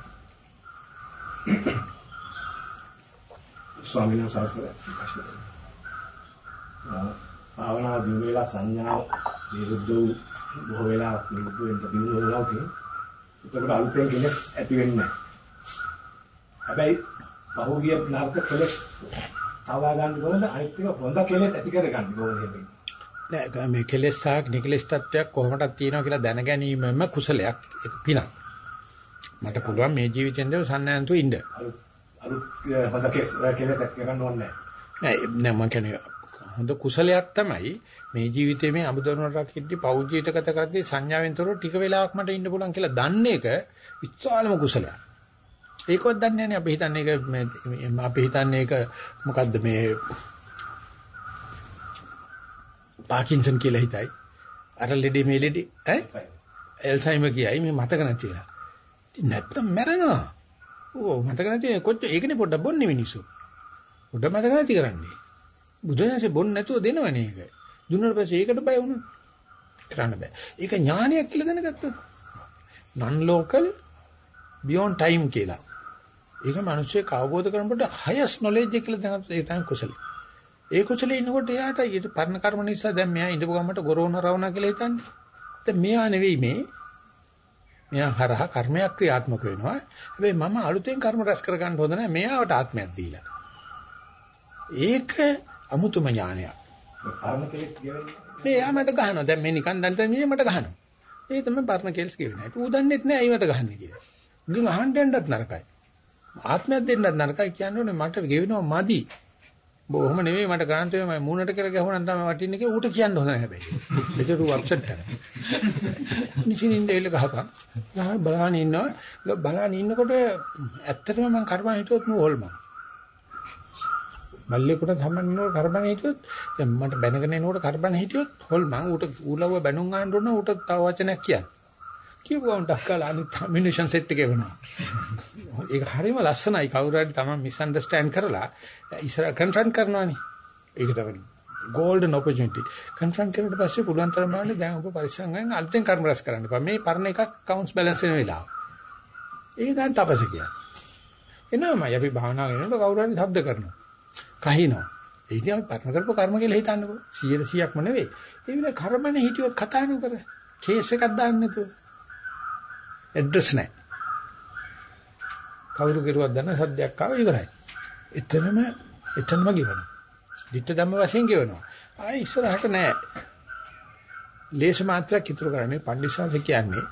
ස්වාමීන් වහන්සේ භාවනා දිනු වේලා සංඥා නිරුද්ධ වූ බොහෝ වෙලාවක් නිරුද්ධ වෙන්න දිනු වෙනවා කියන්නේ එතකොට අලුතෙන් කෙනෙක් ඇති වෙන්නේ නැහැ. හැබැයි බහුගිය නරක කෙලෙස් තවා ගන්න ඕනද අනිත් එක හොඳ කෙලෙස් ඇති කර ගන්න ඕනේ නෑ මේ කෙලෙස් සහ නිකලෙස් තත්වයක් කොහොමදක් තියෙනවා කියලා දැන ගැනීමම කුසලයක් ඒක පිනක්. මට පුළුවන් මේ ජීවිතෙන්ද සන්නයන්තු ඉන්න. අලුත් හොඳ කෙලෙස් කෙලෙස් ඇති කරගන්න ඕනේ නෑ. නෑ මම කියන්නේ හොඳ කුසලයක් තමයි මේ ජීවිතයේ මේ අමුදරුණ රකිද්දි පෞ ජීවිත ගත කරද්දී සංඥාවෙන් තොරව ටික වෙලාවක් මට ඉන්න පුළුවන් කියලා දන්න එක විශාලම කුසලයක්. ඒකවත් දන්නේ නැහැ අපි හිතන්නේ ඒක මේ අපි හිතන්නේ ඒක මොකද්ද මේ පාකින්සන් කියලා හිතයි. අර ලෙඩේ මේ ලෙඩේ ඈ එල්සයිමර් කියයි මේ මතක නැතිලා. නැත්තම් මැරෙනවා. ඕ මතක නැති කොච්චර ඒකනේ පොඩ්ඩක් බොන්නේ මිනිස්සු. පොඩ්ඩක් මතක නැති කරන්නේ. බුදුරජාණන්සේ බොන්න නැතුව දෙනවනේ ඒක. දුන්නාට පස්සේ ඒකට බය වුණා. කරන්න බෑ. ඒක ඥානයක් කියලා දැනගත්තොත්. non local beyond time කියලා. ඒක මිනිස්සේ කවබෝධ කරනකොට highest knowledge එක කියලා දැනගත්ත ඒ තමයි කුසල. ඒ කුසලේ ඉන්නකොට එයාට ඊට පරණ කර්ම නිසා දැන් මෙයා ඉඳපු ගමට ගොරෝන රවණා කියලා හිතන්නේ. දැන් මෙයා නෙවෙයි මේ. මෙයා හරහා කර්මයක් ක්‍රියාත්මක වෙනවා. හැබැයි මම අලුතෙන් කර්ම රැස් කරගන්න හොඳ නැහැ. මෙයාට ආත්මයක් දීලා. ඒක අමුතුම ඥානයක්. කර්ම කෙලෙස් කියන්නේ මේ යා මට ගහනවා. දැන් මේ නිකන් දැන් මේ මට ගහනවා. ඒ තමයි පරණ කෙලස් කියවෙන්නේ. ඌ දන්නෙත් නෑ අයිවට ගහන්නේ කියලා. උගෙන් අහන්න යන්නත් නරකයි. ආත්මයක් දෙන්නත් නරකයි කියන්නේ මට ගෙවෙනවා මදි. බොහොම නෙවෙයි මට ගාන්ත වෙයි මම මූණට කර ගැහුණා තමයි වටින්නේ කියලා ඌට කියන්න හොඳ නැහැ හැබැයි. ඒක ඌ අප්සෙට් කරනවා. නිසින්ින් දෙල්ල ගහපන්. ගහ බලන්න ඉන්නවා. බලන්න ඉන්නකොට ඇත්තටම මම කර්ම හිතුවොත් නෝ හොල්මන්. මල්ලේකට සම්බන්ධනෝ කරබන් හිටියොත් දැන් මට බැනගෙන එනකොට කරබන් හිටියොත් හොල්මන් ඌට ඌලව බැනුම් ගන්න ඕන ඌට තව වචනයක් කියන්න. කියපුවම ඩක්කලා අනිත් මිනිෂන් සෙට් එක වෙනවා. ඒක හරියම ලස්සනයි කවුරු හරි තමයි මිස්අන්ඩර්ස්ටෑන්ඩ් කරලා ඉස්සර කන්ෆ්‍රන්ට් කරනවානේ. ඒක තමයි golden opportunity. කන්ෆ්‍රන්ට් කරුවට පස්සේ පුළුවන් තරම් බලන්න දැන් ඔබ පරිස්සම් ගන්න අලුතෙන් කර්ම රැස් කරන්න එපා. මේ පරණ එකක් කවුන්ට්ස් බැලන්ස් වෙන වෙලාව. ඒක දැන් තපස කියන්නේ. එනවාමයි අපි භාවනා කරනකොට කවුරු හරි ශබ්ද කරනවා. කහිනවා. ඒ ඉතින් අපි පරණ කරපු කර්ම කියලා හිතන්නකෝ. 100%ක්ම නෙවෙයි. ඒ විදිහ කර්මනේ හිටියොත් කතා නොකර කේස් එකක් දාන්න නැතුව. ඇඩ්‍රස් නැහැ. කවුරු කෙරුවක් දන්න සද්දයක් ආව ඉවරයි. එතනම එතනම ගෙවනවා. ditta ධම්ම වශයෙන් ගෙවනවා. ආයි ඉස්සරහට නැහැ. ලේස මාත්‍රයක් ඉතුරු කරන්නේ පඬිස්සන්ස කියන්නේ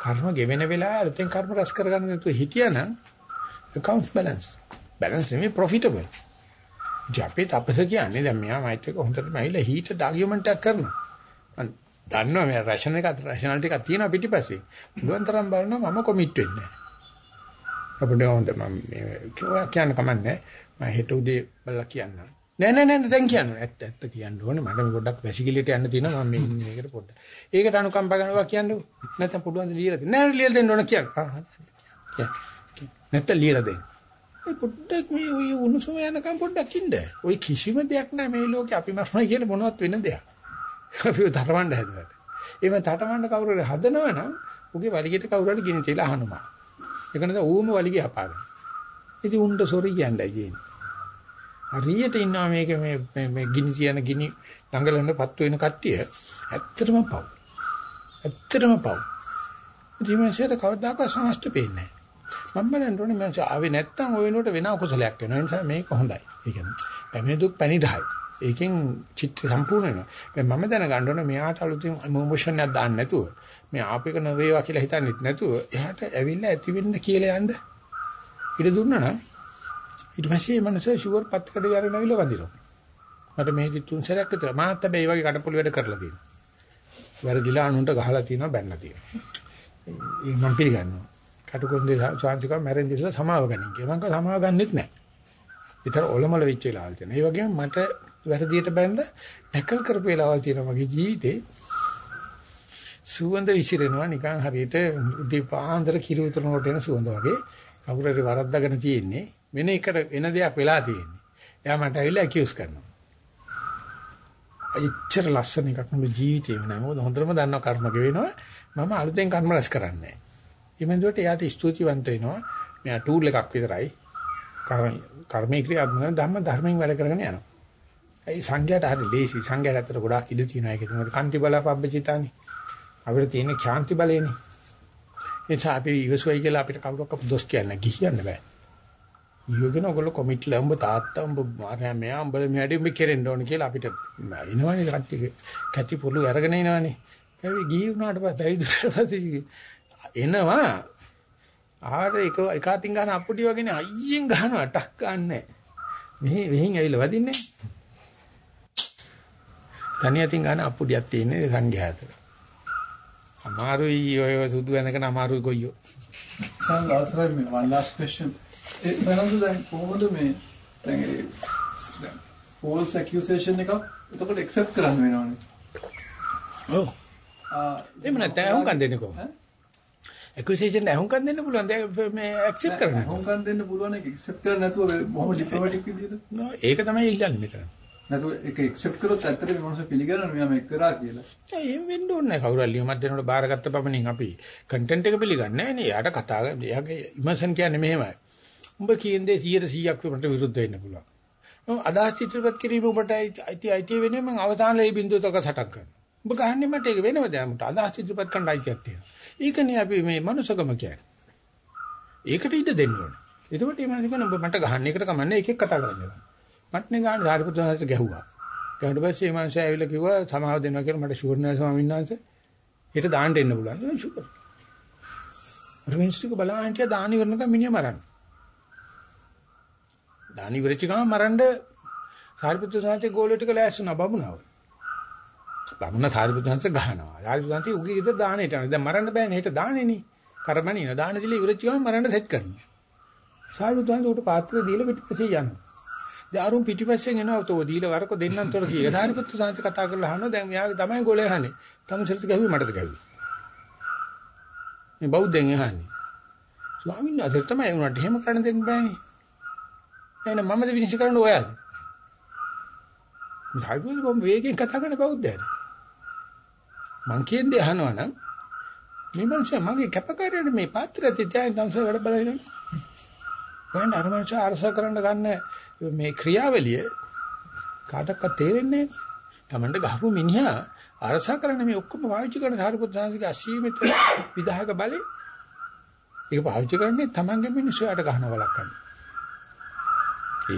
කර්ම ගෙවෙන වෙලාවේ අලුතෙන් කර්ම රැස් කරගන්න නැතුව හිටියනම් accounts balance. balance නෙමෙයි profitable. ජපේ තපස කියන්නේ දැන් මෙයා මයිත් එක හොඳටම ඇවිල්ලා හීටඩ් ආගියුමන්ට් එකක් කරනවා. මම දන්නවා මේ රෂන් එක රෂනල් ටිකක් තියෙනවා පිටිපස්සේ. පුළුවන් තරම් බලනවා මම කොමිට් වෙන්නේ නැහැ. අපිට හොඳ මම මේ කිව්වා කියන්න කමන්නේ. මම හෙට උදේ බලලා කියන්නම්. නෑ නෑ නෑ දැන් කියන්න. ඇත්ත ඇත්ත කියන්න ඕනේ. මට මේ පොඩ්ඩක් වැසිකිළියට යන්න තියෙනවා. මම මේ ඉන්නේ ඒකට පොඩ්ඩක්. ඒකට අනුකම්පා කරනවා කියන්නකෝ. නැත්නම් පුළුවන් ද ලියලා දෙන්න. නෑ ලියලා දෙන්න ඕන කියන්න. නැත්නම් ලියලා දෙන්න. ඒ පොඩ්ඩක් මේ ඔය උණුසුම යනකම් පොඩ්ඩක් ඉන්න. ඔය කිසිම දෙයක් නැහැ මේ ලෝකේ අපි මරණයි කියන මොනවත් වෙන දෙයක්. අපි තරවන්න හැදුවට. එහෙම තටමඬ කවුරු හරි හදනවනම් උගේ වලිගෙට කවුරු හරි ගිනි තියලා අහනවා. ඒක නේද ඌම වලිගේ අපාගෙන. ඉතින් උන්ට සොරි කියන්නේ කියන්නේ. හරියට ඉන්නවා මේක මේ මේ ගිනි තියන ගිනි දඟලන පත්තු වෙන කට්ටිය ඇත්තටම පව්. ඇත්තටම පව්. ඉතින් මේසෙට කවදාකවත් සමස්ත පේන්නේ නැහැ. මම බලන්න ඕනේ මම ආවේ නැත්තම් ওই වෙනුවට වෙන අකුසලයක් වෙනවා. ඒ නිසා මේක හොඳයි. ඒ කියන්නේ පැමිණි දුක් පැණිරහයි. ඒකෙන් චිත්ත සම්පූර්ණ වෙනවා. මම දැනගන්න ඕනේ මෙයාට අලුතින් ඉමෝෂන් එකක් දාන්න නැතුව මේ ආපේක නොවේවා කියලා හිතන්නෙත් නැතුව එහාට ඇවිල්ලා ඇති වෙන්න කියලා යන්න. ඉඩ දුන්නා නම් ඊට පස්සේ මේ මනස ෂුවර් පත්කඩ යරන ඇවිල්ලා වදිනවා. මට මේ තුන් සැරයක් විතර මාත් හැබැයි මේ වගේ කටපොළි වැඩ කරලා තියෙනවා. වැරදිලා අනුන්ට ගහලා තියෙනවා බැන්නලා තියෙනවා. ඒ මම පිළිගන්නවා. කටුකොන්දේ සාංශිකව මැරෙන් දිසලා සමාව ගනින් කියලා. මම කව සමාව ගන්නෙත් නැහැ. විතර ඔලමල වෙච්ච වෙලාවල් තියෙනවා. ඒ වගේම මට වැරදියට බැන්න ටැකල් කරපු වෙලාවල් තියෙනවා මගේ ජීවිතේ. සුවඳ විසිරෙනවා නිකන් හරියට උදේ පාන්දර කිරි උතුරනකොට එන සුවඳ වගේ. කවුරු හරි වරද්දාගෙන තියෙන්නේ. වෙන එකට වෙන දෙයක් වෙලා තියෙන්නේ. එයා මට ඇවිල්ලා ඇකියුස් කරනවා. අයිච්චර ලස්සන එකක් මගේ ජීවිතේම නෑ. මොකද හොඳටම දන්නවා කර්ම ගෙවෙනවා. මම අලුතෙන් කර්ම රැස් කරන්නේ නෑ. ඊමෙන්දුවට එයාට ස්තුතිවන්ත වෙනවා. මෙයා ටූල් එකක් විතරයි. කර්මයේ ක්‍රියාත්මක ධම්ම ධර්මයෙන් වැඩ කරගෙන යනවා. ඒ සංඝයාට හරි ලේසි. සංඝයාට අතර ගොඩාක් ඉඳ තියෙනවා. ඒක තමයි කන්ති බලපබ්බචිතානේ. අපිට තියෙන ඛාන්ති බලයනේ. ඒ නිසා අපි ඉවසුවයි කියලා අපිට කවුරක්වත් දොස් කියන්න ගිහින්න බෑ. ඊයෝගෙන ඔයගොල්ලෝ කොමිට්ලා උඹ තාත්තා උඹ මාරයා මෙයා උඹ මෙඩි උඹ කෙරෙන්න ඕන කියලා අපිට එනවනේ කට්ටිය කැටි පොළු අරගෙන එනවනේ. ඒ ගිහි වුණාට පස්සේ ඇවිදුනට පස්සේ එනවා ආර එක එක අතින් ගන්න අප්පුඩි වගේනේ අයියෙන් ගහනවා ටක් ගන්නෑ. මෙහි වෙහින් ඇවිල්ලා වදින්නේ. තනිය අතින් ගන්න අප්පුඩියක් තියෙන්නේ සංඝයා අතර. අමාරුයි ඔය සුදු වෙනකන අමාරුයි කොයියෝ. සංඝ අවසරයි මේ one last question. ඒ සනන්දු දැන් කොහොමද මේ දැන් false accusation එක එතකොට accept කරන්න වෙනවනේ. ඔව්. ආ එහෙම නැත්නම් අහුම්කම් දෙන්නේ කොහොමද? Accusation අහුම්කම් දෙන්න පුළුවන් දැන් මේ accept කරන්න. අහුම්කම් දෙන්න පුළුවන් එක accept කරන්න නැතුව බොහොම diplomatic විදියට. ඒක තමයි ඉල්ලන්නේ මෙතන. නැතුව ඒක accept කරොත් ඇත්තට මේ මොනස පිළිගන්නවා මෙයා මේක කරා කියලා. ඒ එහෙම වෙන්න ඕනේ නැහැ. කවුරු හරි ලියුමක් දෙනකොට බාරගත්ත පමණින් අපි content එක පිළිගන්නේ නැහැ නේ. යාට කතා එයාගේ ඉමර්ෂන් කියන්නේ මෙහෙමයි. උඹ කියන දේ 100%ක් උඹට විරුද්ධ වෙන්න පුළුවන්. මම අදහස් ඉදිරිපත් කිරීම උඹට අයිති අයිති වෙන්නේ මම අවසාන ලේ තක සටක් කරනවා. උඹ ගහන්නේ මට ඒක වෙනවද? මට අදහස් ඉදිරිපත් කරන්න අයිතියක් තියෙනවා. ඒකනේ අපි මේ මනුස්සකම කියන්නේ. ඒකට ඉඩ දෙන්න ඕනේ. එතකොට මේ මනස කියන්නේ උඹ මට ගහන්න එකට කමන්නේ එකෙක් කතා කරන්නේ. මට නේ ගන්න සාරිපුත්‍ර සාරිට ගැහුවා. ඊට පස්සේ මේ මනුස්සයා ඇවිල්ලා කිව්වා සමාව දෙනවා කියලා මට ෂුවර් නෑ ස්වාමීන් වහන්සේ. ඊට දාන්න එන්න පුළුවන්. ඒ ෂුවර්. රවින්ස්ටික බලන්න දාන ඉවරනකම් මිනිහ මරන්න. දාන ඉවරච්ච ගමන් මරන්න සාරිපුත්‍ර සාන්තේ ගෝලිය ටික ලෑස්තුනා බබුණාව. බබුණ සාරිපුත්‍ර සාන්තේ ගහනවා. සාරිපුත්‍ර සාන්තේ උගේ ගෙදර දානෙට යනවා. දැන් මරන්න බෑනේ. හෙට දානෙනේ. කරමණින දාන දිලි ඉවරච්ච ගමන් මරන්න සෙට් කරනවා. සාරිපුත්‍ර සාන්තේ උට පාත්‍රය දීලා පිටිපස්සේ යනවා. දැන් අරුන් පිටිපස්සෙන් එනවා තෝ දීලා වරක දෙන්නන් තොර කීය. සාරිපුත්‍ර සාන්තේ කතා කරලා අහනවා දැන් මෙයාගේ තමයි ගෝලේ අහන්නේ. තමුසෙට ගැහුවේ මටද ගැහුවේ. මේ බෞද්ධයන් අහන්නේ. ස්වාමීන් වහන්සේ තමයි උනට එහෙම කරන්න දෙන්න බෑනේ. එහෙනම් මමද විනිශ්චය කරන්න ඔයාද? හයිබුල් බම් වේගෙන් කතා කරන බෞද්ධයද? මං කියන්නේ අහනවා නම් මේ මනුස්සයා මගේ කැපකාරයට මේ පාත්‍රය තියාගෙන තමයි වැඩ බලන්නේ. වයින් අර මනුස්සයා අරස කරන්න ගන්න මේ ක්‍රියාවලිය කාටවත් තේරෙන්නේ නැහැ. Tamanda ගහපු මිනිහා අරස කරන මේ ඔක්කොම පාවිච්චි කරන සාරිපුත් සාංශික අසීමිත විදායක බලේ ඒක පාවිච්චි කරන්නේ Tamange මිනිස්සුන්ට ගහන වලක් ගන්න.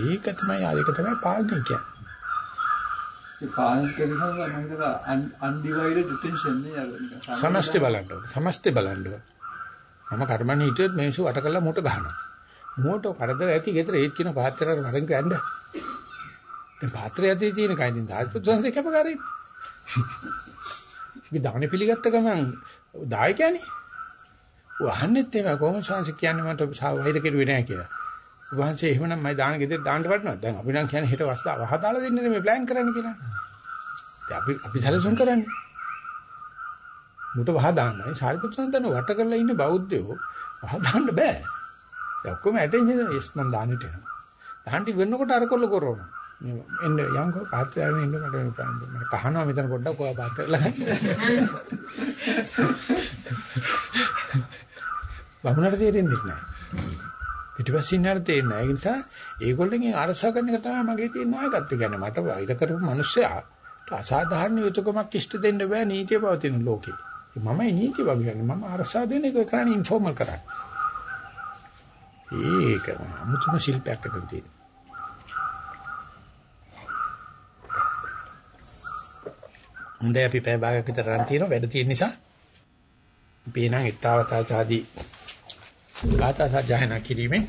ඒක තමයි ආයක තමයි පාලනය කියන්නේ. ඒ පාලනය කරනවා මම හිතලා undivided attention නේ අර නිකන් සමස්තය බලන්න ඕනේ. සමස්තය බලන්න ඕනේ. මම කර්මණී හිටියොත් මේසු වට කළා මොට ගහනවා. මොට කරදර ඇති ගෙදර ඒත් කියන පාත්‍රයට වරෙන් කැන්න. දැන් පාත්‍රය ඇති තියෙන කයින් දායක සංසේ කැපකාරී. අපි දාහනේ පිළිගත්ත ගමන් දායකයනේ. වහන්නෙත් ඒවා කොහොමද සංසේ කියන්නේ මට වෛර කෙරුවේ නැහැ කියලා. වහන්සේ එහෙමනම් මම දාන ගෙදර දාන්න වටනවා. දැන් අපි නම් කියන්නේ හෙට වස්තා වහ දාලා දෙන්නේ මේ ප්ලෑන් කරන්න කියලා. දැන් අපි අපි සැලසුම් කරන්නේ. මුට වහ දාන්නයි සාරිපුත්‍රයන් වට කරලා ඉන්න බෞද්ධයෝ වහ දාන්න බෑ. ඒ ඔක්කොම ඇටෙන්ෂන් එස් මම දාන්නට එනවා. දාන්නට වෙන්නකොට අර කොල්ල කරනවා. මේ එන්න යන්කෝ පාත්‍රයෙන් ඉන්න මට මට කහනවා මෙතන පොඩ්ඩක් ඔයා පාත්‍රලා ගන්න. බමුණට තේරෙන්නේ නැහැ. පිටිපස්සින් යන තේරෙන්නේ නැහැ. ඒ නිසා ඒගොල්ලන්ගෙන් අරසා කරන එක තමයි මගේ තියෙන නායකත්වය කියන්නේ. මට වෛර කරපු මිනිස්සයා අසාධාරණ යුතුයකමක් ඉෂ්ට දෙන්න බෑ නීතිය පවතින ලෝකේ. මමයි නීතිය වගන්නේ. මම අරසා දෙන එක කරන්නේ ඉන්ෆෝමල් කරන්නේ. ඒක අමුතුම ශිල්පයක් අතන තියෙනවා. හොඳයි අපි පැය භාගයක් විතර රන් තියෙනවා වැඩ තියෙන නිසා අපි එනං ඊතාවතා ආදී ගාථා සජ්ජායනා කිරීමේ